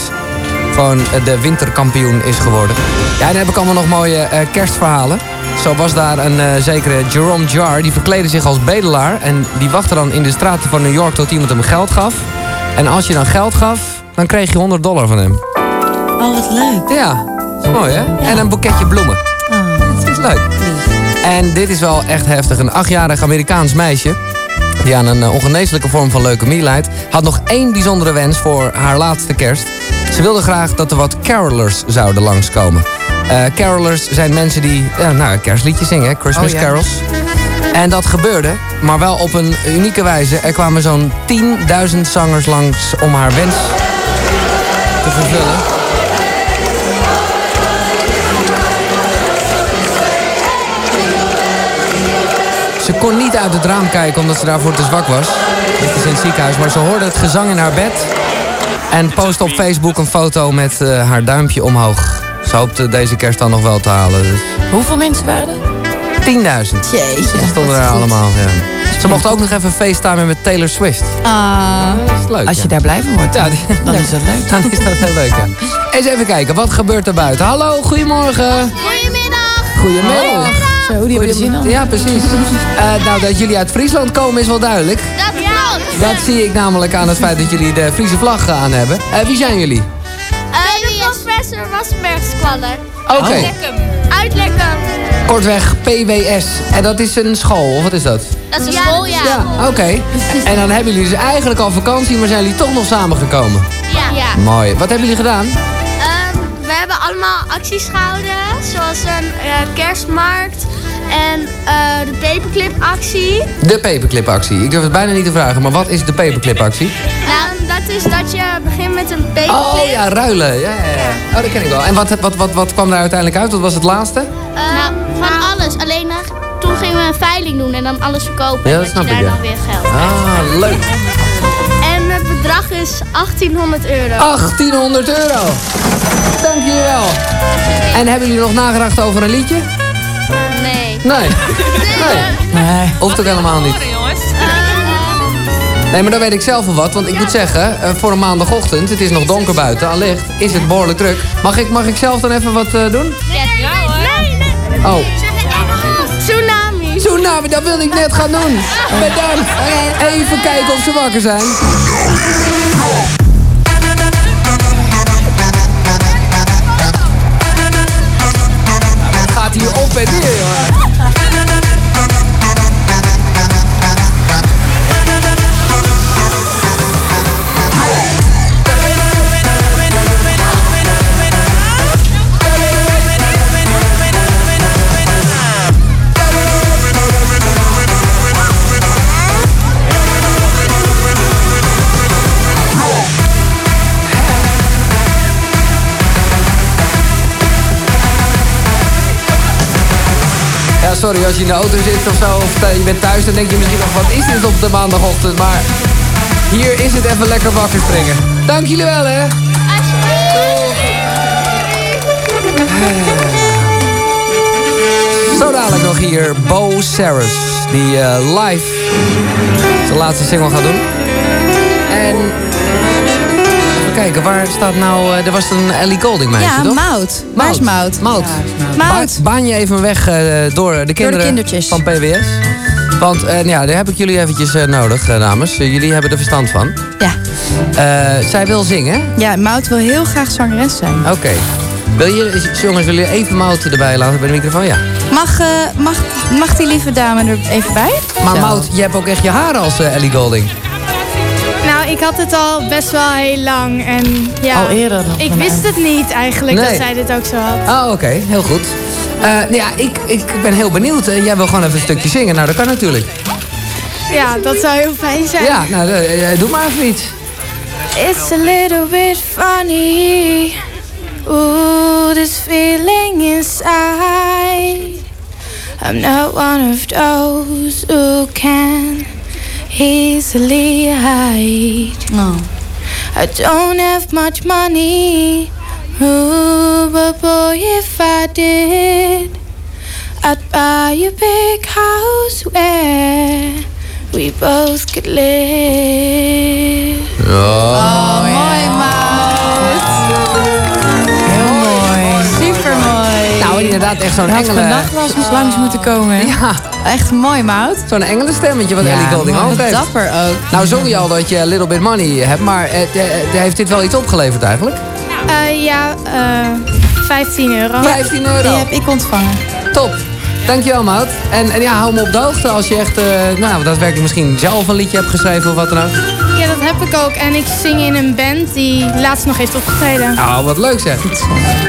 gewoon de winterkampioen is geworden. Ja, en dan heb ik allemaal nog mooie eh, kerstverhalen. Zo was daar een eh, zekere Jerome Jar. Die verkleedde zich als bedelaar. En die wachtte dan in de straten van New York tot iemand hem geld gaf. En als je dan geld gaf, dan kreeg je 100 dollar van hem. Oh, wat leuk. Ja, mooi hè? En een boeketje bloemen. Dat is leuk. En dit is wel echt heftig. Een achtjarig Amerikaans meisje... die aan een eh, ongeneeslijke vorm van leukemie lijdt... had nog één bijzondere wens voor haar laatste kerst. Ze wilde graag dat er wat carolers zouden langskomen. Eh carolers zijn mensen die ja, nou, kerstliedjes zingen, hè? Christmas Oh, ja. carols. En dat gebeurde, maar wel op een unieke wijze. Er kwamen zo'n 10.000 zangers langs om haar wens te vervullen. Ze kon niet uit het raam kijken omdat ze daarvoor te zwak was. Dit is in het ziekenhuis, maar ze hoorde het gezang in haar bed. En postte op Facebook een foto met eh, haar duimpje omhoog. Ze hoopte deze kerst dan nog wel te halen. Dus Hoeveel mensen waren er? 10.000. Jeetje. Ze stonden er allemaal, ja. Ze mochten ook nog even facetimen met Taylor Swift. Ah, Dat is leuk, als ja. je daar blij van wordt, Ja, dan is dat leuk. Dan is dat heel leuk, ja. Eens even kijken, wat gebeurt er buiten? Hallo, goedemorgen. Goedemiddag. Goedemiddag. Zo, die hebben er zin in. Ja, precies. Eh, nou, dat jullie uit Friesland komen is wel duidelijk. Dat. Dat zie ik namelijk aan het feit dat jullie de Friese vlag aan hebben. Eh, wie zijn jullie? Professor Wassenberg Squadder. Oké. Uit Lekkum. Kortweg PWS. En dat is een school, of wat is dat? Dat is een school, ja. Ja, oké. En dan hebben jullie dus eigenlijk al vakantie, maar zijn jullie toch nog samengekomen? Ja. ja. Mooi. Wat hebben jullie gedaan? Ehm, we hebben allemaal acties gehouden, zoals een eh, kerstmarkt en eh, de paperclip actie. De paperclip actie. Ik durf het bijna niet te vragen, maar wat is de paperclip actie? Nou, dat is dat je begint met een paperclip. Oh ja, ruilen. Ja, ja, ja. Oh, dat ken ik wel. En wat, wat, wat, wat kwam daar uiteindelijk uit? Wat was het laatste? nou, van alles. Alleen eh, toen gingen we een veiling doen en dan alles verkopen. Ja, en dat snap je ik, daar ja. dan weer geld. Ah, leuk. En het bedrag is 1800 euro. 1800 euro. Dank jullie wel. En hebben jullie nog nagedacht over een liedje? Nee. Nee. Nee. Nee. Hoeft ook helemaal niet. Nee, maar dan weet ik zelf wel wat. Want ik moet zeggen, eh, voor een maandagochtend, het is nog donker buiten, allicht, is het behoorlijk druk. Mag ik, mag ik zelf dan even wat eh, doen? Ja hoor. Nee, nee. Oh. Tsunami. Tsunami, dat wilde ik net gaan doen. Bedankt. Even kijken of ze wakker zijn. Het gaat hier op en neer, jongen. Sorry, als je in de auto zit of zo, of je bent thuis, dan denk je misschien nog, wat is dit op de maandagochtend? Maar hier is het even lekker wakker springen. Dank jullie wel, hè. Zo dadelijk nog hier Bo Saris, die eh, live zijn laatste single gaat doen. En kijken, waar staat nou... eh, er was een Ellie Golding meisje, Ja, toch? Mout. Waar is Mout? Mout. Mout. Ba- baan je even weg eh, door de kinderen van PWS. Want eh, ja, daar heb ik jullie eventjes nodig, dames. Jullie hebben er verstand van. Ja. Zij wil zingen. Ja, Mout wil heel graag zangeres zijn. Oké. Wil je, jongens, willen jullie even Mout erbij laten bij de microfoon? Ja. Mag, mag, mag die lieve dame er even bij? Maar Zo. Mout, je hebt ook echt je haar als Ellie Golding. Ik had het al best wel heel lang. En ja, Al eerder Ik wist het niet eigenlijk Nee. dat zij dit ook zo had. Oh, oké. Heel goed. Nou ja, ik, ik ben heel benieuwd. Eh, jij wil gewoon even een stukje zingen. Nou, dat kan natuurlijk. Ja, dat zou heel fijn zijn. Ja, nou, eh, doe maar even iets. It's a little bit funny. Ooh, this feeling inside. I'm not one of those who can easily hide. No. I don't have much money. Ooh, but boy, if I did, I'd buy a big house where we both could live. Oh, mooi, Maud. Inderdaad, echt zo'n had engelen... vannacht wel eens langs moeten komen. Ja. Echt mooi, Maud. Zo'n engelenstemmetje wat Ja, Ellie Golding ook heeft. Dapper ook. Nou, zong je al dat je Little Bit Money hebt, maar eh, eh, heeft dit wel iets opgeleverd eigenlijk? Eh, ja, eh 15 euro. 15 euro. Die heb ik ontvangen. Top. Dankjewel, Maud. En, en ja, hou me op de hoogte als je echt, eh, nou, daadwerkelijk misschien zelf een liedje hebt geschreven of wat dan ook. Ja, dat heb ik ook. En ik zing in een band die laatst nog heeft opgetreden. Nou, wat leuk zeg.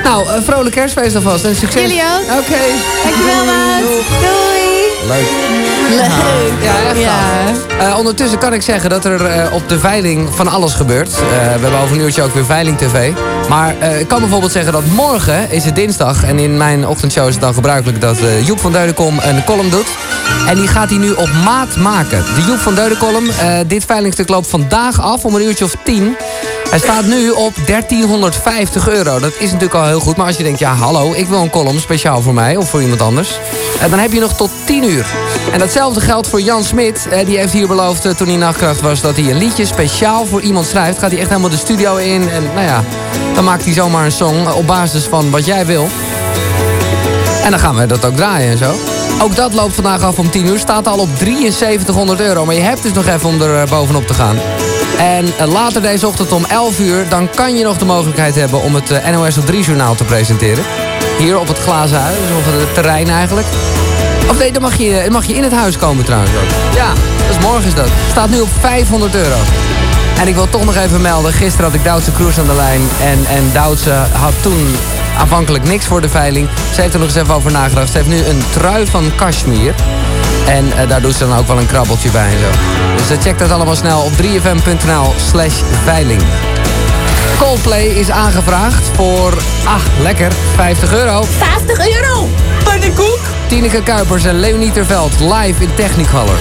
Nou, een vrolijk kerstfeest alvast en succes. Jullie ook. Oké. Dankjewel, Maat. Doei. Leuk. Leuk. Ja, echt gaaf. Eh, ondertussen kan ik zeggen dat er eh, op de veiling van alles gebeurt. Eh, we hebben over een uurtje ook weer Veiling TV. Maar eh, ik kan bijvoorbeeld zeggen dat morgen is het dinsdag. En in mijn ochtendshow is het dan gebruikelijk dat Joep van Deudekom een column doet. En die gaat hij nu op maat maken. De Joep van eh, dit veilingstuk loopt vandaag af om een uurtje of tien. Hij staat nu op 1350 euro. Dat is natuurlijk al heel goed. Maar als je denkt, ja hallo, ik wil een column speciaal voor mij of voor iemand anders. eh, dan heb je nog tot 10 uur. En datzelfde geldt voor Jan Smit. Eh, die heeft hier beloofd eh, toen hij nachtkracht was dat hij een liedje speciaal voor iemand schrijft. Gaat hij echt helemaal de studio in. En nou ja, dan maakt hij zomaar een song op basis van wat jij wil. En dan gaan we dat ook draaien en zo. Ook dat loopt vandaag af om 10 uur. Staat al op 7300 euro. Maar je hebt dus nog even om er bovenop te gaan. En eh, later deze ochtend om 11 uur... dan kan je nog de mogelijkheid hebben om het eh, NOS op 3-journaal te presenteren. Hier op het glazen huis, of het terrein eigenlijk. Of nee, dan mag je, dan mag je in het huis komen trouwens ook. Ja, dus morgen is dat. Staat nu op 500 euro. En ik wil toch nog even melden. Gisteren had ik Duitse Kroes aan de lijn. En, en Duitse had toen aanvankelijk niks voor de veiling. Ze heeft er nog eens even over nagedacht. Ze heeft nu een trui van cashmere. En eh, daar doet ze dan ook wel een krabbeltje bij en zo. Dus eh, check dat allemaal snel op 3fm.nl slash veiling. Coldplay is aangevraagd voor, ach, lekker, 50 euro. 50 euro! Pannenkoek! Tineke Kuipers en Leonie Terveld live in Technicolor.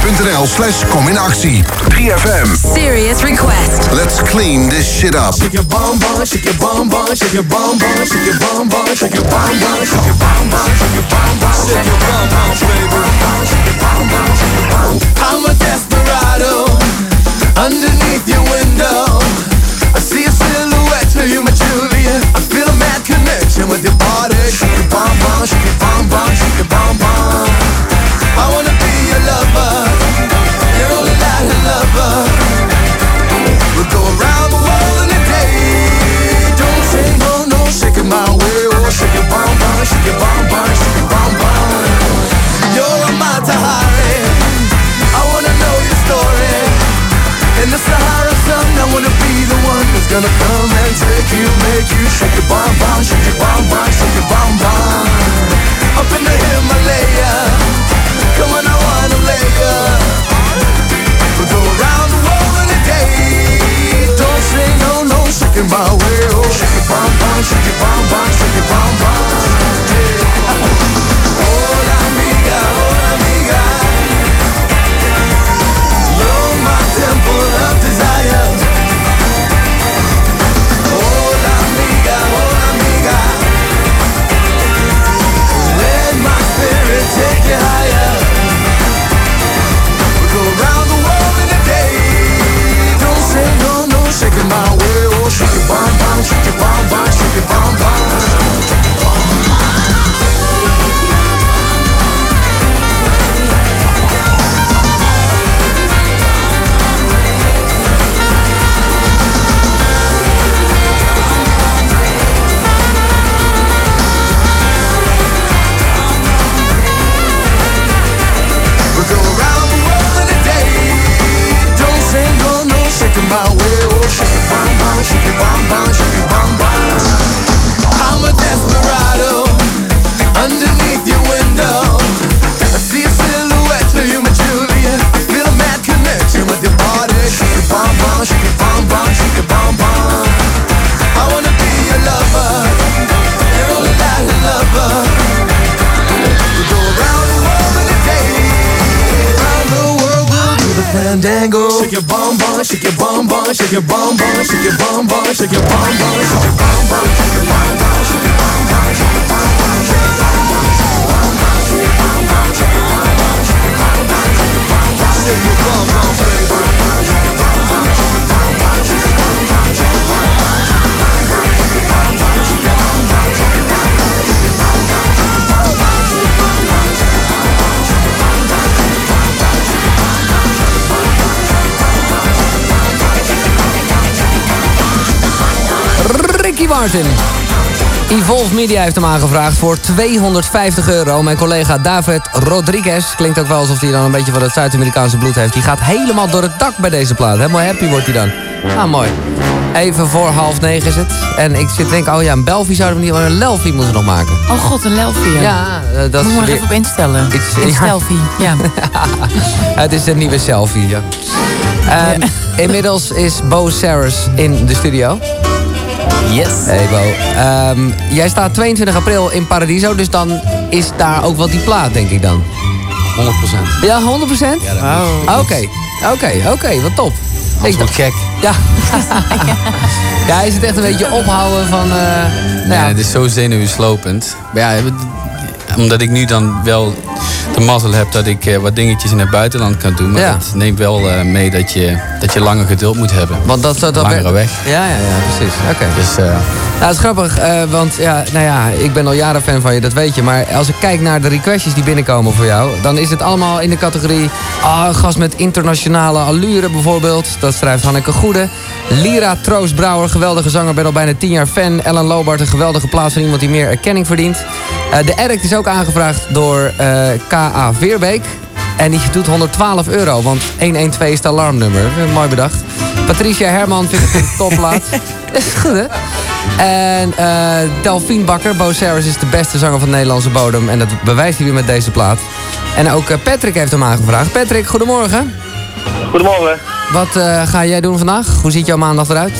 3fm.nl slash kom in actie. 3FM. Serious request. Let's clean this shit up. Shake your bum bum, shake your bum bum, shake your bum bum, shake your bum bum, shake your bum bum, shake your bum bum, shake your bum bum, shake your bum bum, baby. I'm a desperado underneath your window. I see a silhouette of you, my Julia. I feel a mad connection with your body. Shake your bum bum, shake your bum bum, shake your bum bum. I wanna Himalaya, come on, I wanna lay ya. My way. Oh, shake it, bum bum, shake it, bum bum, shake your bum bum. Your bum Martin. Evolve Media heeft hem aangevraagd voor 250 euro. Mijn collega David Rodriguez, klinkt ook wel alsof hij dan een beetje van het Zuid-Amerikaanse bloed heeft. Die gaat helemaal door het dak bij deze plaat. Helemaal happy wordt hij dan. Ah, mooi. Even voor half negen is het. En ik zit te denken, oh ja, een Belfie zouden we niet, een Lelfie moeten nog maken. Oh god, een Lelfie. Ja, Ja, eh, dat Moet nog weer- even op instellen. Iets- Een ja. selfie, ja. Het is een nieuwe selfie, ja. Ehm, Inmiddels is Bo Saris in de studio. Yes. Hey Bo. Ehm, jij staat 22 april in Paradiso, dus dan is daar ook wel die plaat, denk ik dan. 100%. Ja, 100%? Ja, Ah, Oké, oké, oké, wat top. Ik wordt gek. Ja. ja, is het echt een beetje ophouden van... eh, Nee, nou ja, het is zo zenuwslopend. Maar ja, omdat ik nu dan wel de mazzel heb dat ik eh, wat dingetjes in het buitenland kan doen. Maar Ja. dat neemt wel eh, mee dat je, dat je langer geduld moet hebben. Want dat, dat, Langere weg. Ja, ja, ja, precies. Oké. Dus Nou, het is grappig, want ja, nou ja, ik ben al jaren fan van je, dat weet je. Maar als ik kijk naar de requestjes die binnenkomen voor jou... dan is het allemaal in de categorie... Ah, gast met internationale allure bijvoorbeeld. Dat schrijft Hanneke Goede. Lira Troostbrouwer, geweldige zanger, ben al bijna 10 jaar fan. Ellen Lobart, een geweldige plaats van iemand die meer erkenning verdient. Eh, de Erkt is ook aangevraagd door eh, K.A. Veerbeek. En die doet 112 euro, want 112 is het alarmnummer. Eh, Mooi bedacht. Patricia Herman vindt het een topplaat. Dat is goed, hè? En eh Delphine Bakker, Bo Saris is de beste zanger van de Nederlandse bodem. En dat bewijst hij weer met deze plaat. En ook eh, Patrick heeft hem aangevraagd. Patrick, goedemorgen. Goedemorgen. Wat eh, ga jij doen vandaag? Hoe ziet jouw maandag eruit?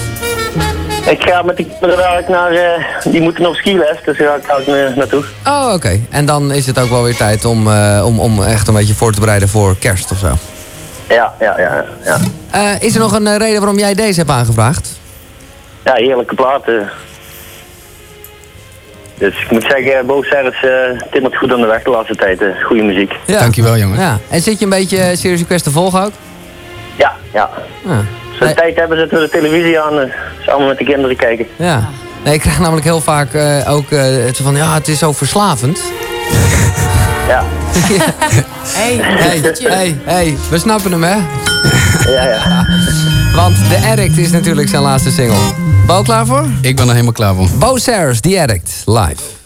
Ik ga met de kinderen naar... eh, die moeten op skiles, dus daar ga ik naartoe. Oh, oké. En dan is het ook wel weer tijd om, eh, om, om echt een beetje voor te bereiden voor kerst of zo. Ja, ja, ja. Ja, Eh, is er nog een reden waarom jij deze hebt aangevraagd? ja heerlijke platen. Dus ik moet zeggen, Bo Serres uh, timmert goed aan de weg de laatste tijd. eh goede muziek. Ja. Dankjewel, jongen. Ja. En zit je een beetje Serious Request te volgen ook? Ja, ja. Ja. Als we tijd hebben, zetten we de televisie aan. eh, samen met de kinderen kijken. Ja. Nee, ik krijg namelijk heel vaak eh, ook eh, het van, ja, het is zo verslavend. Ja. Hey, hey, hey, hey, we snappen hem, hè? Ja, ja. Want The Addict is natuurlijk zijn laatste single. Bo, klaar voor? Ik ben er helemaal klaar voor. Bo Saris, The Addict, live.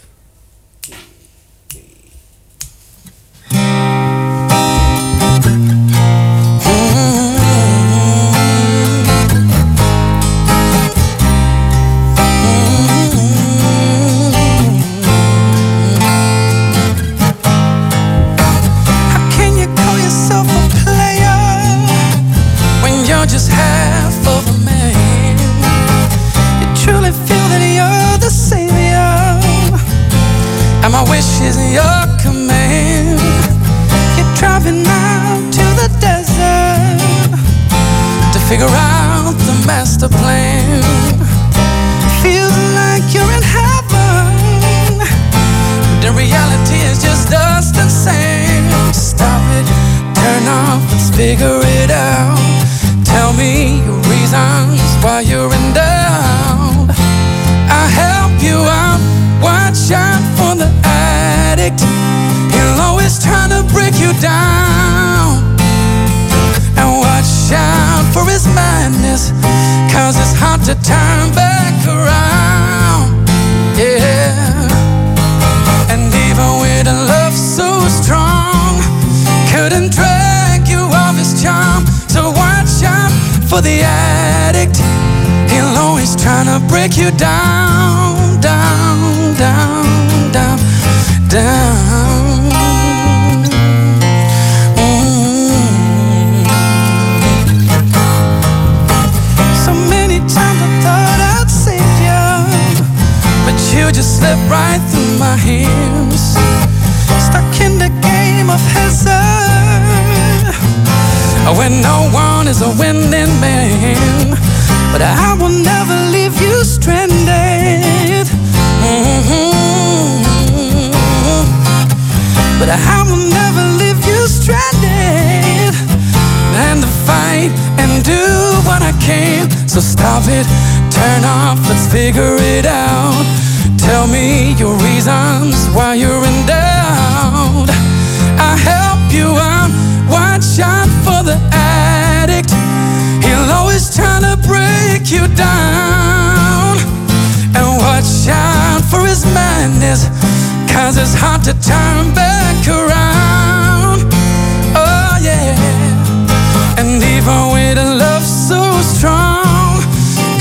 Break you down, madness, cause it's hard to turn back around. Oh, yeah. And even with a love so strong,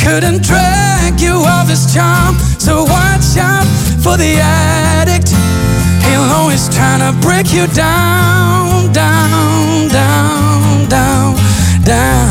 couldn't drag you off his charm. So watch out for the addict. He'll always try to break you down, down, down, down, down.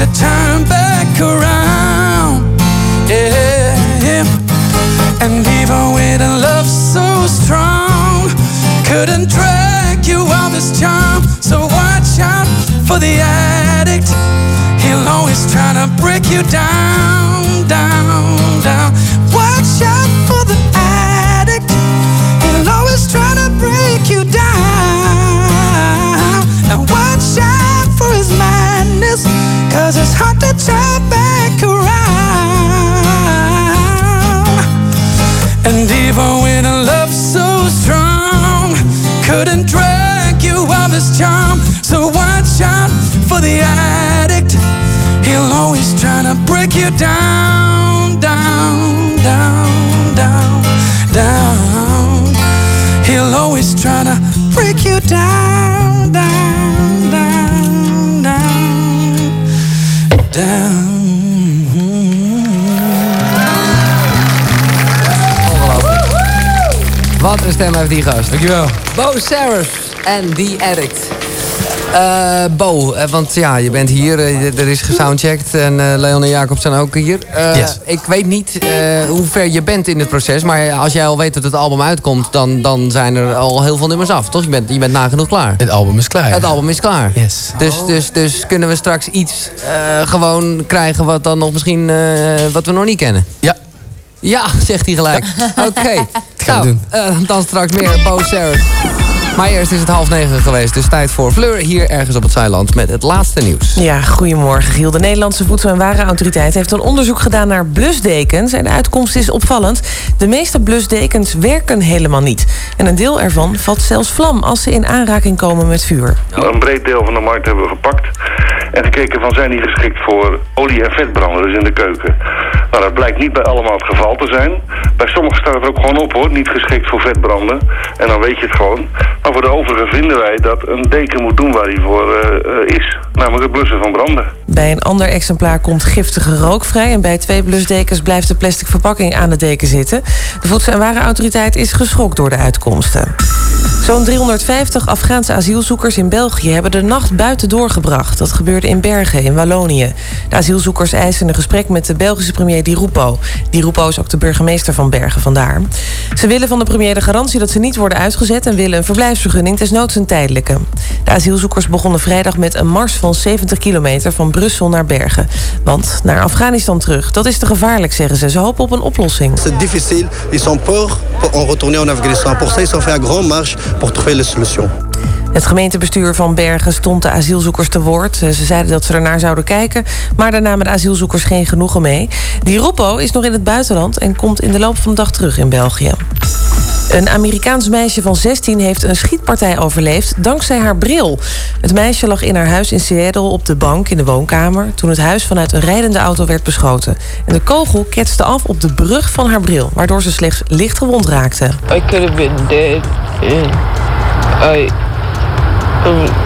To turn back around. Yeah. And even with a love so strong, couldn't drag you off this charm. So watch out for the addict. He'll always try to break you down, down, down. Cause it's hard to turn back around. And even when a love's so strong Couldn't drag you out of this charm. So watch out for the addict. He'll always try to break you down, down, down, down, down. He'll always try to break you down. Een stem heeft die gast. Dankjewel. Bo Sarris en The Addict. Eh Bo, eh, want ja, je bent hier, eh, er is gesoundcheckt en eh, Leon en Jacob zijn ook hier. Yes. Ik weet niet hoe ver je bent in het proces, maar als jij al weet dat het album uitkomt, dan, dan zijn er al heel veel nummers af, toch? Je bent, je bent nagenoeg klaar. Het album is klaar. Het album is klaar. Yes. Dus, dus, dus kunnen we straks iets gewoon krijgen wat dan nog misschien, wat we nog niet kennen? Ja. Ja, zegt hij gelijk. Oké. Gaan we Nou, doen. eh, dan straks meer Bo Sarah. Maar eerst is het half negen geweest, dus tijd voor Fleur hier ergens op het Zeiland met het laatste nieuws. Ja, goedemorgen Giel. De Nederlandse Voedsel- en Warenautoriteit heeft een onderzoek gedaan naar blusdekens. En de uitkomst is opvallend. De meeste blusdekens werken helemaal niet. En een deel ervan vat zelfs vlam als ze in aanraking komen met vuur. Een breed deel van de markt hebben we gepakt. En gekeken van zijn die geschikt voor olie- en vetbranders in de keuken. Nou, dat blijkt niet bij allemaal het geval te zijn. Bij sommigen staat het ook gewoon op hoor. Niet geschikt voor vetbranden. En dan weet je het gewoon. Maar voor de overige vinden wij dat een deken moet doen waar hij voor eh, eh, is. Namelijk het blussen van branden. Bij een ander exemplaar komt giftige rook vrij. En bij twee blusdekens blijft de plastic verpakking aan de deken zitten. De Voedsel- en Warenautoriteit is geschokt door de uitkomsten. Zo'n 350 Afghaanse asielzoekers in België hebben de nacht buiten doorgebracht. Dat gebeurde in Bergen in Wallonië. De asielzoekers eisen een gesprek met de Belgische premier Di Rupo. Di Rupo is ook de burgemeester van Bergen vandaar. Ze willen van de premier de garantie dat ze niet worden uitgezet... en willen een verblijfsvergunning, desnoods een tijdelijke. De asielzoekers begonnen vrijdag met een mars van 70 kilometer... van Brussel naar Bergen. Want naar Afghanistan terug, dat is te gevaarlijk, zeggen ze. Ze hopen op een oplossing. C'est difficile. Ils sont peur pour retourner en Afghanistan. Un grand solution. Het gemeentebestuur van Bergen stond de asielzoekers te woord. Ze zeiden dat ze ernaar zouden kijken, maar daar namen de asielzoekers geen genoegen mee. Die Rupo is nog in het buitenland en komt in de loop van de dag terug in België. Een Amerikaans meisje van 16 heeft een schietpartij overleefd dankzij haar bril. Het meisje lag in haar huis in Seattle op de bank in de woonkamer... toen het huis vanuit een rijdende auto werd beschoten. En de kogel ketste af op de brug van haar bril... waardoor ze slechts licht gewond raakte. I could have been dead,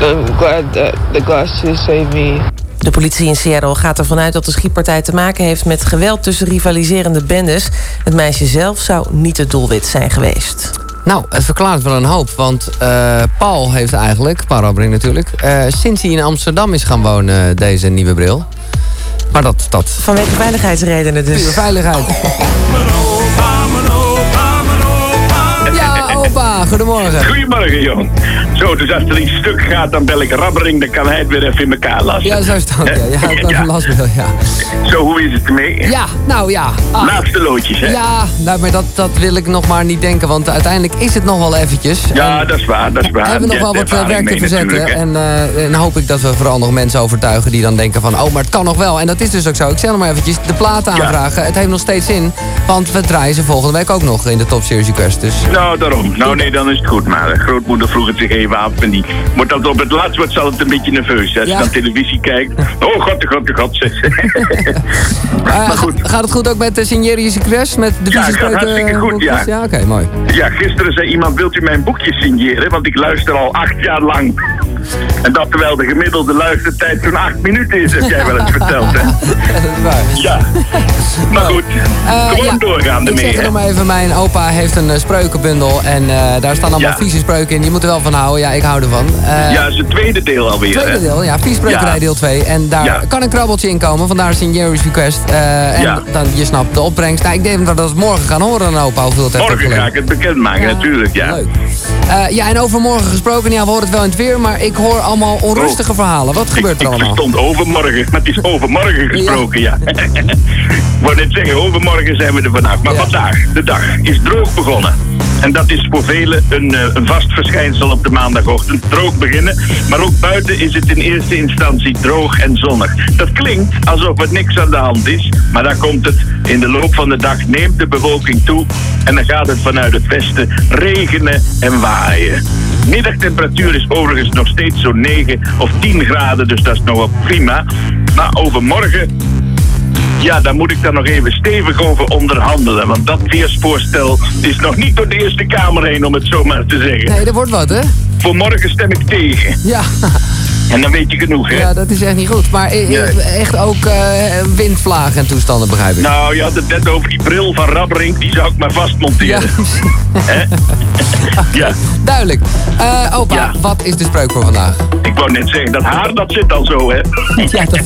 I'm glad that the glasses saved me. De politie in Seattle gaat ervan uit dat de schietpartij te maken heeft met geweld tussen rivaliserende bendes. Het meisje zelf zou niet het doelwit zijn geweest. Nou, het verklaart wel een hoop, want eh, Paul heeft eigenlijk, Paul Rabbering natuurlijk... eh, sinds hij in Amsterdam is gaan wonen, deze nieuwe bril. Maar dat... dat Vanwege veiligheidsredenen dus. Puur veiligheid. Ja, goedemorgen. Goedemorgen, Jon. Zo, dus als er iets stuk gaat, dan bel ik Rabbering, dan kan hij het weer even in elkaar lassen. Ja, zo is het ook. Ja, ja, het was een lastbril, ja. Zo, hoe is het ermee? Ja, nou ja. Ah. Laatste loodjes, hè? Ja, nou, maar dat, dat wil ik nog maar niet denken, want uiteindelijk is het nog wel eventjes. Ja, dat is waar, dat is waar. We hebben nog wel wat eh, werk te verzetten. En, en hoop ik dat we vooral nog mensen overtuigen die dan denken van... oh, maar het kan nog wel. En dat is dus ook zo. Ik zeg nog maar eventjes, de platen aanvragen. Het heeft nog steeds zin, want we draaien ze volgende week ook nog in de Top Series Request. Dus Nou, daarom. Nou, nee, dan is het goed. Maar de grootmoeder vroeg het zich even af. En die wordt dat op het laatst wordt ze altijd een beetje nerveus. Als Ja. ze dan televisie kijkt. Oh, god, de god, de god, zegt ze. Eh, ga- Gaat het goed ook met de Signerius Request? Met de Ja, het gaat hartstikke goed, boekjes? ja. Ja, oké, mooi. Ja, gisteren zei iemand, wilt u mijn boekje signeren? Want ik luister al acht jaar lang. En dat terwijl de gemiddelde luistertijd zo'n acht minuten is, heb jij wel eens verteld, hè? dat is waar. Ja. Maar goed, Eh, gewoon ja, doorgaan Ik ermee, zeg hè? nog maar even, mijn opa heeft een eh, spreukenbundel. En eh, daar staan allemaal Ja. vieze spreuken in. Je moet er wel van houden. Ja, ik hou ervan. Eh, Ja, is het tweede deel alweer, Tweede hè? deel, ja. Viespreukerij Ja. deel 2. En daar Ja. kan een krabbeltje in komen. Vandaar Signeris Request. Eh, en dan, je snapt de opbrengst. Nou, ik denk dat we dat morgen gaan horen dan opa hoeveel het Morgen ga ik het bekendmaken, natuurlijk, ja. Eh, ja, en over morgen gesproken. Ja, we horen het wel in het weer. Maar ik hoor allemaal onrustige verhalen. Wat gebeurt er Ik allemaal? verstond overmorgen, maar het is overmorgen gesproken, ja. Ik wou net zeggen, overmorgen zijn we er vanaf. Maar vandaag, de dag, is droog begonnen. En dat is voor velen een, eh, een vast verschijnsel op de maandagochtend. Droog beginnen, maar ook buiten is het in eerste instantie droog en zonnig. Dat klinkt alsof er niks aan de hand is, maar daar komt het. In de loop van de dag neemt de bewolking toe en dan gaat het vanuit het westen regenen en waaien. Middagtemperatuur is overigens nog steeds zo'n 9 of 10 graden, dus dat is nog wel prima. Maar overmorgen, ja, daar moet ik dan nog even stevig over onderhandelen. Want dat weersvoorstel is nog niet door de Eerste Kamer heen, om het zo maar te zeggen. Nee, dat wordt wat, hè? Voor morgen stem ik tegen. Ja. En dan weet je genoeg, hè? Ja, dat is echt niet goed. Maar Ja. echt ook eh, windvlagen en toestanden, begrijp ik. Nou, je had het net over die bril van Rabberink, die zou ik maar vastmonteren. Hè? ja. Duidelijk. Eh, opa, wat is de spreuk voor vandaag? Ik wou net zeggen, dat haar dat zit al zo, hè? Ja, dat...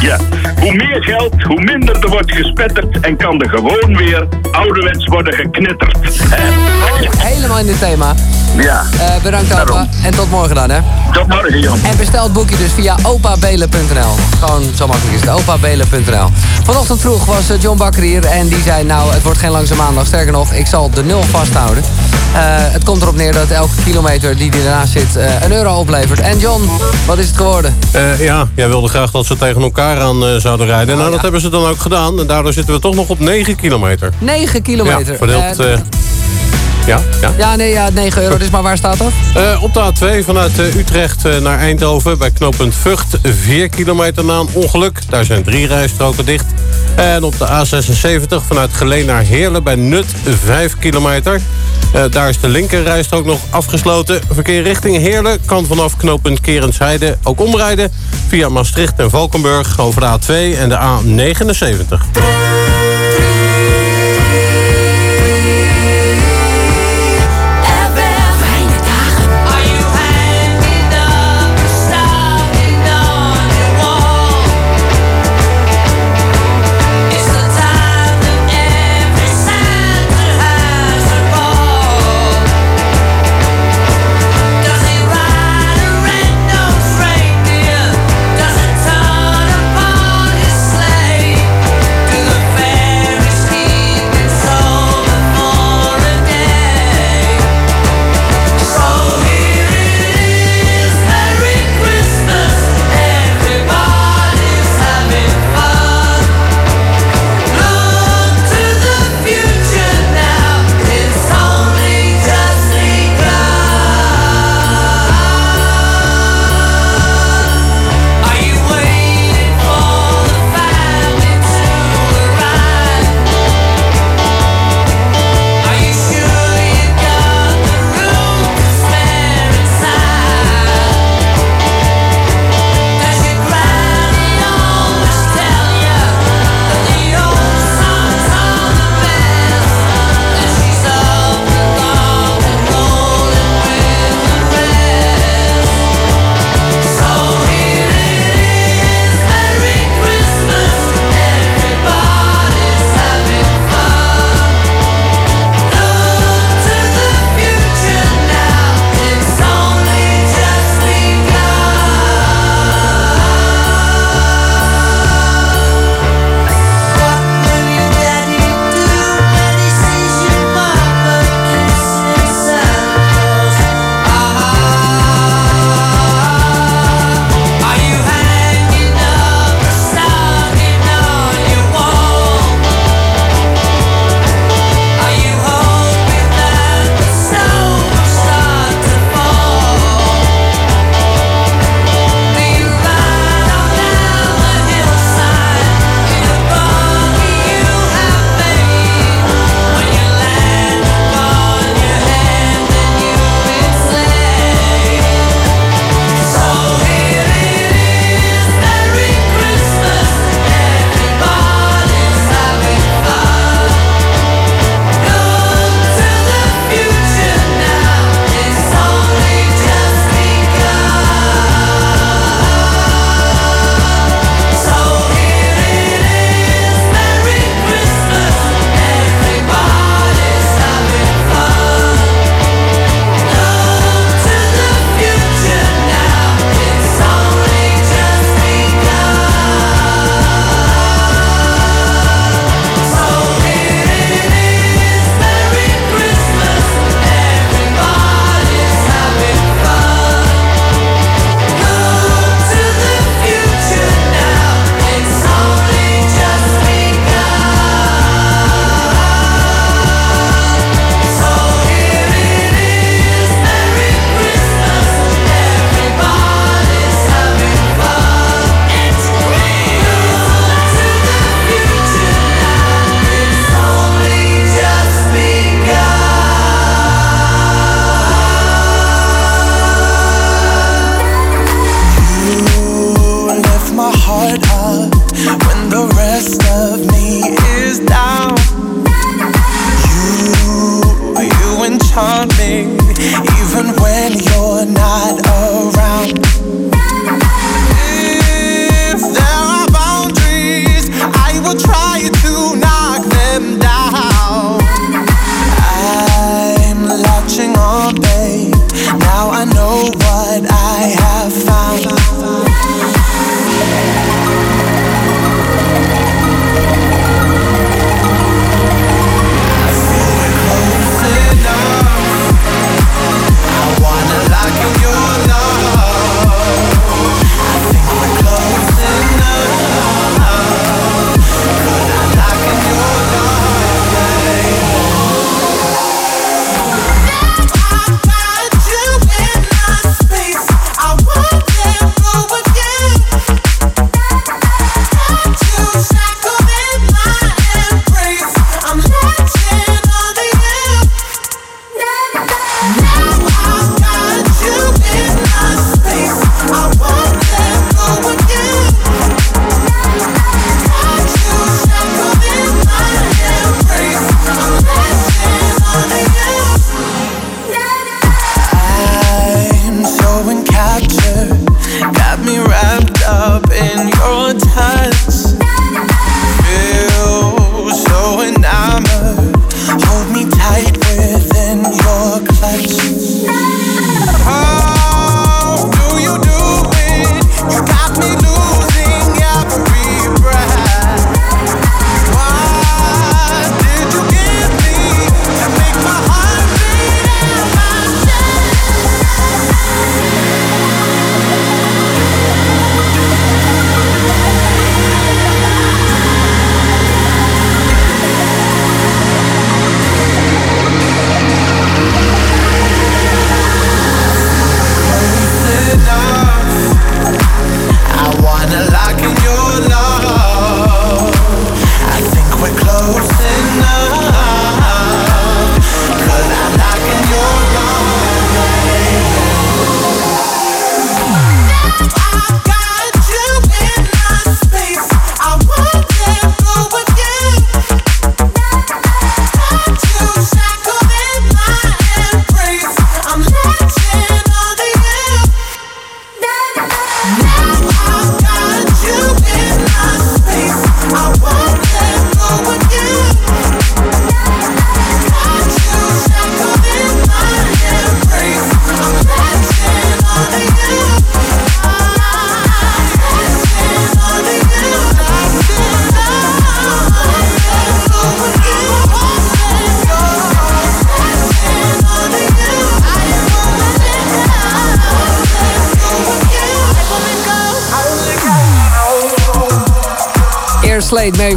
ja. Hoe meer geld, hoe minder er wordt gespetterd en kan er gewoon weer ouderwets worden geknitterd. Helemaal in het thema. Ja. Eh, bedankt, opa. En tot morgen dan, hè? Tot morgen, Jan. En bestel het boekje dus via opabelen.nl. Gewoon zo makkelijk is het. opabelen.nl. Vanochtend vroeg was eh, John Bakker hier en die zei... nou, het wordt geen langse maandag. Sterker nog, ik zal de nul vasthouden. Eh, het komt erop neer dat elke kilometer die ernaast zit... eh, een euro oplevert. En John, wat is het geworden? Ja, jij wilde graag dat ze tegen elkaar aan zouden rijden. nou, dat hebben ze dan ook gedaan. En daardoor zitten we toch nog op 9 kilometer. 9 kilometer. Ja, verdeeld... Ja, ja. ja, nee, ja, 9 euro. Dus maar waar staat dat? Eh, op de A2 vanuit eh, Utrecht eh, naar Eindhoven bij knooppunt Vught. 4 kilometer na een ongeluk. Daar zijn drie rijstroken dicht. En op de A76 vanuit Geleen naar Heerlen bij Nut 5 kilometer. Daar is de linker rijstrook nog afgesloten. Verkeer richting Heerlen kan vanaf knooppunt Kerensheide ook omrijden... via Maastricht en Valkenburg over de A2 en de A79.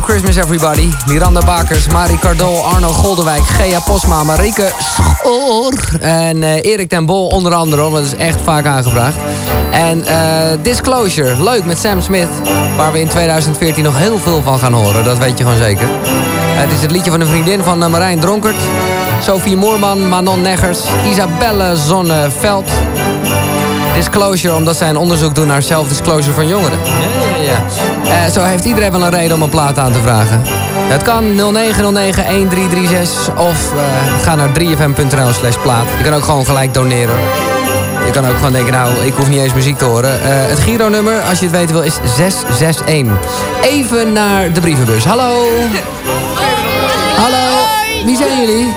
Christmas everybody. Miranda Bakers, Marie Cardol, Arno Goldewijk, Gea Posma, Marike Schoor en eh, Erik ten Bol onder andere, want dat is echt vaak aangevraagd. En eh, Disclosure, leuk met Sam Smith, waar we in 2014 nog heel veel van gaan horen, dat weet je gewoon zeker. het is het liedje van een vriendin van eh, Marijn Dronkert, Sophie Moorman, Manon Neggers, Isabelle Zonneveld. Disclosure, omdat zij een onderzoek doen naar self-disclosure van jongeren. Ja, ja. Eh, zo heeft iedereen wel een reden om een plaat aan te vragen. Het kan 0909-1336 of eh, ga naar 3fm.nl slash plaat. Je kan ook gewoon gelijk doneren. Je kan ook gewoon denken, nou, ik hoef niet eens muziek te horen. Eh, het Giro-nummer, als je het weten wil, is 661. Even naar de brievenbus. Hallo. Hallo. Wie zijn jullie?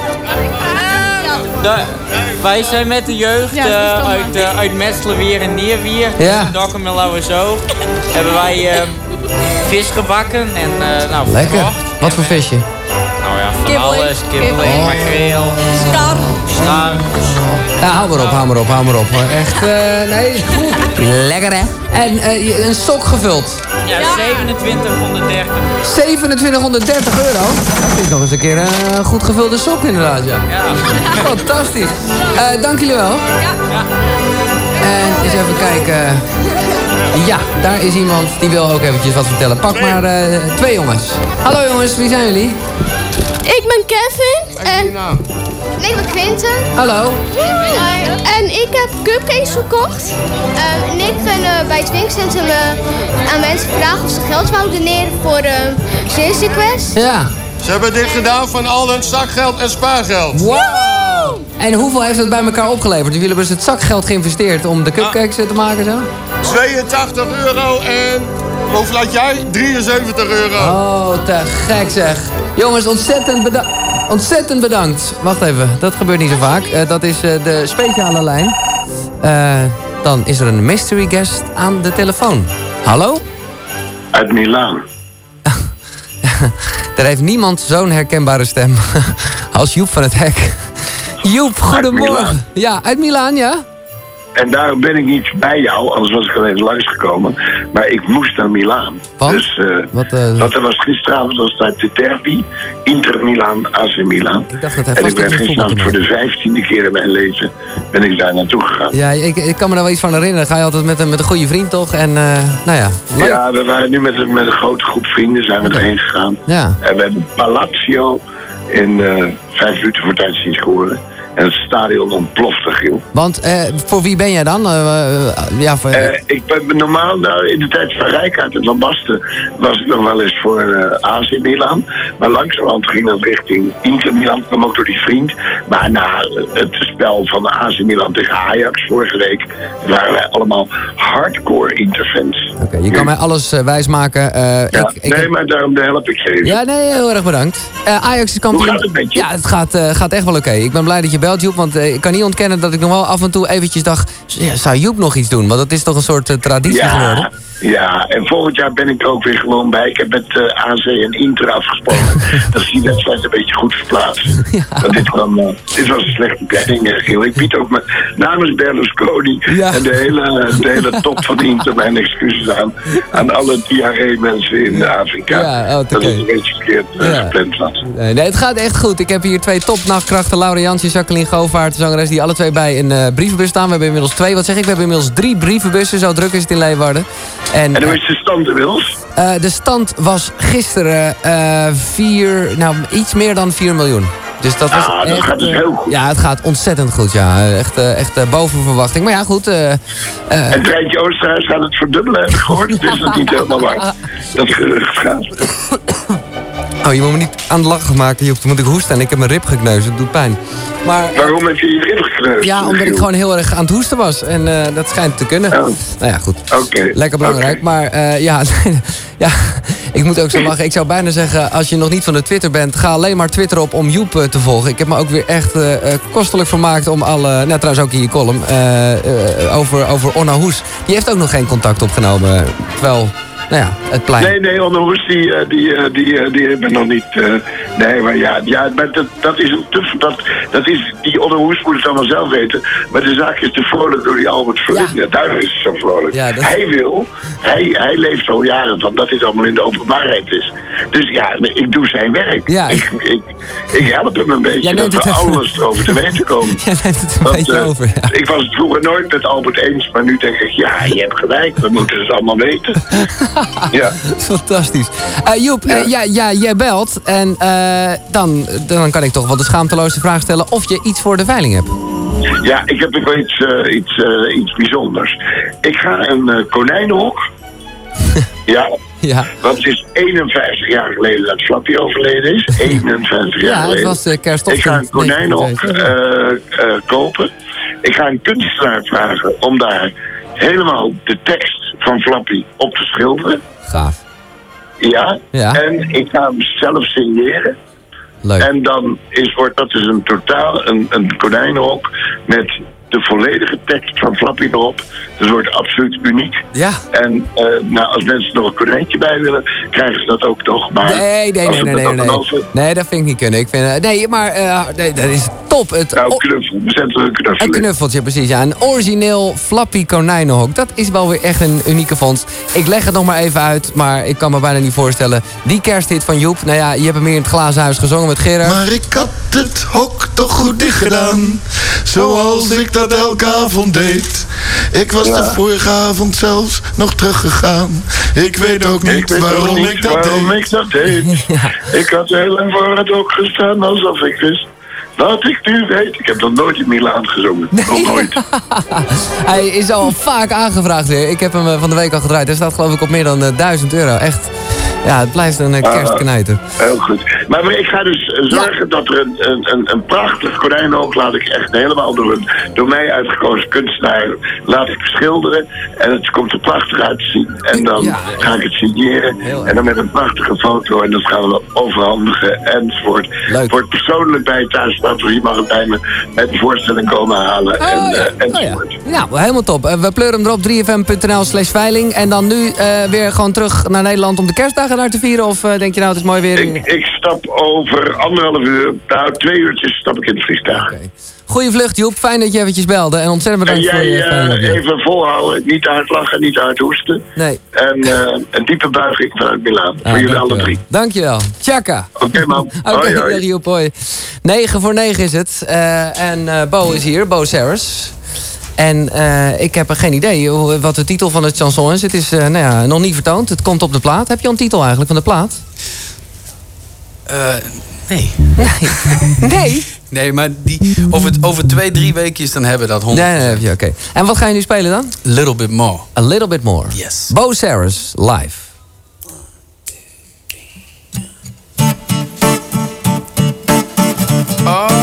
De- wij zijn met de jeugd Ja, uit, uh, uit en Neerwier. Ja. tussen Dokkum en. Hebben wij eh, vis gebakken en eh nou Lekker. verkocht. Wat voor visje? Nou ja, van Kibbeling. alles. Kibbeling, Kibbeling. makreel. Star. Star. Ja, hou maar op, hou maar op, hou maar op. Echt, eh, nee, goed. Lekker hè? En eh, een sok gevuld. Ja, 2730. 2730 euro. Dat is nog eens een keer een goed gevulde sok inderdaad, ja. Fantastisch. Eh, dank jullie wel. En eens even kijken. Ja, daar is iemand die wil ook eventjes wat vertellen. Pak maar eh, twee jongens. Hallo jongens, wie zijn jullie? Ik ben Kevin en... Ik ben Quinten. Hallo. En ik heb cupcakes gekocht. Eh, en ik ben eh, bij het winkelcentrum eh, aan mensen gevraagd of ze geld wouden doneren voor uh, Sinds Request. Ja. Ze hebben dit gedaan van al hun zakgeld en spaargeld. Wow! En hoeveel heeft het bij elkaar opgeleverd? Jullie hebben dus het zakgeld geïnvesteerd om de cupcakes eh, te maken zo? 82 euro en... Hoeveel had jij? 73 euro. Oh, te gek zeg. Jongens, ontzettend, beda ontzettend bedankt. Wacht even, dat gebeurt niet zo vaak. Eh, dat is eh, de speciale lijn. Eh, dan is er een mystery guest aan de telefoon. Hallo? Uit Milaan. Er heeft niemand zo'n herkenbare stem als Joep van het Hek. Joep, goedemorgen. Ja, uit Milaan, ja? En daarom ben ik niet bij jou, anders was ik al even langsgekomen. Maar ik moest naar Milaan. Dus, eh Wat, eh, want er was gisteravond was daar de derby. Inter Milaan, AC. Ik dacht dat hij en ik ben gisteravond voor de vijftiende keer in mijn leven ben ik daar naartoe gegaan. Ja, ik, ik kan me daar wel iets van herinneren. Ga je altijd met een, met een goede vriend, toch? En, eh, nou ja. leuk. Ja, we waren nu met een, met een grote groep vrienden zijn we erheen gegaan. Ja. En we hebben Palazzo in vijf minuten voor tijd zien scoren. En het stadion ontplofte, Giel. Want eh, voor wie ben jij dan? Eh, eh, ja, voor, ik ben normaal, nou, in de tijd van Rijkaard en Van Basten, was ik nog wel eens voor AC Milan. Maar langzamerhand ging dat richting Inter Milan, kwam ook door die vriend. Maar na het spel van AC Milan tegen Ajax vorige week, waren wij allemaal hardcore Interfans. Oké, je kan mij alles wijsmaken. Ja, ik, ik nee, maar daarom help ik je even. Ja, nee, heel erg bedankt. Ajax is kampioen. Hoe gaat het met je? Ja, het gaat, gaat echt wel oké. Ik ben blij dat je belt, Joep. Want eh, ik kan niet ontkennen dat ik nog wel af en toe eventjes dacht... ja, zou Joep nog iets doen? Want dat is toch een soort eh, traditie geworden? Ja, en volgend jaar ben ik er ook weer gewoon bij. Ik heb met eh AC en Inter afgesproken dat ze die wedstrijd een beetje goed verplaatsen. Want dit, kwam, eh, dit was een slechte planning, eh, Giel. Ik bied ook met, namens Berlusconi en de hele, de hele top van Inter mijn excuses aan. Aan alle diarree-mensen in Afrika. Ja, oh, dat het oké. een beetje verkeerd eh, Ja. gepland was. Nee, nee, het gaat echt goed. Ik heb hier twee topnachtkrachten. Laura Jansje, Jacqueline Govaert, de zangeres... die alle twee bij een eh, brievenbus staan. We hebben inmiddels twee, wat zeg ik? We hebben inmiddels drie brievenbussen. Zo druk is het in Leeuwarden. En, En hoe is de stand inmiddels? eh, de stand was gisteren eh vier, nou, iets meer dan 4 miljoen. Dus dat was Ah, dat echt, gaat dus eh, heel goed. Ja, het gaat ontzettend goed, ja. Eh, Echt, eh, echt eh, boven verwachting. Maar ja, goed. eh, eh, En Treintje Oosterhuis gaat het verdubbelen, heb ik gehoord. Dus dat is niet helemaal waar. Dat gerucht gaat. Oh, je moet me niet aan de lachen maken, Joep. Dan moet ik hoesten en ik heb mijn rib gekneusd. Het doet pijn. Maar, Waarom heb je je rib gekneusd? Ja, omdat ik gewoon heel erg aan het hoesten was. En eh, dat schijnt te kunnen. Nou ja, goed. Oké. Lekker belangrijk. Maar eh, ja, ja, ik moet ook zo lachen. Ik zou bijna zeggen, als je nog niet van de Twitter bent... ga alleen maar Twitter op om Joep eh, te volgen. Ik heb me ook weer echt kostelijk vermaakt om alle... Nou, trouwens ook in je column. over, over Onna Hoes. Die heeft ook nog geen contact opgenomen. Terwijl, nou ja, het plein... Nee, nee, Onderhoes, die, eh, die, eh, die, eh, die hebben nog niet... nee, maar ja, ja maar dat, dat is een te... Dat, dat is, die Onderhoes moet het allemaal zelf weten. Maar de zaak is te vrolijk door die Albert Verlinde. Ja. Daar is het zo vrolijk. Ja, dat- Hij wil, hij, hij leeft al jaren van dat dit allemaal in de openbaarheid is. Dus ja, ik doe zijn werk. Ja, ik, ik, ik help hem een beetje dat we even- alles erover te weten komen. Jij neemt het een Want, beetje over, ja. Ik was het vroeger nooit met Albert eens, maar nu denk ik, ja, je hebt gelijk, we moeten het allemaal weten. ja. Fantastisch. Eh, Joep, ja. ja, ja, jij belt. En eh, dan, dan kan ik toch wel de schaamteloze vraag stellen... of je iets voor de veiling hebt. Ja, ik heb wel iets, eh, iets, eh, iets bijzonders. Ik ga een eh, konijnenhok. ja. Ja. Want het is 51 jaar geleden dat Flappy overleden is. 51 jaar Ja, het geleden. was uh, Ik ga een konijnenhok eh, eh, kopen. Ik ga een kunstenaar vragen om daar helemaal de tekst van Flappy op te schilderen. Gaaf. Ja. Ja. En ik ga hem zelf signeren. Leuk. En dan is, wordt dat dus een totaal een, een konijnenhok met de volledige tekst van Flappy erop. Dus het wordt absoluut uniek. Ja. En uh, nou, als mensen er nog een konijntje bij willen, krijgen ze dat ook toch. Maar nee, nee, nee, nee, nee, nee. Nee, nee, dat vind ik niet kunnen. Ik vind, nee, maar uh, nee, dat is top. Het nou, knuffel. We zetten een knuffel Een knuffeltje, precies. Ja. Een origineel Flappy konijnenhok. Dat is wel weer echt een unieke vondst. Ik leg het nog maar even uit, maar ik kan me bijna niet voorstellen. Die kersthit van Joep. Nou ja, je hebt hem hier in het glazen huis gezongen met Gerard. Maar ik had het hok toch goed dicht gedaan. Zoals ik dat elke avond deed. Ik was ja. de vorige avond zelfs nog teruggegaan. Ik weet ook niet ik weet waarom, niet ik dat, waarom deed. ik dat deed. ja. Ik had heel lang voor het ook gestaan alsof ik wist. Wat ik nu weet, ik heb nog nooit in Milaan gezongen. Nee. Nog nooit. Hij is al vaak aangevraagd weer. Ik heb hem van de week al gedraaid. Hij staat geloof ik op meer dan uh, 1000 euro. Echt Ja, het blijft een eh, kerstknijter. Heel goed. Maar, maar ik ga dus eh, zorgen dat er een, een, een, prachtig konijnenoog laat ik echt helemaal door een door mij uitgekozen kunstenaar laat ik schilderen. En het komt er prachtig uit te zien. En dan ga ik het signeren. En dan met een prachtige foto. En dat gaan we overhandigen enzovoort. Wordt persoonlijk bij het thuis. Je mag het bij me met de voorstelling komen halen. en, Oh, ja. eh, enzovoort. Nou, helemaal top. Eh, We pleuren hem erop 3fm.nl slash veiling. En dan nu eh, weer gewoon terug naar Nederland om de kerstdagen daar te vieren? Of denk je nou, het is mooi weer? Ik, ik stap over anderhalf uur, nou twee uurtjes stap ik in het vliegtuig. Goeie vlucht, Joep. Fijn dat je eventjes belde. En ontzettend En bedankt voor jij je eh, even volhouden, niet te hard lachen, niet te hard hoesten. Nee. En eh, een diepe buiging vanuit Milaan. Ah, voor jullie alle drie. Dankjewel. Tjaka. Oké man. Oké, Hoi, hoi. dag Joep, hoi. 9 voor 9 is het. Eh, en eh, Bo is hier, Bo Saris. En eh, ik heb er geen idee wat de titel van het chanson is. Het is eh, nou ja, nog niet vertoond. Het komt op de plaat. Heb je al een titel eigenlijk van de plaat? Eh, nee. Nee? Nee, maar die, over, over twee, drie weekjes dan hebben we dat 100. Nee, nee, nee, oké. En wat ga je nu spelen dan? Little bit more. A little bit more. Yes. Bo Saris, live. Oh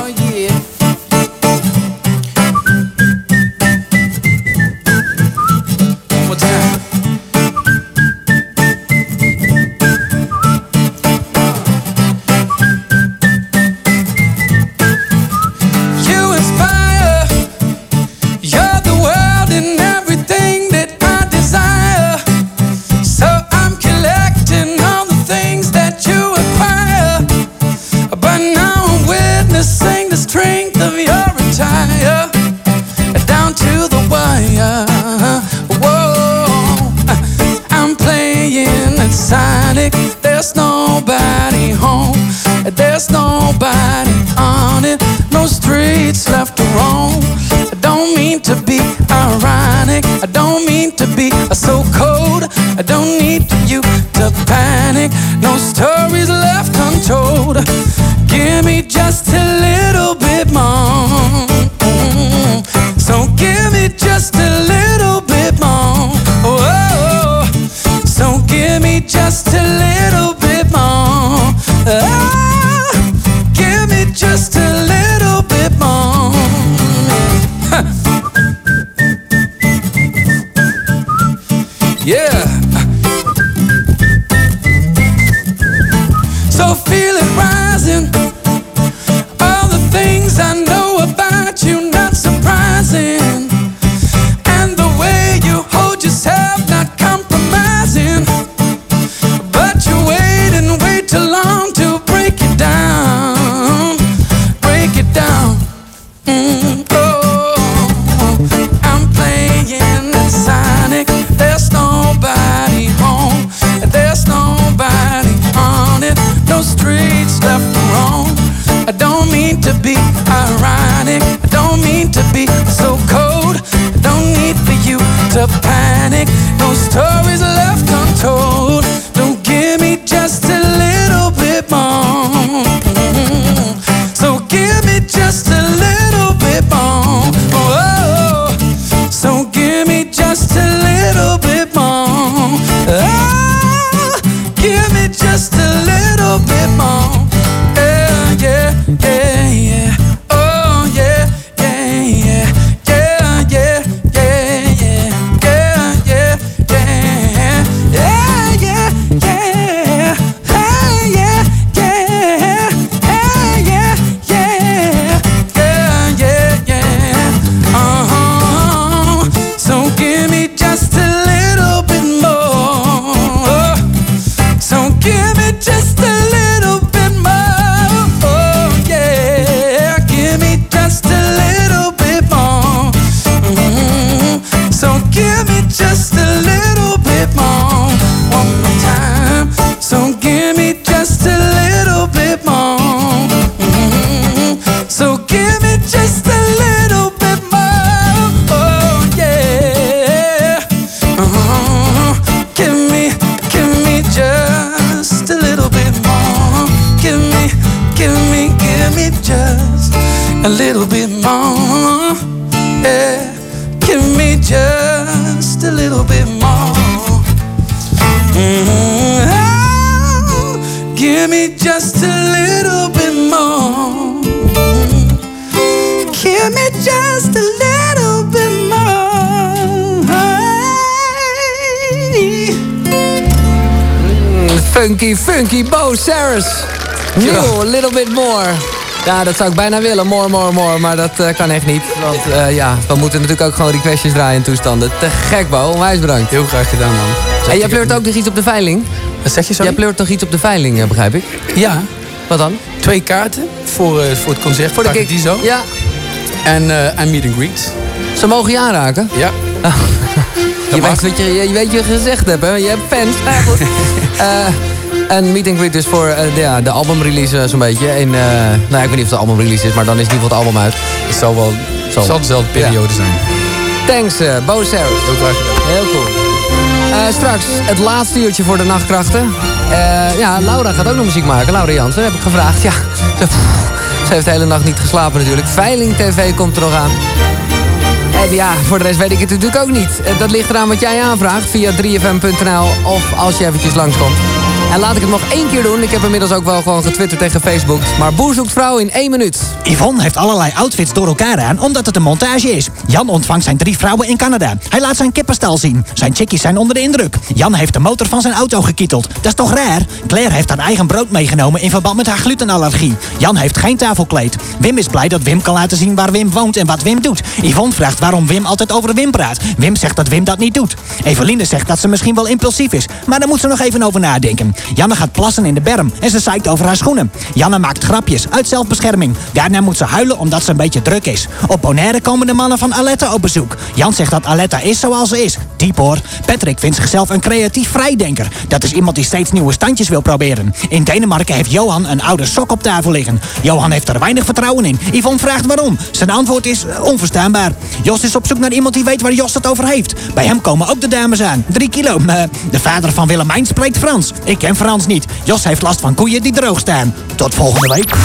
Ja, dat zou ik bijna willen. More, more, more. Maar dat eh, kan echt niet. Want eh, ja, we moeten natuurlijk ook gewoon requestjes draaien in toestanden. Te gek, Bo. Onwijs bedankt. Heel graag gedaan, man. En jij pleurt ook nog iets op de veiling? Wat zeg je zo? Jij pleurt toch iets op de veiling, eh, begrijp ik? Ja. Wat dan? Twee kaarten voor, voor het concert. Voor de. Paradiso. Ja. En, en meet and greet. Ze mogen je aanraken? Ja. je, weet wat je, je weet je gezegd hebt, hè? Je hebt fans. En meet and greet dus voor eh, de, ja, de albumrelease eh, zo'n beetje. In, eh, nou, ja, ik weet niet of het de albumrelease is, maar dan is in ieder geval het album uit. Het zal wel Zal. zal dezelfde periode zijn. Thanks, eh Bo Sarah. Heel graag gedaan. Heel cool. Eh, straks het laatste uurtje voor de nachtkrachten. Eh, ja, Laura gaat ook nog muziek maken. Laura Jansen, heb ik gevraagd. Ja, ze, ze heeft de hele nacht niet geslapen natuurlijk. Veiling TV komt er nog aan. En ja, voor de rest weet ik het natuurlijk ook niet. Dat ligt eraan wat jij aanvraagt via 3fm.nl of als je eventjes langskomt. En laat ik het nog één keer doen. Ik heb inmiddels ook wel gewoon getwitterd tegen Facebook. Maar Boer zoekt vrouw in één minuut. Yvonne heeft allerlei outfits door elkaar aan omdat het een montage is. Jan ontvangt zijn drie vrouwen in Canada. Hij laat zijn kippenstal zien. Zijn chickies zijn onder de indruk. Jan heeft de motor van zijn auto gekieteld. Dat is toch raar? Claire heeft haar eigen brood meegenomen in verband met haar glutenallergie. Jan heeft geen tafelkleed. Wim is blij dat Wim kan laten zien waar Wim woont en wat Wim doet. Yvonne vraagt waarom Wim altijd over Wim praat. Wim zegt dat Wim dat niet doet. Eveline zegt dat ze misschien wel impulsief is. Maar daar moet ze nog even over nadenken. Janne gaat plassen in de berm en ze zeikt over haar schoenen. Janne maakt grapjes uit zelfbescherming. Daarna moet ze huilen omdat ze een beetje druk is. Op Bonaire komen de mannen van Aletta op bezoek. Jan zegt dat Aletta is zoals ze is. Diep hoor. Patrick vindt zichzelf een creatief vrijdenker. Dat is iemand die steeds nieuwe standjes wil proberen. In Denemarken heeft Johan een oude sok op tafel liggen. Johan heeft er weinig vertrouwen in. Yvonne vraagt waarom. Zijn antwoord is eh, onverstaanbaar. Jos is op zoek naar iemand die weet waar Jos het over heeft. Bij hem komen ook de dames aan. Drie kilo. Eh, de vader van Willemijn spreekt Frans. Ik ken Frans niet. Jos heeft last van koeien die droog staan. Tot volgende week.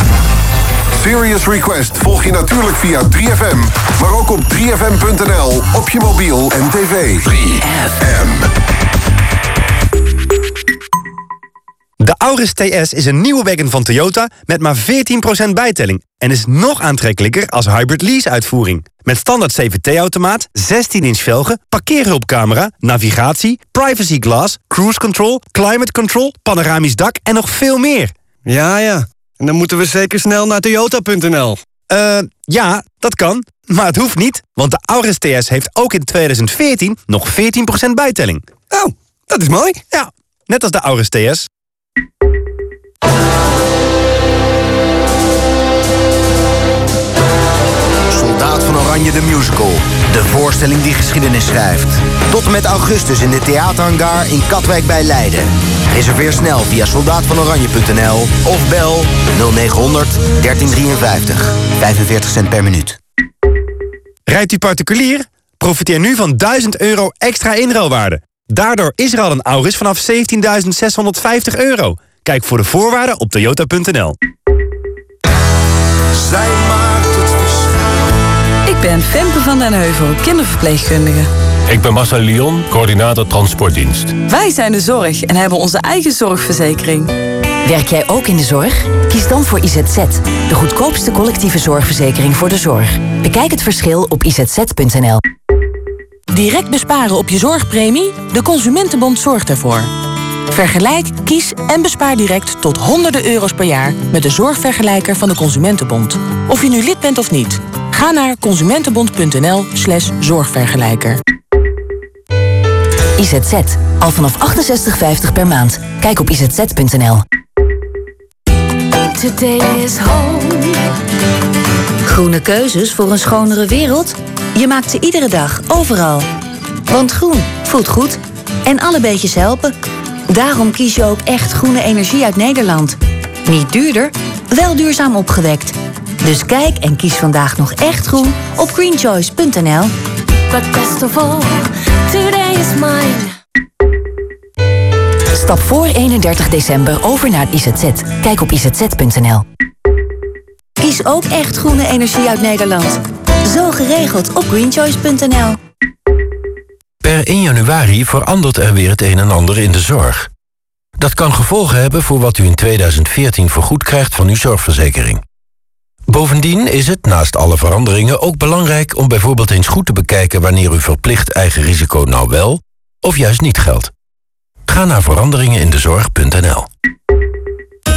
Serious Request volg je natuurlijk via 3FM, maar ook op 3FM.nl, op je mobiel en tv. 3FM. De Auris TS is een nieuwe wagon van Toyota met maar 14% bijtelling... en is nog aantrekkelijker als hybrid lease-uitvoering. Met standaard CVT-automaat, 16-inch velgen, parkeerhulpcamera... navigatie, privacy glass, cruise control, climate control... panoramisch dak en nog veel meer. Ja, ja. En dan moeten we zeker snel naar toyota.nl. Eh, ja, dat kan. Maar het hoeft niet, want de Auris TS heeft ook in 2014 nog 14% bijtelling. Oh, dat is mooi. Ja, net als de Auris TS. Soldaat van Oranje de Musical. De voorstelling die geschiedenis schrijft. Tot en met augustus in de theaterhangar in Katwijk bij Leiden. Reserveer snel via soldaatvanoranje.nl of bel 0900 1353. 45 cent per minuut. Rijdt u particulier? Profiteer nu van 1000 euro extra inruilwaarde. Daardoor is er al een Auris vanaf 17.650 euro. Kijk voor de voorwaarden op toyota.nl. Zij maakt het verschil. Ik ben Femke van den Heuvel, kinderverpleegkundige. Ik ben Marcel Lyon, coördinator transportdienst. Wij zijn de zorg en hebben onze eigen zorgverzekering. Werk jij ook in de zorg? Kies dan voor IZZ, de goedkoopste collectieve zorgverzekering voor de zorg. Bekijk het verschil op izz.nl. Direct besparen op je zorgpremie? De Consumentenbond zorgt ervoor. Vergelijk, kies en bespaar direct tot honderden euro's per jaar met de zorgvergelijker van de Consumentenbond. Of je nu lid bent of niet. Ga naar consumentenbond.nl slash zorgvergelijker. IZZ, al vanaf 68,50 per maand. Kijk op izz.nl. Groene keuzes voor een schonere wereld? Je maakt ze iedere dag, overal. Want groen voelt goed. En alle beetjes helpen. Daarom kies je ook echt groene energie uit Nederland. Niet duurder, wel duurzaam opgewekt. Dus kijk en kies vandaag nog echt groen op greenchoice.nl. But best of all, today is mine. Stap voor 31 december over naar het IZZ. Kijk op izz.nl. Kies ook echt groene energie uit Nederland. Zo geregeld op greenchoice.nl. Per 1 januari verandert er weer het een en ander in de zorg. Dat kan gevolgen hebben voor wat u in 2014 vergoed krijgt van uw zorgverzekering. Bovendien is het, naast alle veranderingen, ook belangrijk om bijvoorbeeld eens goed te bekijken wanneer uw verplicht eigen risico nou wel of juist niet geldt. Ga naar veranderingenindezorg.nl.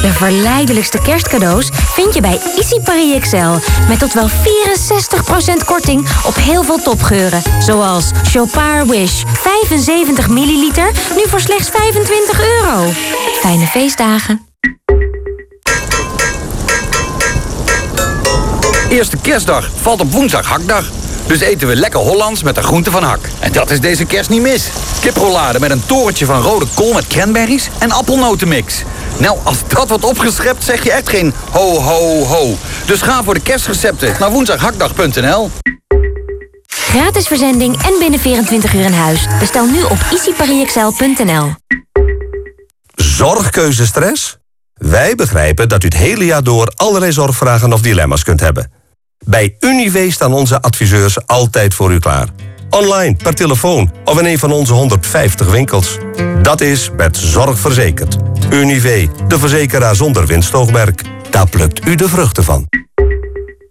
De verleidelijkste kerstcadeaus vind je bij Easy Paris Excel. Met tot wel 64% korting op heel veel topgeuren. Zoals Chopard Wish 75 milliliter, nu voor slechts 25 euro. Fijne feestdagen. Eerste kerstdag valt op woensdag hakdag. Dus eten we lekker Hollands met de groente van hak. En dat is deze kerst niet mis. Kiprollade met een torentje van rode kool met cranberries en appelnotenmix. Nou, als dat wordt opgeschept, zeg je echt geen ho, ho, ho. Dus ga voor de kerstrecepten naar woensdaghakdag.nl. Gratis verzending en binnen 24 uur in huis. Bestel nu op easyparisexcel.nl. Zorgkeuzestress? Wij begrijpen dat u het hele jaar door allerlei zorgvragen of dilemma's kunt hebben. Bij Unive staan onze adviseurs altijd voor u klaar. Online, per telefoon of in een van onze 150 winkels. Dat is met zorg verzekerd. Unive, de verzekeraar zonder winstoogmerk. Daar plukt u de vruchten van.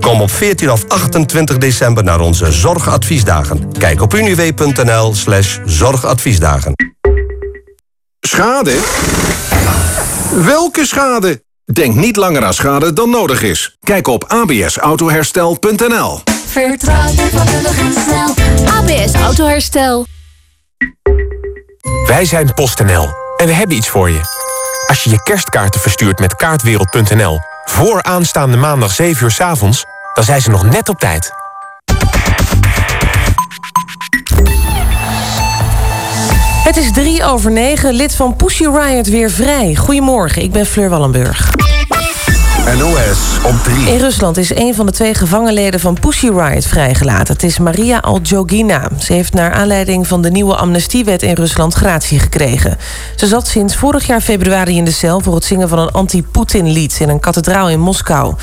Kom op 14 of 28 december naar onze zorgadviesdagen. Kijk op uniw.nl slash zorgadviesdagen. Schade? Welke schade? Denk niet langer aan schade dan nodig is. Kijk op absautoherstel.nl Vertrouw je vakkundig en snel. ABS Autoherstel. Wij zijn PostNL en we hebben iets voor je. Als je je kerstkaarten verstuurt met kaartwereld.nl... voor aanstaande maandag 7 uur 's avonds, dan zijn ze nog net op tijd. Het is drie over negen. Lid van Pussy Riot weer vrij. Goedemorgen, ik ben Fleur Wallenburg. NOS op 3. In Rusland is een van de twee gevangenleden van Pussy Riot vrijgelaten. Het is Maria Aljogina. Ze heeft naar aanleiding van de nieuwe amnestiewet in Rusland gratie gekregen. Ze zat sinds vorig jaar februari in de cel voor het zingen van een anti-Poetin-lied in een kathedraal in Moskou.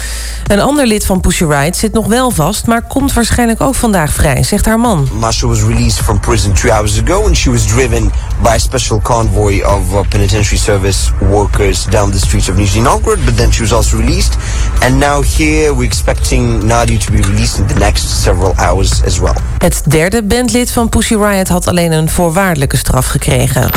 Een ander lid van Pussy Riot zit nog wel vast, maar komt waarschijnlijk ook vandaag vrij, zegt haar man. Masha was released from prison two hours ago and she was driven by a special convoy of uh, penitentiary service workers down the streets of Nizhny Novgorod, but then she was also released. And now here we're expecting Nadia to be released in the next several hours as well. Het derde bandlid van Pussy Riot had alleen een voorwaardelijke straf gekregen.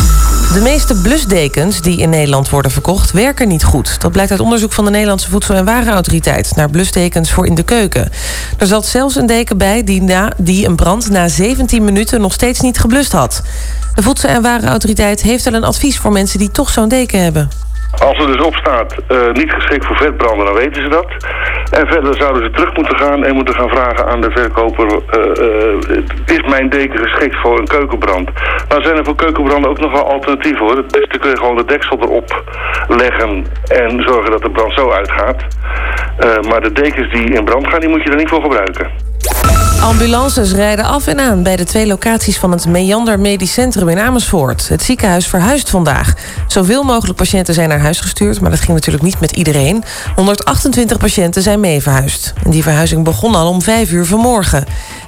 De meeste blusdekens die in Nederland worden verkocht werken niet goed. Dat blijkt uit onderzoek van de Nederlandse Voedsel- en Warenautoriteit naar blusdekens voor in de keuken. Er zat zelfs een deken bij die, na, die een brand na 17 minuten nog steeds niet geblust had. De Voedsel- en Warenautoriteit heeft wel een advies voor mensen die toch zo'n deken hebben. Als er dus op staat, eh, niet geschikt voor vetbranden, dan weten ze dat. En verder zouden ze terug moeten gaan en moeten gaan vragen aan de verkoper... eh, eh, is mijn deken geschikt voor een keukenbrand? Nou zijn er voor keukenbranden ook nog wel alternatieven hoor. Het beste kun je gewoon de deksel erop leggen en zorgen dat de brand zo uitgaat. Maar de dekens die in brand gaan, die moet je er niet voor gebruiken. Ambulances rijden af en aan bij de twee locaties van het Meander Medisch Centrum in Amersfoort. Het ziekenhuis verhuist vandaag. Zoveel mogelijk patiënten zijn naar huis gestuurd, maar dat ging natuurlijk niet met iedereen. 128 patiënten zijn mee verhuisd. Die verhuizing begon al om 5 uur vanmorgen.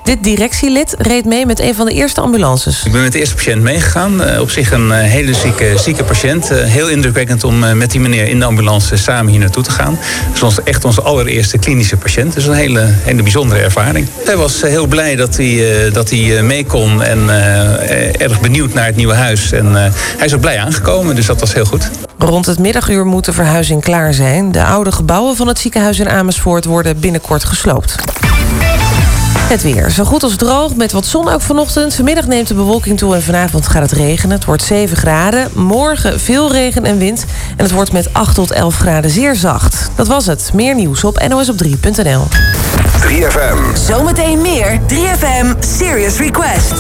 Dit directielid reed mee met een van de eerste ambulances. Ik ben met de eerste patiënt meegegaan. Eh, op zich een eh, hele zieke, zieke patiënt. Eh, heel indrukwekkend om met die meneer in de ambulance samen hier naartoe te gaan. Het is echt onze allereerste klinische patiënt. Dus een hele, hele bijzondere ervaring. Hij was heel blij dat hij, eh, dat hij eh, mee kon en eh, erg benieuwd naar het nieuwe huis. En eh, hij is ook blij aangekomen, dus dat was heel goed. Rond het middaguur moet de verhuizing klaar zijn. De oude gebouwen van het ziekenhuis in Amersfoort worden binnenkort gesloopt. Het weer. Zo goed als droog, met wat zon ook vanochtend. Vanmiddag neemt de bewolking toe en vanavond gaat het regenen. Het wordt 7 graden. Morgen veel regen en wind. En het wordt met 8 tot 11 graden zeer zacht. Dat was het. Meer nieuws op nosop3.nl. 3FM. Zometeen meer 3FM Serious Request.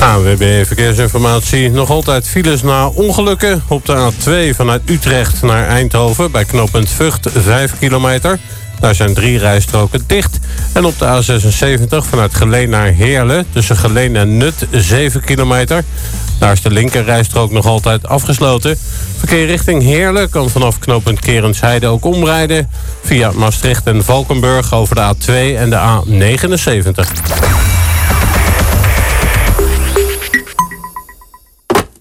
ANWB Verkeersinformatie. Nog altijd files na ongelukken. Op de A2 vanuit Utrecht naar Eindhoven... bij knooppunt Vught 5 kilometer. Daar zijn drie rijstroken dicht. En op de A76 vanuit Geleen naar Heerlen... tussen Geleen en Nut 7 kilometer. Daar is de linkerrijstrook nog altijd afgesloten. Verkeer richting Heerlen kan vanaf knooppunt Kerensheide ook omrijden... via Maastricht en Valkenburg over de A2 en de A79.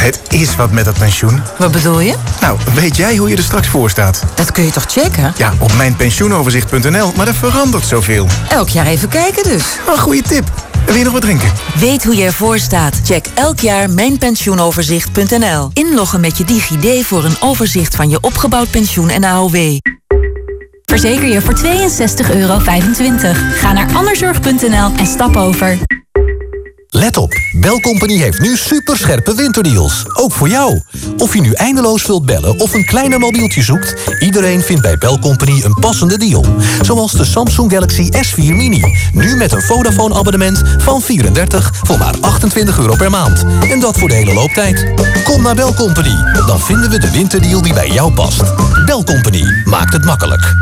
Het is wat met dat pensioen. Wat bedoel je? Nou, weet jij hoe je er straks voor staat? Dat kun je toch checken? Ja, op mijnpensioenoverzicht.nl, maar er verandert zoveel. Elk jaar even kijken dus. Een goede tip. Wil je nog wat drinken? Weet hoe je ervoor staat? Check elk jaar mijnpensioenoverzicht.nl. Inloggen met je DigiD voor een overzicht van je opgebouwd pensioen en AOW. Verzeker je voor 62,25 euro. Ga naar anderzorg.nl en stap over. Let op, Belcompany heeft nu superscherpe winterdeals. Ook voor jou. Of je nu eindeloos wilt bellen of een kleiner mobieltje zoekt... iedereen vindt bij Belcompany een passende deal. Zoals de Samsung Galaxy S4 Mini. Nu met een Vodafone-abonnement van 34 voor maar 28 euro per maand. En dat voor de hele looptijd. Kom naar Belcompany, dan vinden we de winterdeal die bij jou past. Belcompany maakt het makkelijk.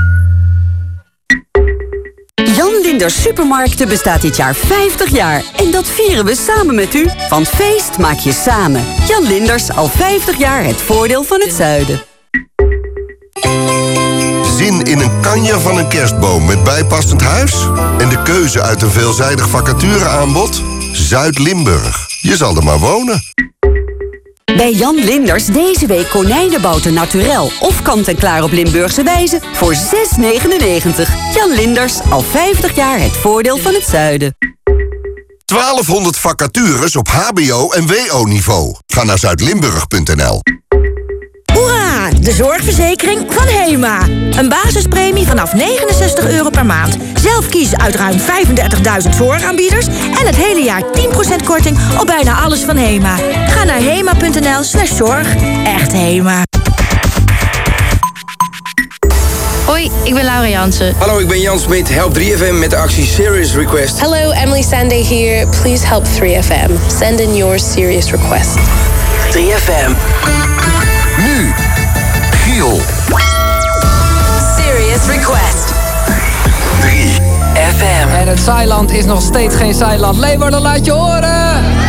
Jan Linders Supermarkten bestaat dit jaar 50 jaar. En dat vieren we samen met u. Van feest maak je samen. Jan Linders, al 50 jaar het voordeel van het zuiden. Zin in een kanje van een kerstboom met bijpassend huis? En de keuze uit een veelzijdig vacatureaanbod? Zuid-Limburg. Je zal er maar wonen. Bij Jan Linders deze week konijnenbouten naturel of kant-en-klaar op Limburgse wijze voor 6,99. Jan Linders, al 50 jaar het voordeel van het zuiden. 1200 vacatures op hbo- en wo-niveau. Ga naar zuidlimburg.nl. De zorgverzekering van HEMA. Een basispremie vanaf 69 euro per maand. Zelf kiezen uit ruim 35.000 zorgaanbieders... en het hele jaar 10% korting op bijna alles van HEMA. Ga naar hema.nl slash zorg. Echt HEMA. Hoi, ik ben Laura Jansen. Hallo, ik ben Jan Smit. Help 3FM met de actie Serious Request. Hello, Emily Sande here. Please help 3FM. Send in your serious request. 3FM. Serious request. 3FM. En het Zeiland is nog steeds geen Zeiland. Leeuwarden, laat je horen!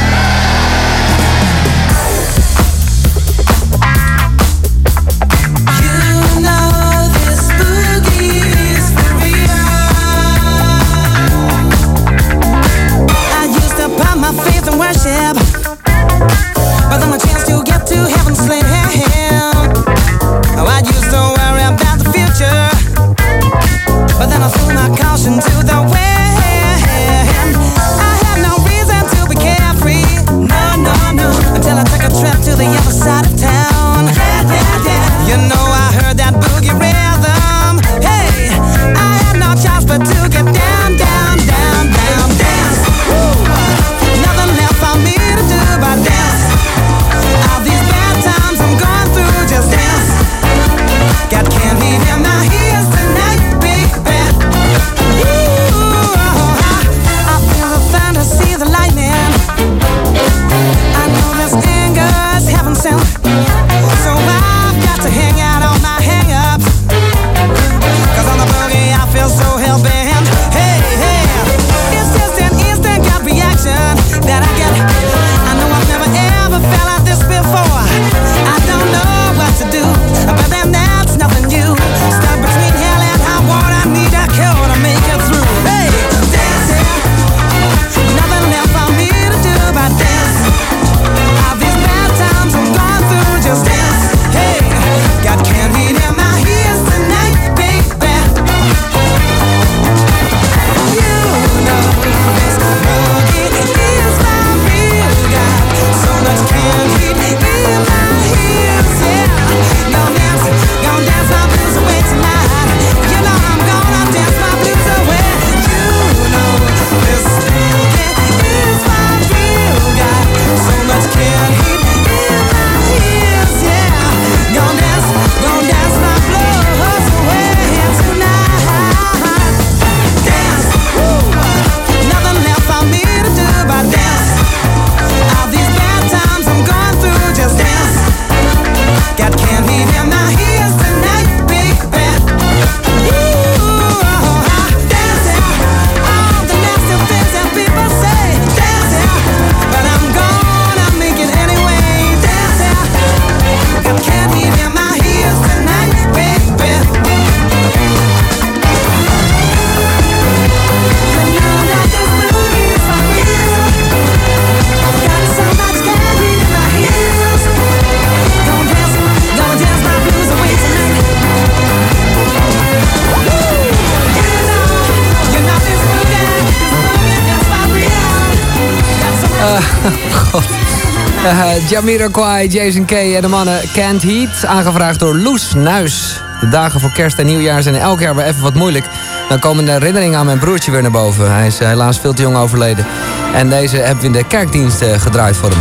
Jamiroquai, Jason K en de mannen Can't Heat. Aangevraagd door Loes Nuis. De dagen voor kerst en nieuwjaar zijn elk jaar weer even wat moeilijk. Dan komen de herinneringen aan mijn broertje weer naar boven. Hij is helaas veel te jong overleden. En deze hebben we in de kerkdienst uh, gedraaid voor hem.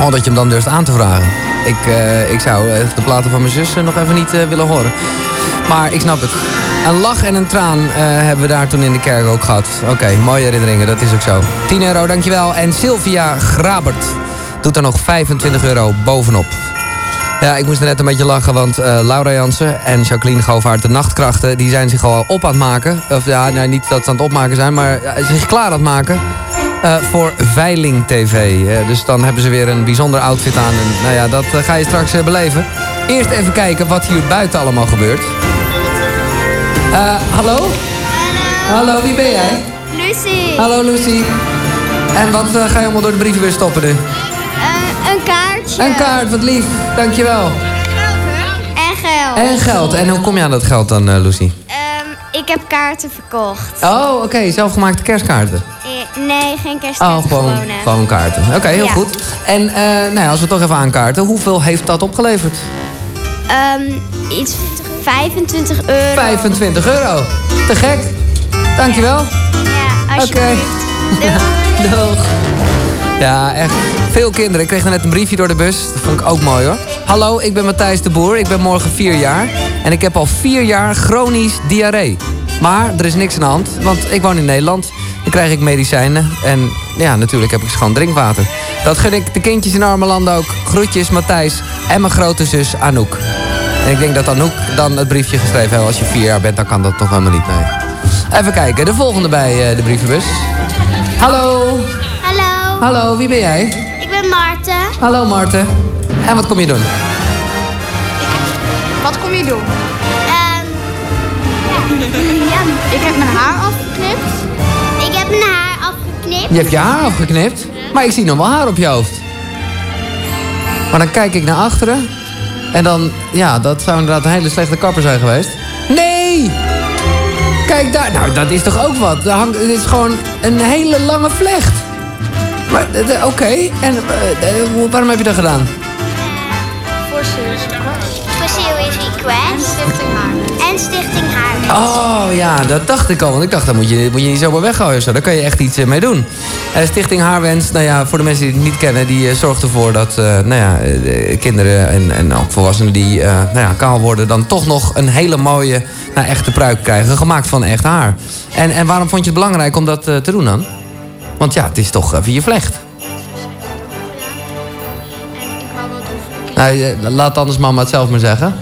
Oh, dat je hem dan durft aan te vragen. Ik, uh, ik zou de platen van mijn zus nog even niet willen horen. Maar ik snap het. Een lach en een traan hebben we daar toen in de kerk ook gehad. Oké, mooie herinneringen, dat is ook zo. 10 euro, dankjewel. En Sylvia Grabert doet er nog 25 euro bovenop. Ja, ik moest er net een beetje lachen, want uh, Laura Jansen en Jacqueline Govaert, de nachtkrachten, die zijn zich al op aan het maken. Of ja, nou, niet dat ze aan het opmaken zijn, maar uh, zich klaar aan het maken. Uh, voor Veiling TV. dus dan hebben ze weer een bijzonder outfit aan. En, nou ja, dat ga je straks beleven. Eerst even kijken wat hier buiten allemaal gebeurt. Hallo? Hallo. Hallo, wie ben jij? Lucy. Hallo Lucy. En wat uh, ga je allemaal door de brievenbus stoppen nu? Uh, een kaart, wat lief. Dankjewel. En geld. En geld. En hoe kom je aan dat geld dan, Lucy? Um, ik heb kaarten verkocht. Oh, oké. Okay. Zelfgemaakte kerstkaarten? Nee, geen kerstkaarten. Oh, gewoon, gewoon kaarten. Oké, okay, heel ja. goed. En nou ja, als we toch even aankaarten, hoeveel heeft dat opgeleverd? Um, iets 25 euro. 25 euro. Te gek. Dankjewel. Ja, alsjeblieft. Okay. Doeg. Ja, echt. Veel kinderen. Ik kreeg net een briefje door de bus. Dat vond ik ook mooi hoor. Hallo, ik ben Matthijs de Boer. Ik ben morgen 4 jaar. En ik heb al 4 jaar chronisch diarree. Maar er is niks aan de hand, want ik woon in Nederland. Dan krijg ik medicijnen. En ja, natuurlijk heb ik schoon drinkwater. Dat gun ik de kindjes in arme landen ook. Groetjes, Matthijs en mijn grote zus Anouk. En ik denk dat Anouk dan het briefje geschreven heeft. Als je vier jaar bent, dan kan dat toch helemaal niet, nee. Even kijken, de volgende bij uh, de brievenbus. Hallo. Hallo. Wie ben jij? Ik ben Maarten. Hallo Maarten. En wat kom je doen? Wat kom je doen? Um, ja. ik heb mijn haar afgeknipt. Ik heb mijn haar afgeknipt. Je hebt je haar afgeknipt? Maar ik zie nog wel haar op je hoofd. Maar dan kijk ik naar achteren. En dan, ja, dat zou inderdaad een hele slechte kapper zijn geweest. Nee! Kijk daar, nou dat is toch ook wat? Daar hangt, het is gewoon een hele lange vlecht. Maar, oké, okay. en uh, waarom heb je dat gedaan? Voor Serious Request. Stichting Haar. En Stichting Haar. Oh ja, dat dacht ik al. Want ik dacht, dat moet je, moet je niet zomaar weggooien zo. Daar kan je echt iets mee doen. Uh, Stichting Haarwens, nou ja, voor de mensen die het niet kennen... die uh, zorgt ervoor dat uh, nou ja, kinderen en, en ook volwassenen die nou ja, kaal worden... dan toch nog een hele mooie, nou, echte pruik krijgen. Gemaakt van echt haar. En, en waarom vond je het belangrijk om dat te doen dan? Want ja, het is toch even je vlecht. Nou, laat anders mama het zelf maar zeggen.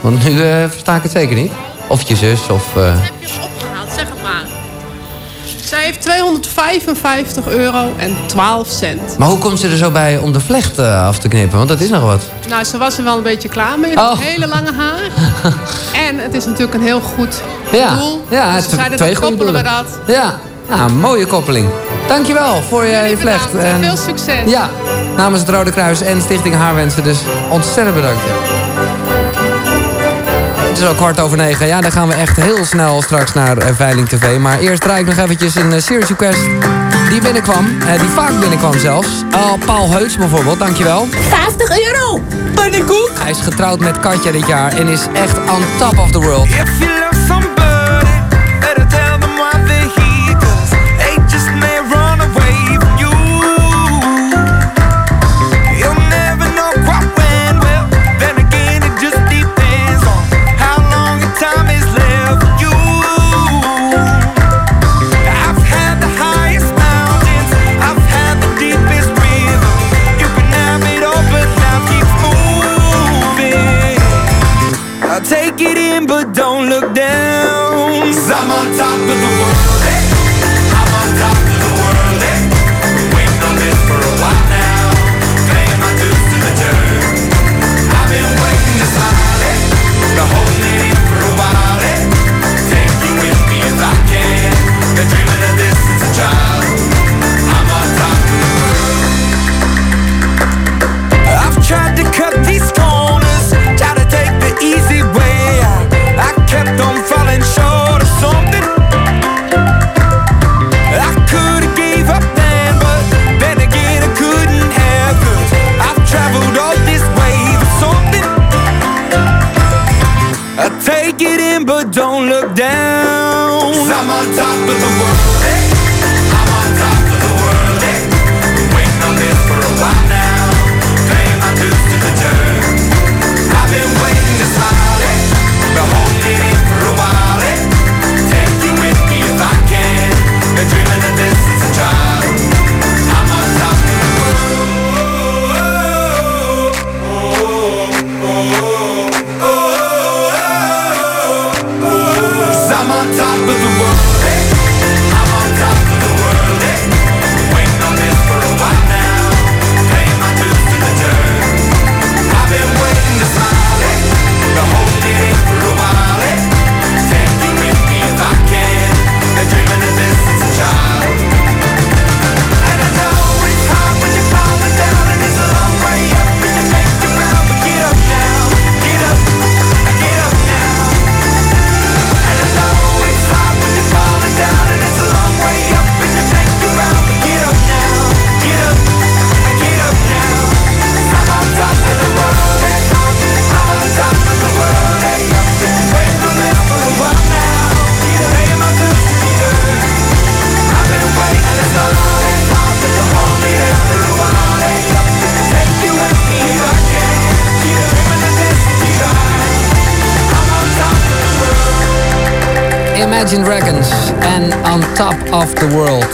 Want nu versta ik het zeker niet. Of je zus, of... Heb je het opgehaald? Zeg het maar. Zij heeft 255 euro en 12 cent. Maar hoe komt ze er zo bij om de vlecht uh, af te knippen? Want dat is nog wat. Nou, ze was er wel een beetje klaar mee. Oh. Hele lange haar. en het is natuurlijk een heel goed ja. doel. Ja, dus het twee dan koppelen we dat. Ja. Nou, mooie koppeling. Dankjewel voor je, je vlecht. En veel succes. Ja, namens het Rode Kruis en Stichting Haarwensen dus ontzettend bedankt. Het is al kwart over negen. Ja, dan gaan we echt heel snel straks naar uh, Veiling TV. Maar eerst draai ik nog eventjes een uh, Serious Request die binnenkwam. Uh, die vaak binnenkwam zelfs. Uh, Paul Heuts bijvoorbeeld, dankjewel. 50 euro! Pannenkoek! Hij is getrouwd met Katja dit jaar en is echt on top of the world. If you love somebody, Imagine Dragons en On Top of the World.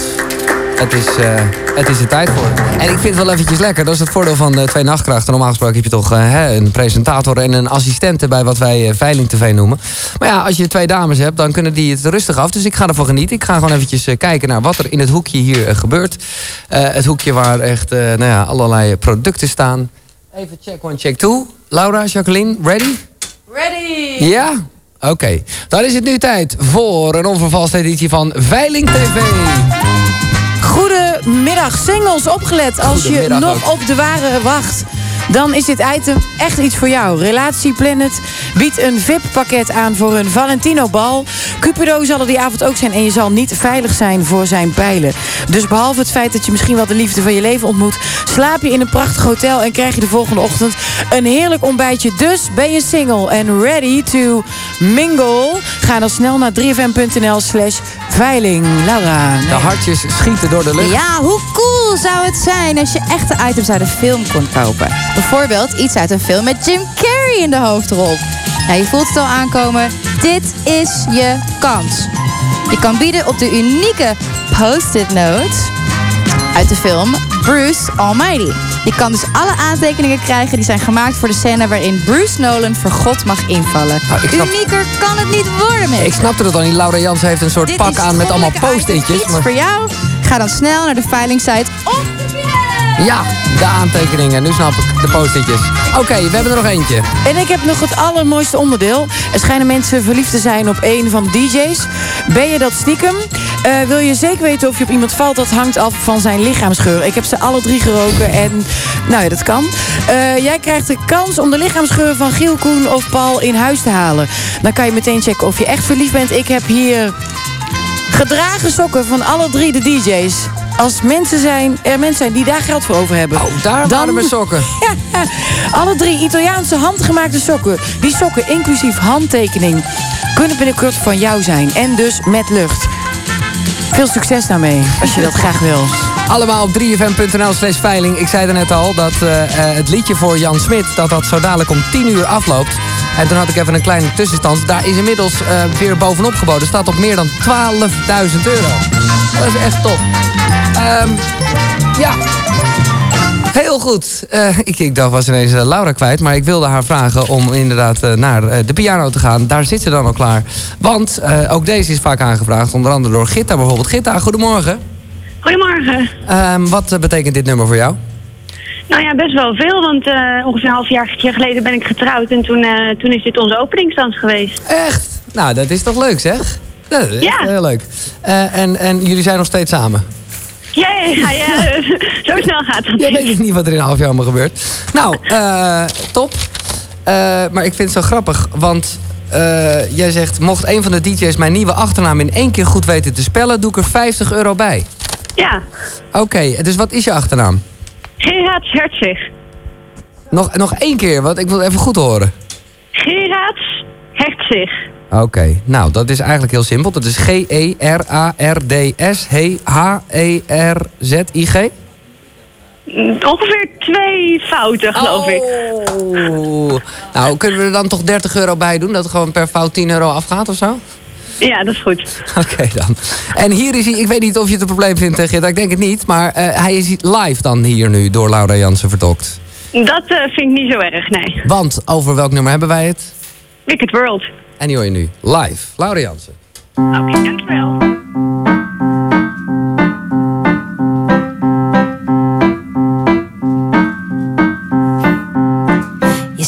Het is, eh, het is de tijd voor. En ik vind het wel eventjes lekker. Dat is het voordeel van eh, twee nachtkrachten. Normaal gesproken heb je toch eh, hè, een presentator en een assistente bij wat wij Veiling TV noemen. Maar ja, als je twee dames hebt, dan kunnen die het rustig af. Dus ik ga ervan genieten. Ik ga gewoon eventjes kijken naar wat er in het hoekje hier gebeurt. Het hoekje waar echt nou ja, allerlei producten staan. Even check one, check two. Laura, Jacqueline, ready? Ready! Ja? Oké. Dan is het nu tijd voor een onvervalste editie van Veiling TV. Goedemiddag, singles opgelet. Als je nog ook. op de ware wacht, dan is dit item echt iets voor jou. Relatie Planet biedt een VIP-pakket aan voor een Valentino-bal. Cupido zal er die avond ook zijn en je zal niet veilig zijn voor zijn pijlen. Dus behalve het feit dat je misschien wel de liefde van je leven ontmoet... slaap je in een prachtig hotel en krijg je de volgende ochtend een heerlijk ontbijtje. Dus ben je single en ready to mingle? Ga dan snel naar 3fm.nl slash veiling. Laura. De hartjes schieten door de lucht. Ja, hoe cool zou het zijn als je echte items uit een film kon kopen? Bijvoorbeeld iets uit een film met Jim Carrey in de hoofdrol. Nou, je voelt het al aankomen. Dit is je kans. Je kan bieden op de unieke post-it notes uit de film Bruce Almighty. Je kan dus alle aantekeningen krijgen die zijn gemaakt voor de scène waarin Bruce Nolan voor God mag invallen. snap- Unieker kan het niet worden, mensen. Ik snapte het al niet. Laura Jansen heeft een soort Dit pak aan met allemaal post-itjes. Iets Maar... voor jou. Ga dan snel naar de veilingsite of Ja, de aantekeningen. Nu snap ik. De post-itjes. Oké, we hebben er nog eentje. En ik heb nog het allermooiste onderdeel. Er schijnen mensen verliefd te zijn op een van de DJ's. Ben je dat stiekem? Eh, wil je zeker weten of je op iemand valt? Dat hangt af van zijn lichaamsgeur. Ik heb ze alle drie geroken en nou ja, dat kan. Eh, jij krijgt de kans om de lichaamsgeur van Giel, Koen of Paul in huis te halen. Dan kan je meteen checken of je echt verliefd bent. Ik heb hier gedragen sokken van alle drie de DJ's. Als mensen zijn, er mensen zijn die daar geld voor over hebben. Oh, daar waren we sokken. Ja, alle drie Italiaanse handgemaakte sokken. Die sokken, inclusief handtekening, kunnen binnenkort van jou zijn. En dus met lucht. Veel succes daarmee, als je dat graag wil. Allemaal op 3fm.nl slash veiling. Ik zei er net al dat eh, eh, het liedje voor Jan Smit... dat dat zo dadelijk om 10 uur afloopt. En toen had ik even een kleine tussenstand. Daar is inmiddels eh, weer bovenop geboden. Staat op meer dan 12.000 euro. Dat is echt top. Ehm, ja. Heel goed. Ik, ik dacht, was ineens Laura kwijt. Maar ik wilde haar vragen om inderdaad naar de piano te gaan. Daar zit ze dan al klaar. Want ook deze is vaak aangevraagd. Onder andere door Gitta bijvoorbeeld. Gitta, goedemorgen. Goedemorgen. Ehm, wat eh, betekent dit nummer voor jou? Nou ja, best wel veel, want eh, ongeveer een half jaar geleden ben ik getrouwd en toen, eh, toen is dit onze openingsdans geweest. Echt? Nou, dat is toch leuk zeg? Dat is Ja. heel leuk. En, en jullie zijn nog steeds samen? Ja, ja, ja, ja, zo snel gaat het. Ja, weet ik niet wat er in een half jaar allemaal gebeurt. Nou, top. Maar ik vind het zo grappig, want jij zegt... mocht een van de DJ's mijn nieuwe achternaam in één keer goed weten te spellen... doe ik er 50 euro bij. Ja, Oké, dus wat is je achternaam? Gerard Hertzig. Nog, nog één keer, want ik wil even goed horen. Gerard Hertzig. Oké, nou dat is eigenlijk heel simpel. Dat is E G-E-R-A-R-D-S H-E-R-Z-I-G. Mm, Ongeveer twee fouten, geloof ik. Oeh. Nou, kunnen we er dan toch 30 euro bij doen? Dat er gewoon per fout 10 euro afgaat of zo? Ja, dat is goed. Oké dan. En hier is hij, ik weet niet of je het een probleem vindt, eh, Gitta, ik denk het niet. Maar eh, hij is live dan hier nu door Laura Jansen vertolkt. Dat eh, vind ik niet zo erg, nee. Want over welk nummer hebben wij het? Wicked World. En die hoor je nu live. Laura Jansen. Oké, dankjewel.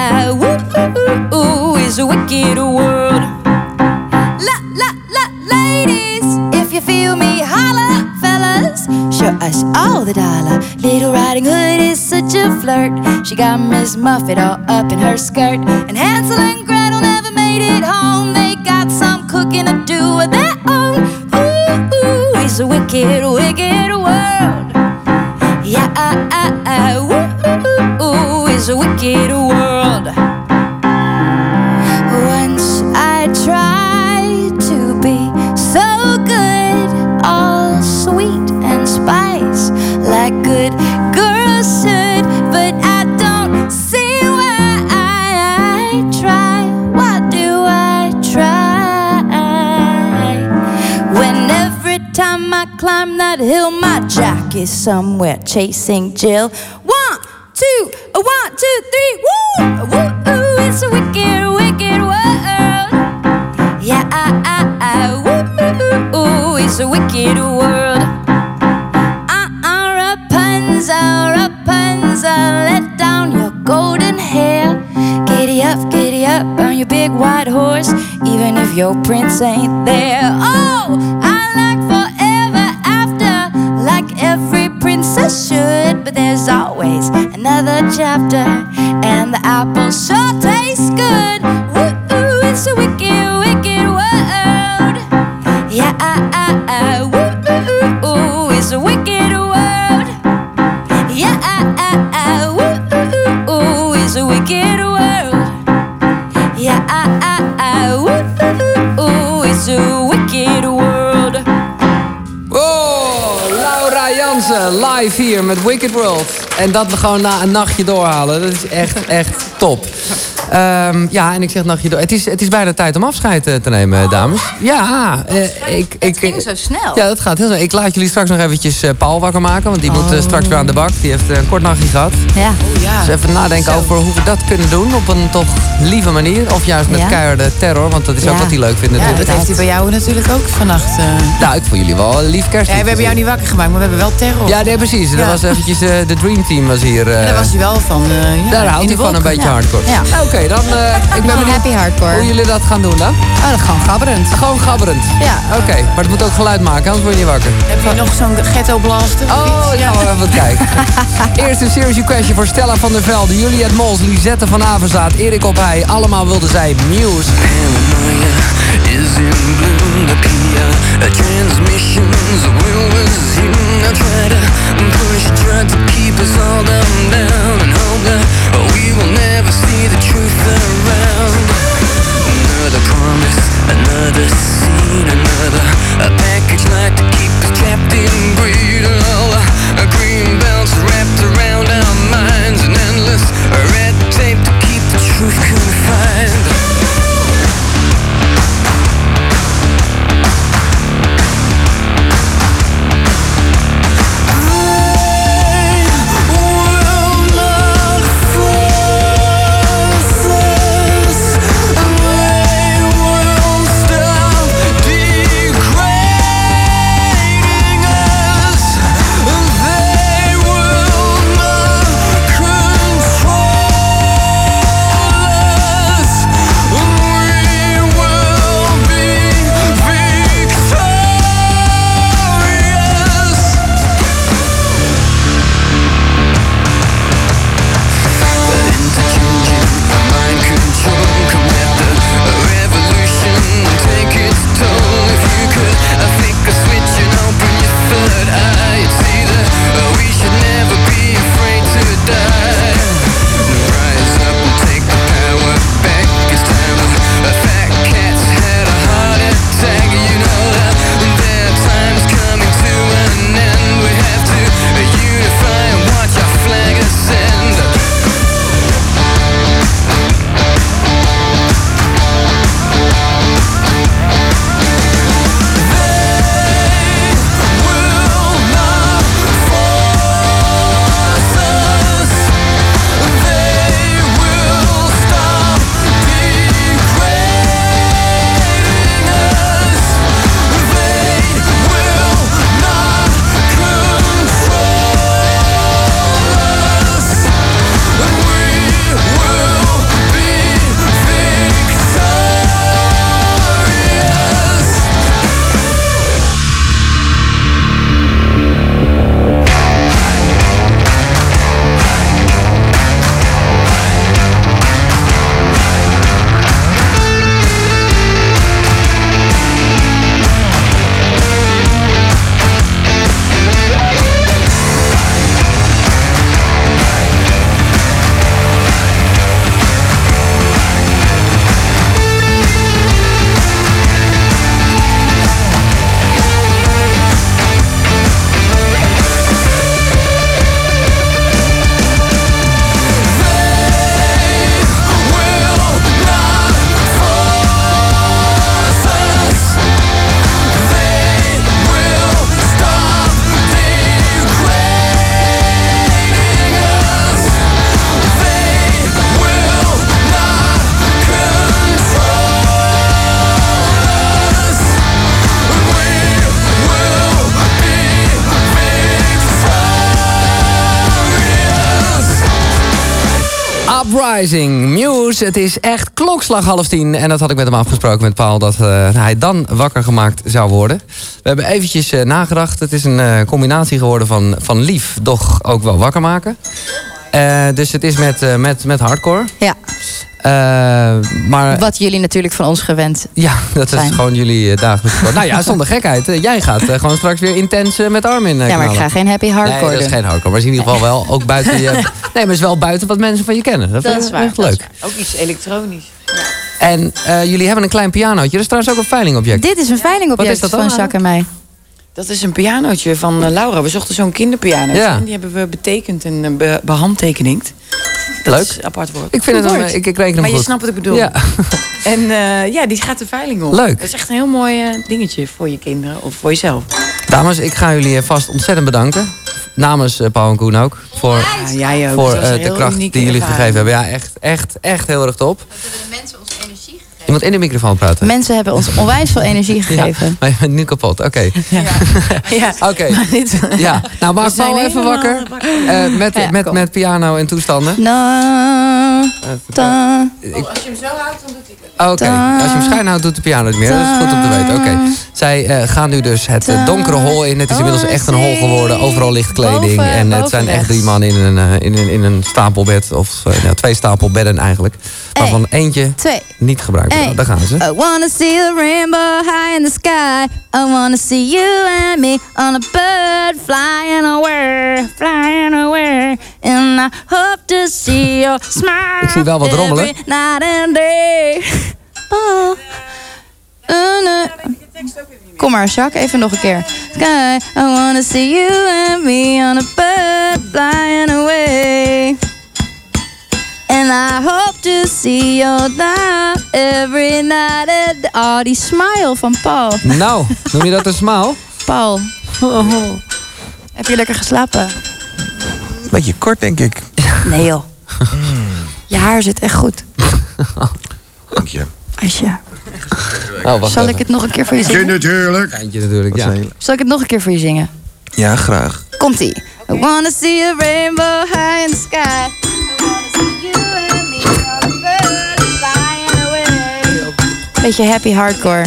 Uh, I, woo, ooh, ooh, it's a wicked world. La, la, la, ladies, if you feel me, holla, fellas. Show us all the dollar. Little Riding Hood is such a flirt. She got Miss Muffet all up in her skirt. And Hansel and Gretel never made it home. They got some cooking to do of their own. Ooh, ooh, it's a wicked, wicked world. Yeah, uh, uh, I, I, ooh, ooh, ooh, it's a wicked world. Climb that hill, my jack is somewhere chasing Jill. One, two, one, two, three, woo, woo, ooh, it's a wicked, wicked world. Yeah, ah, ah, ah, I, I, I, woo, ooh, it's a wicked world. Uh-uh, Rapunzel, Rapunzel, let down your golden hair. Giddy up, giddy up on your big white horse, even if your prince ain't there. Oh, I princess should. But there's always another chapter, and the apple sure tastes good. Woo, it's a wicked, wicked world. Yeah, I, I, I, live hier met Wicked World. En dat we gewoon na een nachtje doorhalen. Dat is echt, echt top. Ehm, ja, en ik zeg nachtje door. Het is, het is bijna tijd om afscheid eh, te nemen, dames. Ja, eh, ik, ik, ging zo snel. Ja, dat gaat heel snel. Ik laat jullie straks nog eventjes eh, Paul wakker maken. Want die moet eh, straks weer aan de bak. Die heeft een kort nachtje gehad. Ja. Dus even nadenken over hoe we dat kunnen doen. Op een toch lieve manier. Of juist met Ja. keiharde terror. Want dat is ook Ja. wat hij leuk vindt Ja, natuurlijk. dat heeft hij bij jou natuurlijk ook vannacht. Nou, ik vond jullie wel lief. Ja, we hebben jou niet wakker gemaakt, maar we hebben wel terror. Ja, nee, precies. Dat was eventjes eh, de Dream Team was hier. eh, Daar was hij wel van. eh, ja, daar houdt hij van een beetje Ja. hardcore. Ja. Nou, Oké, dan eh, ik ben benieuwd Happy hardcore. hoe jullie dat gaan doen dan. Oh, dat gewoon gabberend. Gewoon gabberend. Ja. Oké, maar het moet ook geluid maken, anders word je niet wakker. Heb je nog zo'n ghetto blaster? Oh, ja, we even wat kijken. Eerst een serious question voor Stella van der Velde, Juliette Mols, Lisette van Avenzaat, Erik op Heij. Allemaal wilden zij Muse. is in bloom. The PR transmissions will resume. I try to push, try to keep us all down, down, and hope that we will never see the truth around. Another promise, another scene, another a package like to keep us trapped in greed. Uprising, Muse. Het is echt klokslag half tien. En dat had ik met hem afgesproken met Paul, dat eh, hij dan wakker gemaakt zou worden. We hebben eventjes eh, nagedacht. Het is een eh, combinatie geworden van, van lief, doch ook wel wakker maken. Dus het is met, met, met hardcore. Ja. Eh, maar Wat jullie natuurlijk van ons gewend ja, dat zijn. is gewoon jullie uh, dagelijkse nou ja, zonder gekheid. eh, jij gaat eh, gewoon straks weer intens eh, met Armin eh, Ja, maar ik ga geen happy hardcore Nee, dat is geen hardcore. Maar is in ieder geval wel ook buiten je... Nee, maar is wel buiten wat mensen van je kennen. Dat, Dat vind is ik waar, echt dat is leuk. Ook iets elektronisch. En eh, jullie hebben een klein pianootje. Dat is trouwens ook een veilingobject. Dit is een veilingobject Wat is dat dan, van? Jacques en mij. Dat is een pianootje van eh, Laura. We zochten zo'n kinderpiano. Ja. En die hebben we betekend en eh, be behandtekening. Dat Leuk. is een apart woord. Ik vind het een- woord. ik- ik reken hem Maar je goed. snapt wat ik bedoel. Ja. En eh, ja, die gaat de veiling op. Leuk. Dat is echt een heel mooi eh, dingetje voor je kinderen of voor jezelf. Dames, ik ga jullie eh, vast ontzettend bedanken. Namens eh, Paul en Koen ook. Voor, Ja, jij ook. voor Dat eh, de kracht die jullie ervaring. gegeven hebben. Ja, echt, echt, echt heel erg top. Iemand in de microfoon praten. Mensen hebben ons onwijs veel energie gegeven. Ja, maar je bent nu kapot. Oké. Ja. Oké. Ja, nou maak Paul even wakker. Eh, met, Ja, met, kom. met piano en toestanden. Na, ta, Ik- Als je hem zo houdt, dan doet hij Oh, Oké, als je hem schuin houdt, doet de piano het meer. Dat is goed om te weten. Oké. Zij eh, gaan nu dus het eh, donkere hol in. Het is inmiddels echt een hol geworden. Overal ligt kleding. Boven- en het zijn echt drie man in een, in een, in een stapelbed. Of nou, twee stapelbedden eigenlijk. Waarvan eentje twee. niet gebruikt wordt. Hey. Daar gaan ze. I wanna see the rainbow high in the sky. I wanna see you and me on a bird flying away, flying away. And I hope to see your smile. Ik zie wel wat rommelen. Night and day. Oh. Uh. Kom maar, Jacques, even nog een keer. Sky, I wanna see you and me on a bird flying away. And I hope to see you now every night. And... Oh, die smile van Paul. Nou, noem je dat een smaal? Paul. Oh. Heb je lekker geslapen? Beetje kort, denk ik. Nee joh. Je haar zit echt goed. Dank je. Asje. Oh, wacht Zal even. ik het nog een keer voor je zingen? natuurlijk. Eentje natuurlijk, ja. Zal ik het nog een keer voor je zingen? Ja, graag. Komt-ie. I wanna see a rainbow high in the sky. I wanna see you Beetje happy hardcore.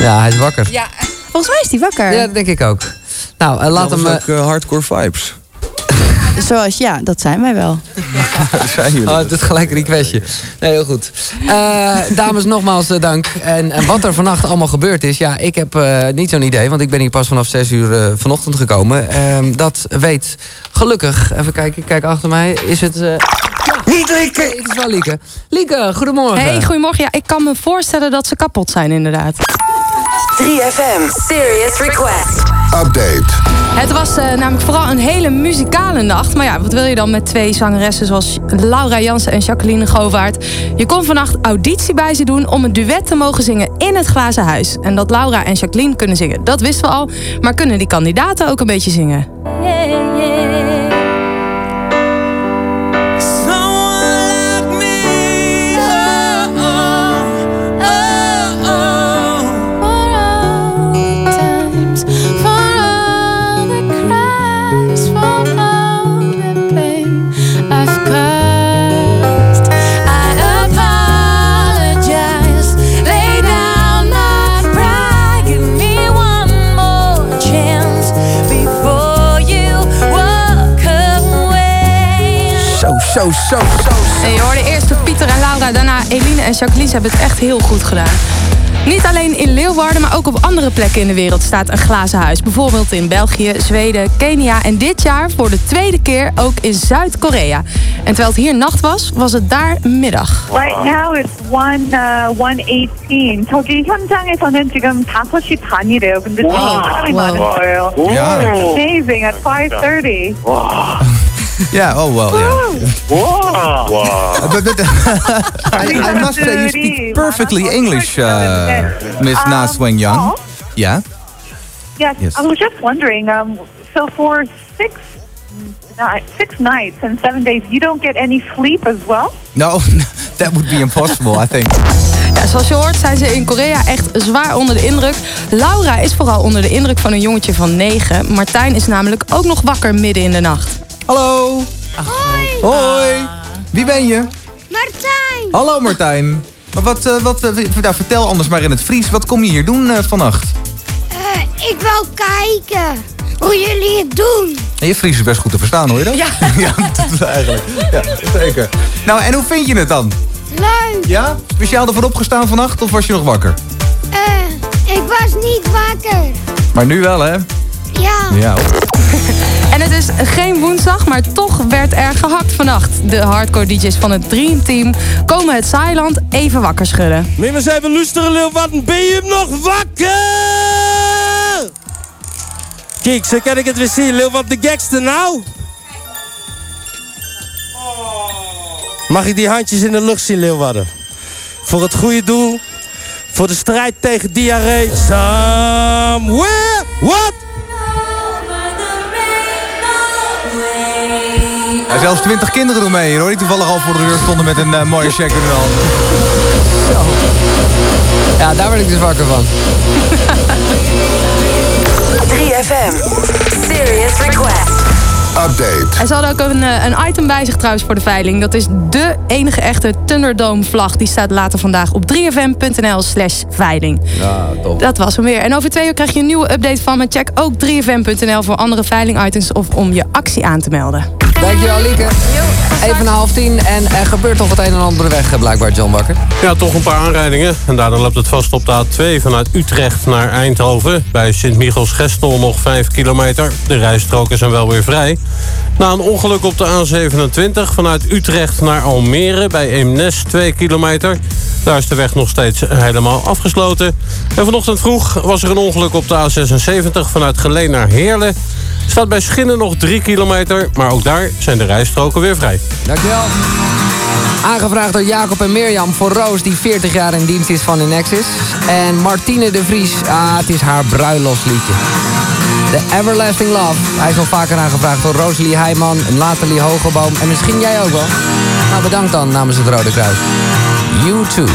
Ja, hij is wakker. Ja, volgens mij is die wakker. Ja, dat denk ik ook. Nou, eh, laat Dat hem... eh, ook eh, hardcore vibes. Zoals, ja, dat zijn wij wel. Dat zijn jullie. Oh, het is gelijk een requestje. Nee, heel goed. Eh, dames, nogmaals eh, dank. En, en wat er vannacht allemaal gebeurd is... ja, ik heb eh, niet zo'n idee... want ik ben hier pas vanaf 6 uur vanochtend gekomen. Ehm, dat weet gelukkig... even kijken, ik kijk achter mij. Is het... Niet Lieke! Het is wel Lieke. Lieke, goedemorgen. Hey, goedemorgen. Ja, ik kan me voorstellen dat ze kapot zijn, inderdaad. 3FM, Serious Request. Update. Het was eh, namelijk vooral een hele muzikale nacht. Maar ja, wat wil je dan met twee zangeressen zoals Laura Jansen en Jacqueline Govaert? Je kon vannacht auditie bij ze doen om een duet te mogen zingen in het glazen huis. En dat Laura en Jacqueline kunnen zingen, dat wisten we al. Maar kunnen die kandidaten ook een beetje zingen? Zo, zo, zo, zo. En je hoorde eerst Pieter en Laura, daarna Eline en Jacqueline. Ze hebben het echt heel goed gedaan. Niet alleen in Leeuwarden, maar ook op andere plekken in de wereld staat een glazen huis. Bijvoorbeeld in België, Zweden, Kenia en dit jaar voor de tweede keer ook in Zuid-Korea. En terwijl het hier nacht was, was het daar middag. Right now it's 1, uh, 118. 저기 현장에서는 지금 5시 반이래요. 근데 지금 Wow. 사람이 Wow. 많은 거예요. Yeah. Amazing at 5.30. Yeah, oh well, yeah. Wow. Uh, but, but, I, I must say, you speak perfectly English, uh, Miss Um, Na Swing Young. oh. Yeah? Yes, Yes. I was just wondering, um, so for six, six nights and seven days, you don't get any sleep as well? No, that would be impossible, I think. Ja, zoals je hoort zijn ze in Korea echt zwaar onder de indruk. Laura is vooral onder de indruk van een jongetje van 9. Martijn is namelijk ook nog wakker midden in de nacht. Hallo. Hoi. Wie ben je? Martijn. Hallo Martijn. Maar wat, eh, wat, eh, nou, vertel anders maar in het Fries. Wat kom je hier doen eh, vannacht? Eh, ik wil kijken hoe jullie het doen. En je Fries is best goed te verstaan, hoor je dat? Ja. ja dat is eigenlijk. Ja, zeker. Nou, en hoe vind je het dan? Leuk. Ja? Speciaal ervoor opgestaan vannacht of was je nog wakker? Eh, ik was niet wakker. Maar nu wel, hè? Ja. Ja. En het is geen woensdag, maar toch werd er gehakt vannacht. De hardcore DJ's van het Dream Team komen het Saailand even wakker schudden. Neem eens even luisteren, Leeuwarden. Ben je nog wakker? Kijk, zo kan ik het weer zien. Leeuwarden de gekste nou. Mag ik die handjes in de lucht zien, Leeuwarden? Voor het goede doel. Voor de strijd tegen diarree. Somewhere. What? Zelfs twintig kinderen doen mee, hoor. Die toevallig al voor de deur stonden met een eh, mooie check in hun hand. Ja, daar word ik dus wakker van. 3FM. Serious Request. Update. En ze hadden ook een, eh, een item bij zich trouwens voor de veiling. Dat is de enige echte Thunderdome vlag. Die staat later vandaag op 3fm.nl slash veiling. Ja, top. Dat was hem weer. En over twee uur krijg je een nieuwe update van me. Check ook 3fm.nl voor andere veiling-items of om je actie aan te melden. Dankjewel, Lieke. Even na half tien en er gebeurt toch het een en ander op de weg, blijkbaar, John Bakker. Ja, toch een paar aanrijdingen. En daardoor loopt het vast op de A2 vanuit Utrecht naar Eindhoven. Bij Sint-Michels-Gestel nog 5 kilometer. De rijstroken zijn wel weer vrij. Na een ongeluk op de A27 vanuit Utrecht naar Almere... bij Eemnes 2 kilometer. Daar is de weg nog steeds helemaal afgesloten. En vanochtend vroeg was er een ongeluk op de A76 vanuit Geleen naar Heerlen. Staat bij Schinnen nog 3 kilometer, maar ook daar zijn de rijstroken weer vrij. Dankjewel. Aangevraagd door Jacob en Mirjam voor Roos, die 40 jaar in dienst is van Inexis. En Martine de Vries, ah, het is haar bruiloftsliedje. The Everlasting Love. Hij is al vaker aangevraagd door Rosalie Heijman, Nathalie Hogeboom en misschien jij ook wel. Nou, bedankt dan namens het Rode Kruis. You too.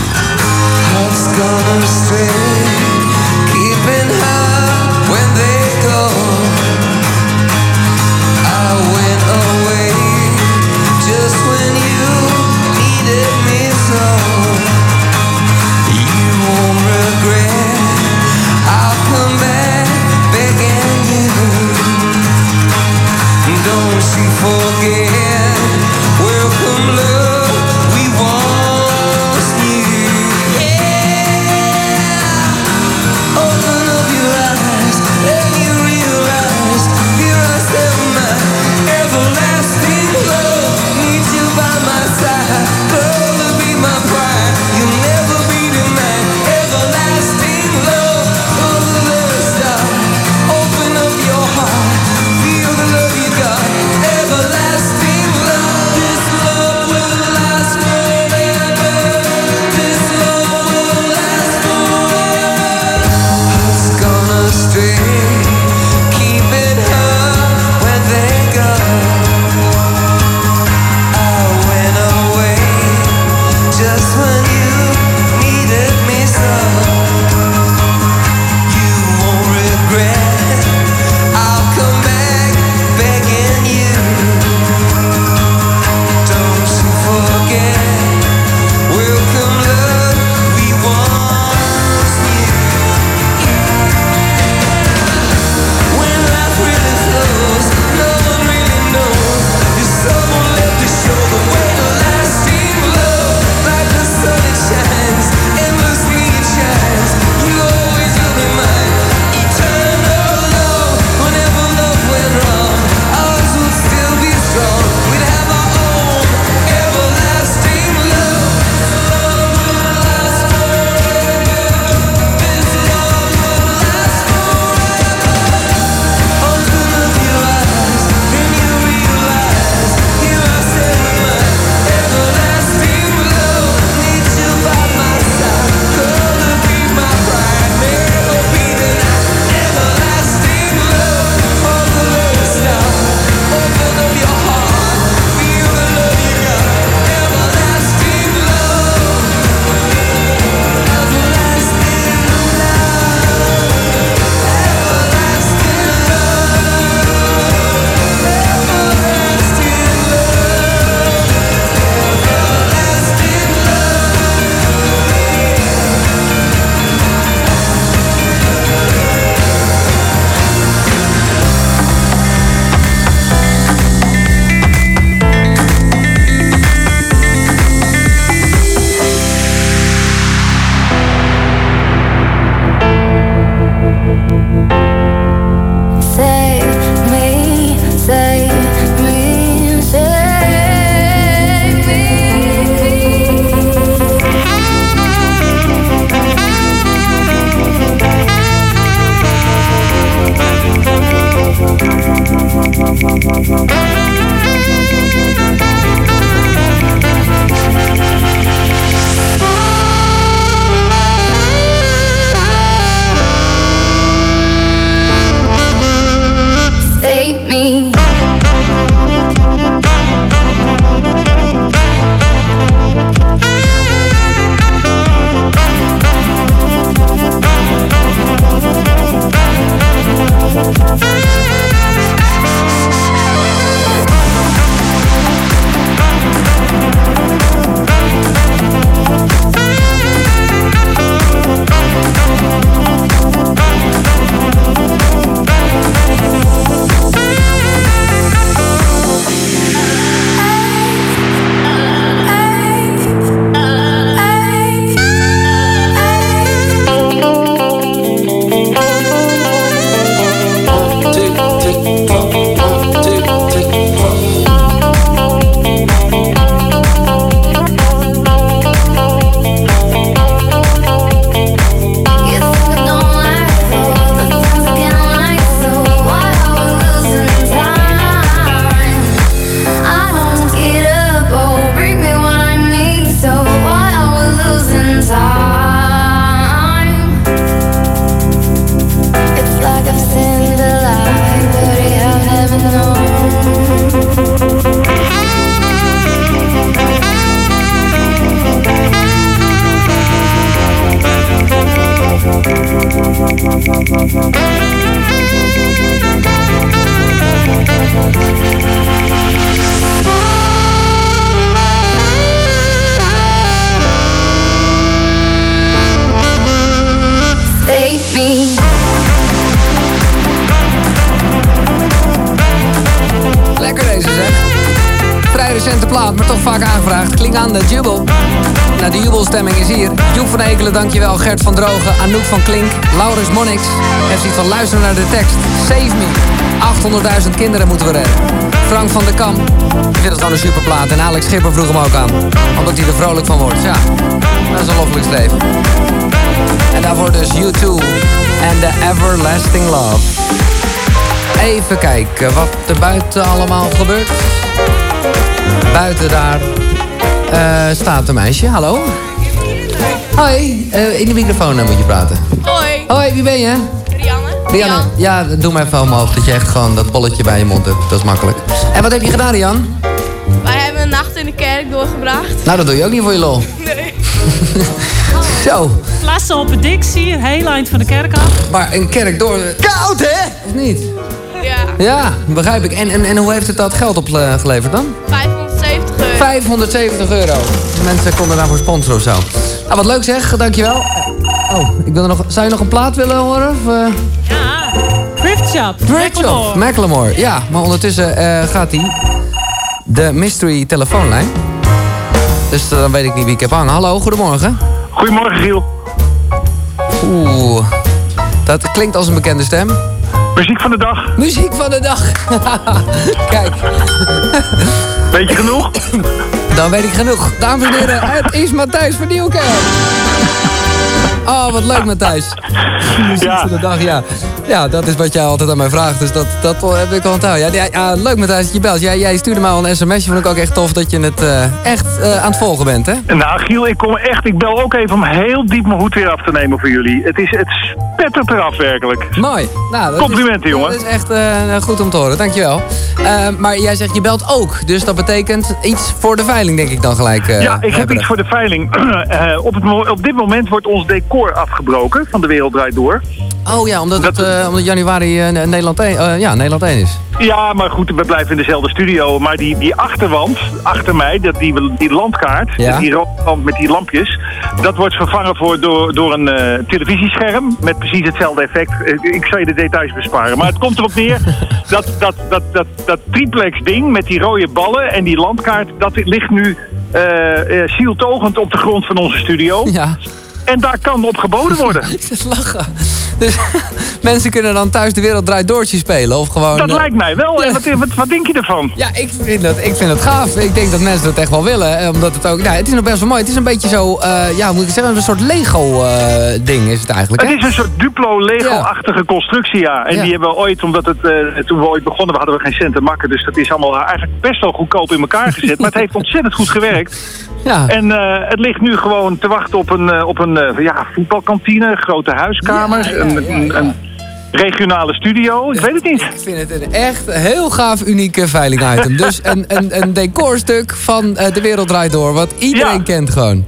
Vroeg hem ook aan. Omdat hij er vrolijk van wordt. Ja, dat is een loffelijk streven. En daarvoor dus U2 en The Everlasting Love. Even kijken wat er buiten allemaal gebeurt. Buiten daar eh, staat een meisje. Hallo? Hoi, eh, in de microfoon eh, moet je praten. Hoi. Hoi, wie ben je? Rianne. Rianne. Ja, doe maar even omhoog dat je echt gewoon dat bolletje bij je mond hebt. Dat is makkelijk. En wat heb je gedaan, Rian? Een doorgebracht. Nou, dat doe je ook niet voor je lol. Nee. Zo. Plaatsen op het Dixie, heel eind van de kerk af. Maar een kerk door... Koud, hè? Of niet? Ja. Ja, begrijp ik. En, en, en hoe heeft het dat geld opgeleverd dan? 570 euro. 570 euro. Mensen konden daarvoor sponsoren of zo. Nou, wat leuk zeg, dankjewel. Oh, ik wil er nog, zou je nog een plaat willen horen? Of, eh? Ja, Thrift Shop. Thrift Shop, Macklemore. Ja, maar ondertussen eh, gaat hij de mystery telefoonlijn. Dus dan weet ik niet wie ik heb hangen. Hallo, goedemorgen. Goedemorgen, Giel. Oeh, dat klinkt als een bekende stem. Muziek van de dag. Muziek van de dag. Kijk. Weet je genoeg? Dan weet ik genoeg. Dames en heren, het is Matthijs van Nieuwkerk. Oh, wat leuk Matthijs. Muziek Ja. van de dag, ja. Ja, dat is wat jij altijd aan mij vraagt. Dus dat, dat heb ik al onthouden. Ja, ja, leuk Matthijs dat je belt. Jij, jij stuurde mij al een sms'je. Vond ik ook echt tof dat je het eh, echt eh, aan het volgen bent, hè? Nou, Giel, ik kom echt. Ik bel ook even om heel diep mijn hoed weer af te nemen voor jullie. Het is het spettert eraf, werkelijk. Mooi. Nou, Complimenten, is, jongen. Dat is echt eh, goed om te horen. Dankjewel. Maar jij zegt je belt ook. Dus dat betekent iets voor de veiling, denk ik dan gelijk. ja, ik heb iets voor de veiling. Op, het, op dit moment wordt ons decor afgebroken van De Wereld Draait Door. Oh ja, omdat, het, eh, omdat januari eh, Nederland 1, eh, ja, Nederland 1 is. Ja, maar goed, we blijven in dezelfde studio. Maar die, die achterwand, achter mij, dat, die, die landkaart, Ja. die rode wand met die lampjes... dat wordt vervangen voor, door, door een eh, televisiescherm met precies hetzelfde effect. Ik zal je de details besparen. Maar het komt erop neer dat dat, dat, dat, dat triplex ding met die rode ballen en die landkaart... dat ligt nu eh, zieltogend op de grond van onze studio. Ja. En daar kan op geboden worden. Het lachen. Dus mensen kunnen dan thuis de wereld draait doortje spelen of gewoon... Dat eh, lijkt mij wel. En wat, wat, wat denk je ervan? Ja, ik vind, dat, ik vind het gaaf. Ik denk dat mensen dat echt wel willen. eh, Omdat het ook... Nou, het is nog best wel mooi. Het is een beetje zo... eh, ja, moet ik zeggen? Een soort Lego-ding is het eigenlijk. Het hè? is een soort Duplo-Lego-achtige constructie, ja. En Ja. die hebben we ooit, omdat het, toen we ooit begonnen, hadden we geen cent te makken. Dus dat is allemaal eigenlijk best wel goedkoop in elkaar gezet. maar het heeft ontzettend goed gewerkt. Ja. En het ligt nu gewoon te wachten op een, op een ja, voetbalkantine, grote huiskamer, een, regionale studio. Ik weet het niet. Ik vind het een echt heel gaaf unieke veiling-item. Dus een, een, een decorstuk van eh, De Wereld Draait Door. Wat iedereen Ja. kent gewoon.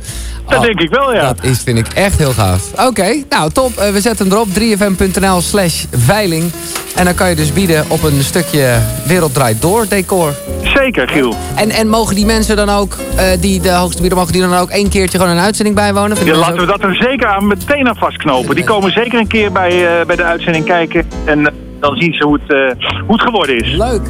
Dat Oh, denk ik wel, ja. Dat is, vind ik echt heel gaaf. Oké, nou top. Eh, we zetten hem erop. 3fm.nl slash veiling. En dan kan je dus bieden op een stukje Wereld Draait Door decor. Zeker, Giel. En, en mogen die mensen dan ook, eh, die de hoogste bieden, mogen die dan ook één keertje gewoon een uitzending bijwonen? Ja, laten we dat er zeker aan meteen aan vastknopen. Die komen zeker een keer bij, eh, bij de uitzending kijken. En dan zien ze hoe het, eh, hoe het geworden is. Leuk.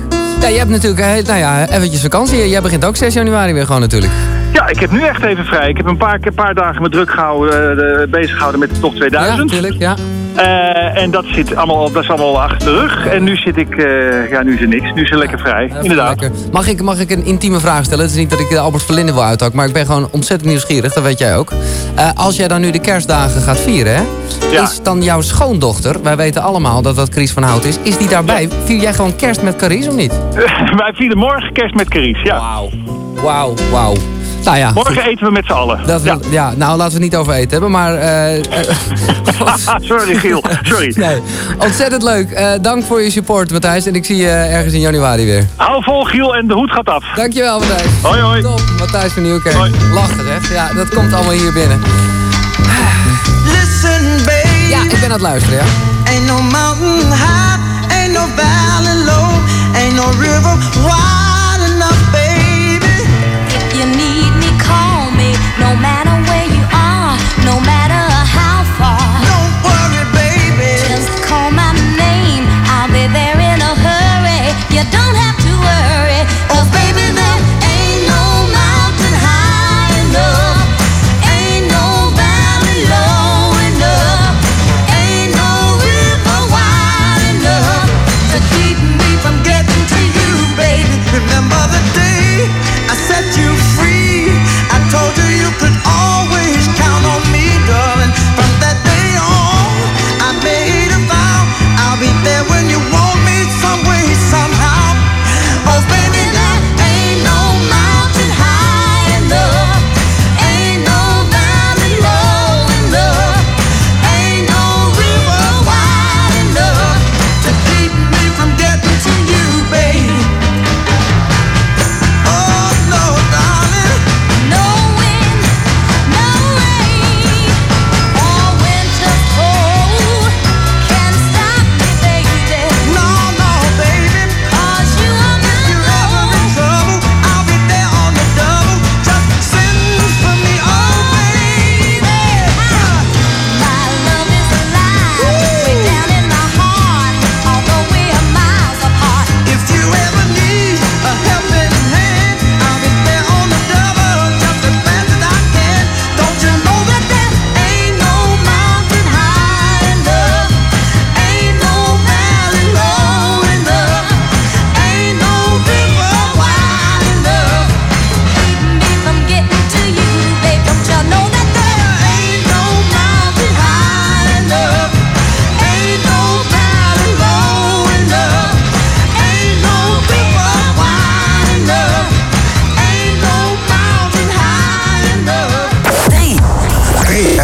Ja, je hebt natuurlijk eh, nou ja, eventjes vakantie. Jij begint ook 6 januari weer gewoon natuurlijk. Ja, ik heb nu echt even vrij. Ik heb een paar, een paar dagen me druk gehouden, eh, bezig gehouden met de Top 2000. Ja, natuurlijk, ja. Eh, en dat, zit allemaal, dat is allemaal achter de rug. En nu zit ik, eh, ja, nu is er niks. Nu is er lekker vrij, inderdaad. Lekker. Mag ik, mag ik een intieme vraag stellen? Het is niet dat ik de Albert Verlinde wil uithakken, maar ik ben gewoon ontzettend nieuwsgierig, dat weet jij ook. Eh, als jij dan nu de kerstdagen gaat vieren, hè, Ja. is dan jouw schoondochter, wij weten allemaal dat dat Chris van Hout is, is die daarbij? Vier jij gewoon kerst met Carice of niet? Wij vieren morgen kerst met Carice, ja. Wauw. Wauw, wauw. Nou ja, Morgen eten we met z'n allen. Dat ja. Nou laten we het niet over eten hebben, maar... Eh, eh, sorry Giel, sorry. Nee. Ontzettend leuk. Eh, dank voor je support Matthijs en ik zie je ergens in januari weer. Hou vol Giel en de hoed gaat af. Dankjewel Matthijs. Hoi hoi. Top, Matthijs van Nieuwkerk. Hoi. Lachen, hè? Ja, dat komt allemaal hier binnen. Listen baby. Ja, ik ben aan het luisteren ja. Ain't no mountain high, no valley low, no river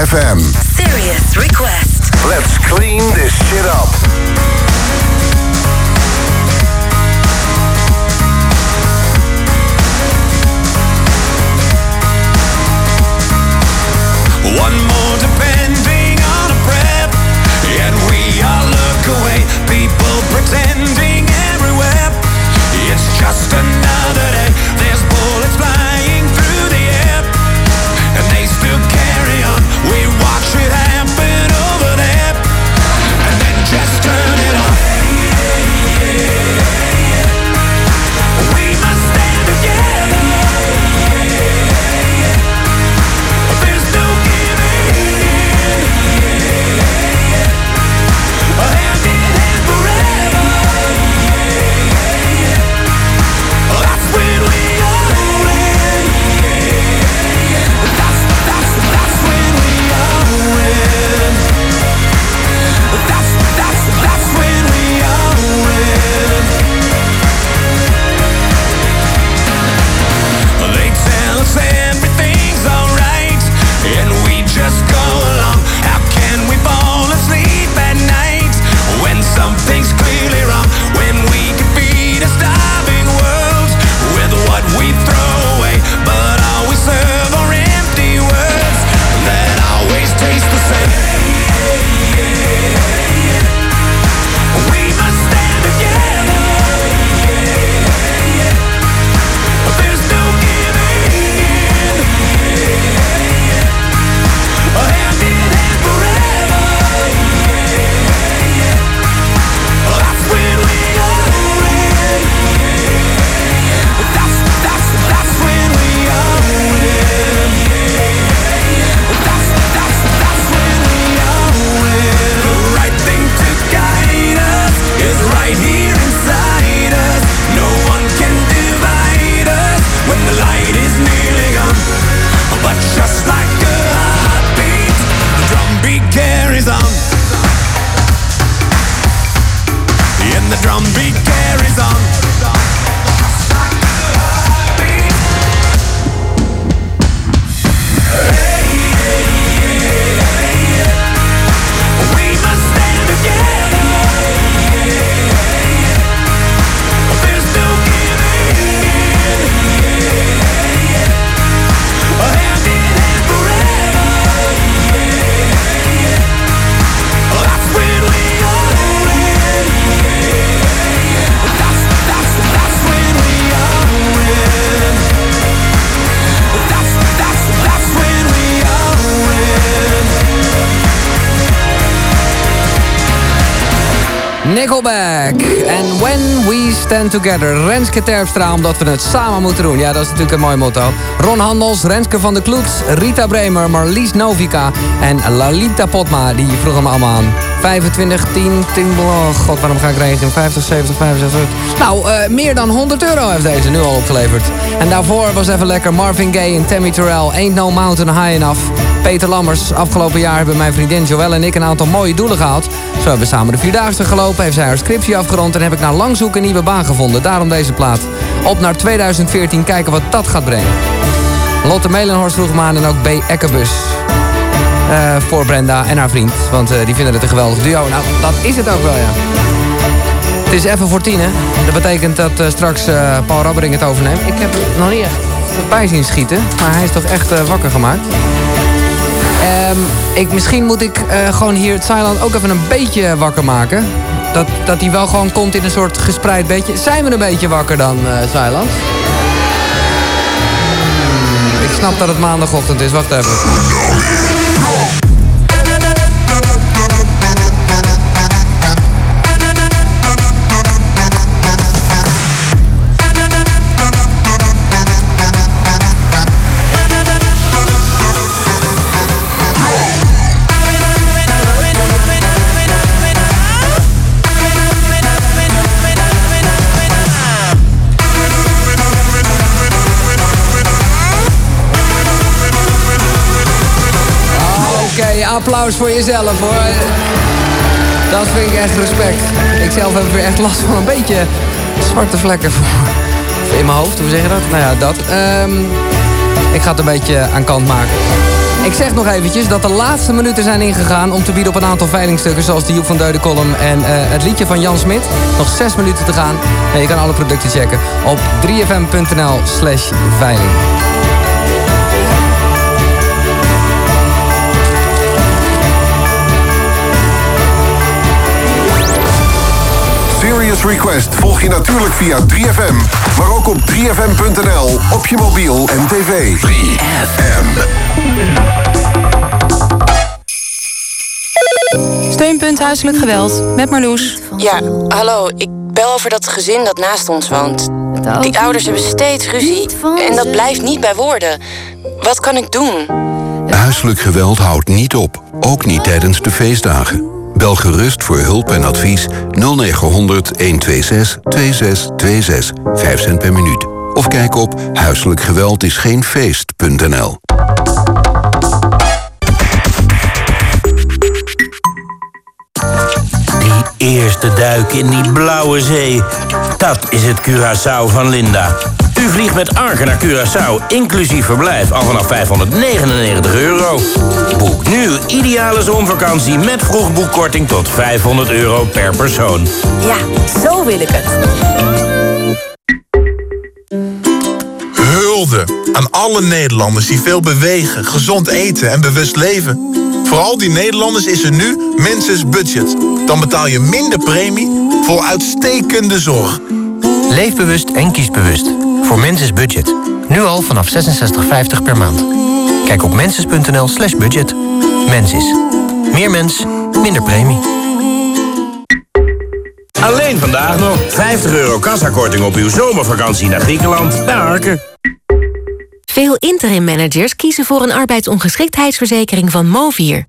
ZFM. We Together. Renske Terpstra, omdat we het samen moeten doen. Ja, dat is natuurlijk een mooi motto. Ron Handels, Renske van der Kloet, Rita Bremer, Marlies Novica en Lalita Potma. Die vroegen me allemaal aan. 25, 10, 10, oh god, waarom ga ik rekenen? 50, 70, 65. Nou, eh, meer dan 100 euro heeft deze nu al opgeleverd. En daarvoor was even lekker Marvin Gaye en Tammy Terrell. Ain't No Mountain High Enough. Peter Lammers. Afgelopen jaar hebben mijn vriendin Joelle en ik een aantal mooie doelen gehaald. Zo hebben we samen de Vierdaagse gelopen, heeft zij haar scriptie afgerond... en heb ik na lang zoeken een nieuwe baan gevonden. Daarom deze plaat. Op naar 2014, kijken wat dat gaat brengen. Lotte Melenhorst vroeg me aan en ook B. Ekkebus. Eh, voor Brenda en haar vriend. Want eh, die vinden het een geweldig duo. Nou, dat is het ook wel, ja. Het is even voor tien, hè. Dat betekent dat eh, straks Paul Rabbering het overneemt. Ik heb nog niet echt bij zien schieten. Maar hij is toch echt wakker gemaakt. Ehm, ik, misschien moet ik gewoon hier het Thailand ook even een beetje wakker maken. Dat, dat hij wel gewoon komt in een soort gespreid beetje. Zijn we een beetje wakker dan, eh Thailand? Hmm, ik snap dat het maandagochtend is. Wacht even. Applaus voor jezelf hoor. Dat vind ik echt respect. Ik zelf heb weer echt last van een beetje zwarte vlekken voor. In mijn hoofd, hoe zeg je dat? Nou ja, dat. Ehm, ik ga het een beetje aan kant maken. Ik zeg nog eventjes dat de laatste minuten zijn ingegaan om te bieden op een aantal veilingstukken zoals de Joep van Deuden column en eh, het liedje van Jan Smit. Nog zes minuten te gaan. En je kan alle producten checken op 3fm.nl slash veiling. Serious Request volg je natuurlijk via 3FM, maar ook op 3FM.nl, op je mobiel en tv. 3FM. Steunpunt Huiselijk Geweld met Marloes. Ja, hallo. Ik bel over dat gezin dat naast ons woont. Die ouders hebben steeds ruzie en dat blijft niet bij woorden. Wat kan ik doen? Huiselijk geweld houdt niet op, ook niet tijdens de feestdagen. Bel gerust voor hulp en advies 0900 126 2626, 5 cent per minuut. Of kijk op huiselijkgeweldisgeenfeest.nl. Die eerste duik in die blauwe zee. Dat is het Curaçao van Linda. U vliegt met Arke naar Curaçao, inclusief verblijf, al vanaf 599 euro. Boek nu uw ideale zonvakantie met vroegboekkorting tot 500 euro per persoon. Ja, zo wil ik het. Hulde aan alle Nederlanders die veel bewegen, gezond eten en bewust leven. Voor al die Nederlanders is er nu Menses Budget. Dan betaal je minder premie voor uitstekende zorg. Leef bewust en kies bewust. Voor Menses Budget. Nu al vanaf 66,50 per maand. Kijk op menses.nl slash budget. Mensis. Meer mens, minder premie. Alleen vandaag nog 50 euro kassakorting op uw zomervakantie naar Griekenland Arke. Veel interim managers kiezen voor een arbeidsongeschiktheidsverzekering van Movier.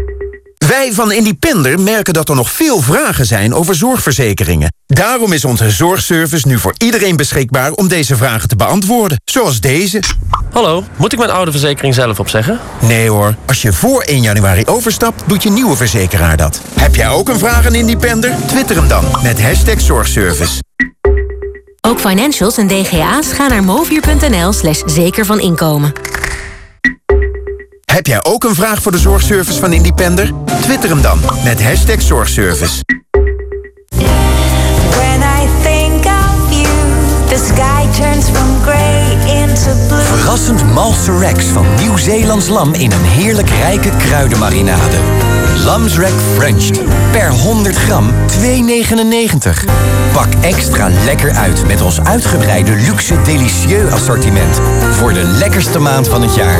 Wij van Independer merken dat er nog veel vragen zijn over zorgverzekeringen. Daarom is onze zorgservice nu voor iedereen beschikbaar om deze vragen te beantwoorden. Zoals deze. Hallo, moet ik mijn oude verzekering zelf opzeggen? Nee hoor, als je voor 1 januari overstapt, doet je nieuwe verzekeraar dat. Heb jij ook een vraag aan Independer? Twitter hem dan met hashtag zorgservice. Ook financials en DGA's gaan naar movier.nl slash zeker van inkomen. Heb jij ook een vraag voor de zorgservice van Independer? Twitter hem dan met hashtag zorgservice. Verrassend malse van Nieuw-Zeelands lam in een heerlijk rijke kruidenmarinade. Lamsrack French. Per 100 gram 2,99. Pak extra lekker uit met ons uitgebreide luxe delicieux assortiment. Voor de lekkerste maand van het jaar.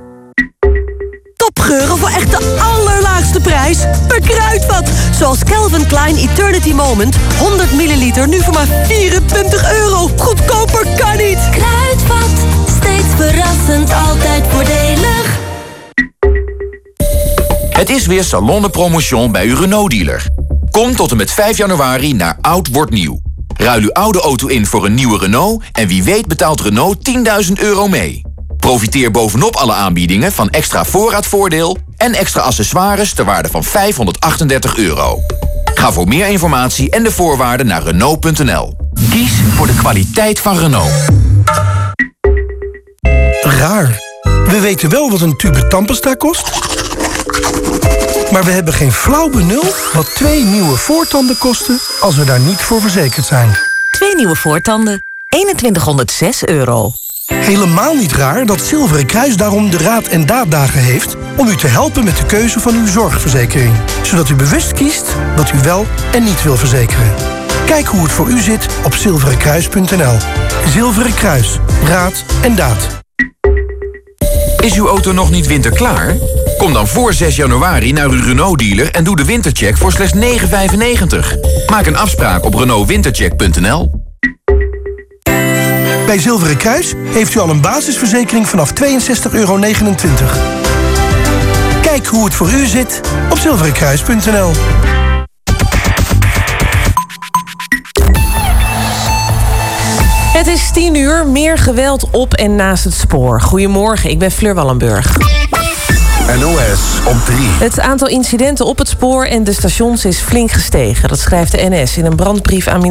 Topgeuren voor echt de allerlaagste prijs. Per kruidvat. Zoals Calvin Klein Eternity Moment. 100 milliliter nu voor maar 24 euro. Goedkoper kan niet. Kruidvat, steeds verrassend, altijd voordelig. Het is weer Salon de Promotion bij uw Renault-dealer. Kom tot en met 5 januari naar Oud Wordt Nieuw. Ruil uw oude auto in voor een nieuwe Renault... en wie weet betaalt Renault 10.000 euro mee. Profiteer bovenop alle aanbiedingen van extra voorraadvoordeel... en extra accessoires ter waarde van 538 euro. Ga voor meer informatie en de voorwaarden naar Renault.nl. Kies voor de kwaliteit van Renault. Raar. We weten wel wat een tube tandpasta kost. Maar we hebben geen flauw benul wat twee nieuwe voortanden kosten... als we daar niet voor verzekerd zijn. Twee nieuwe voortanden. 2106 euro. Helemaal niet raar dat Zilveren Kruis daarom de Raad en Daaddagen heeft... om u te helpen met de keuze van uw zorgverzekering. Zodat u bewust kiest wat u wel en niet wil verzekeren. Kijk hoe het voor u zit op zilverenkruis.nl. Zilveren Kruis. Raad en daad. Is uw auto nog niet winterklaar? Kom dan voor 6 januari naar uw Renault-dealer en doe de wintercheck voor slechts 9,95. Maak een afspraak op renaultwintercheck.nl. Bij Zilveren Kruis heeft u al een basisverzekering vanaf 62,29 euro. Kijk hoe het voor u zit op zilverenkruis.nl. Het is 10 uur, meer geweld op en naast het spoor. Goedemorgen, ik ben Fleur Wallenburg. NOS op 3. Het aantal incidenten op het spoor en de stations is flink gestegen. Dat schrijft de NS in een brandbrief aan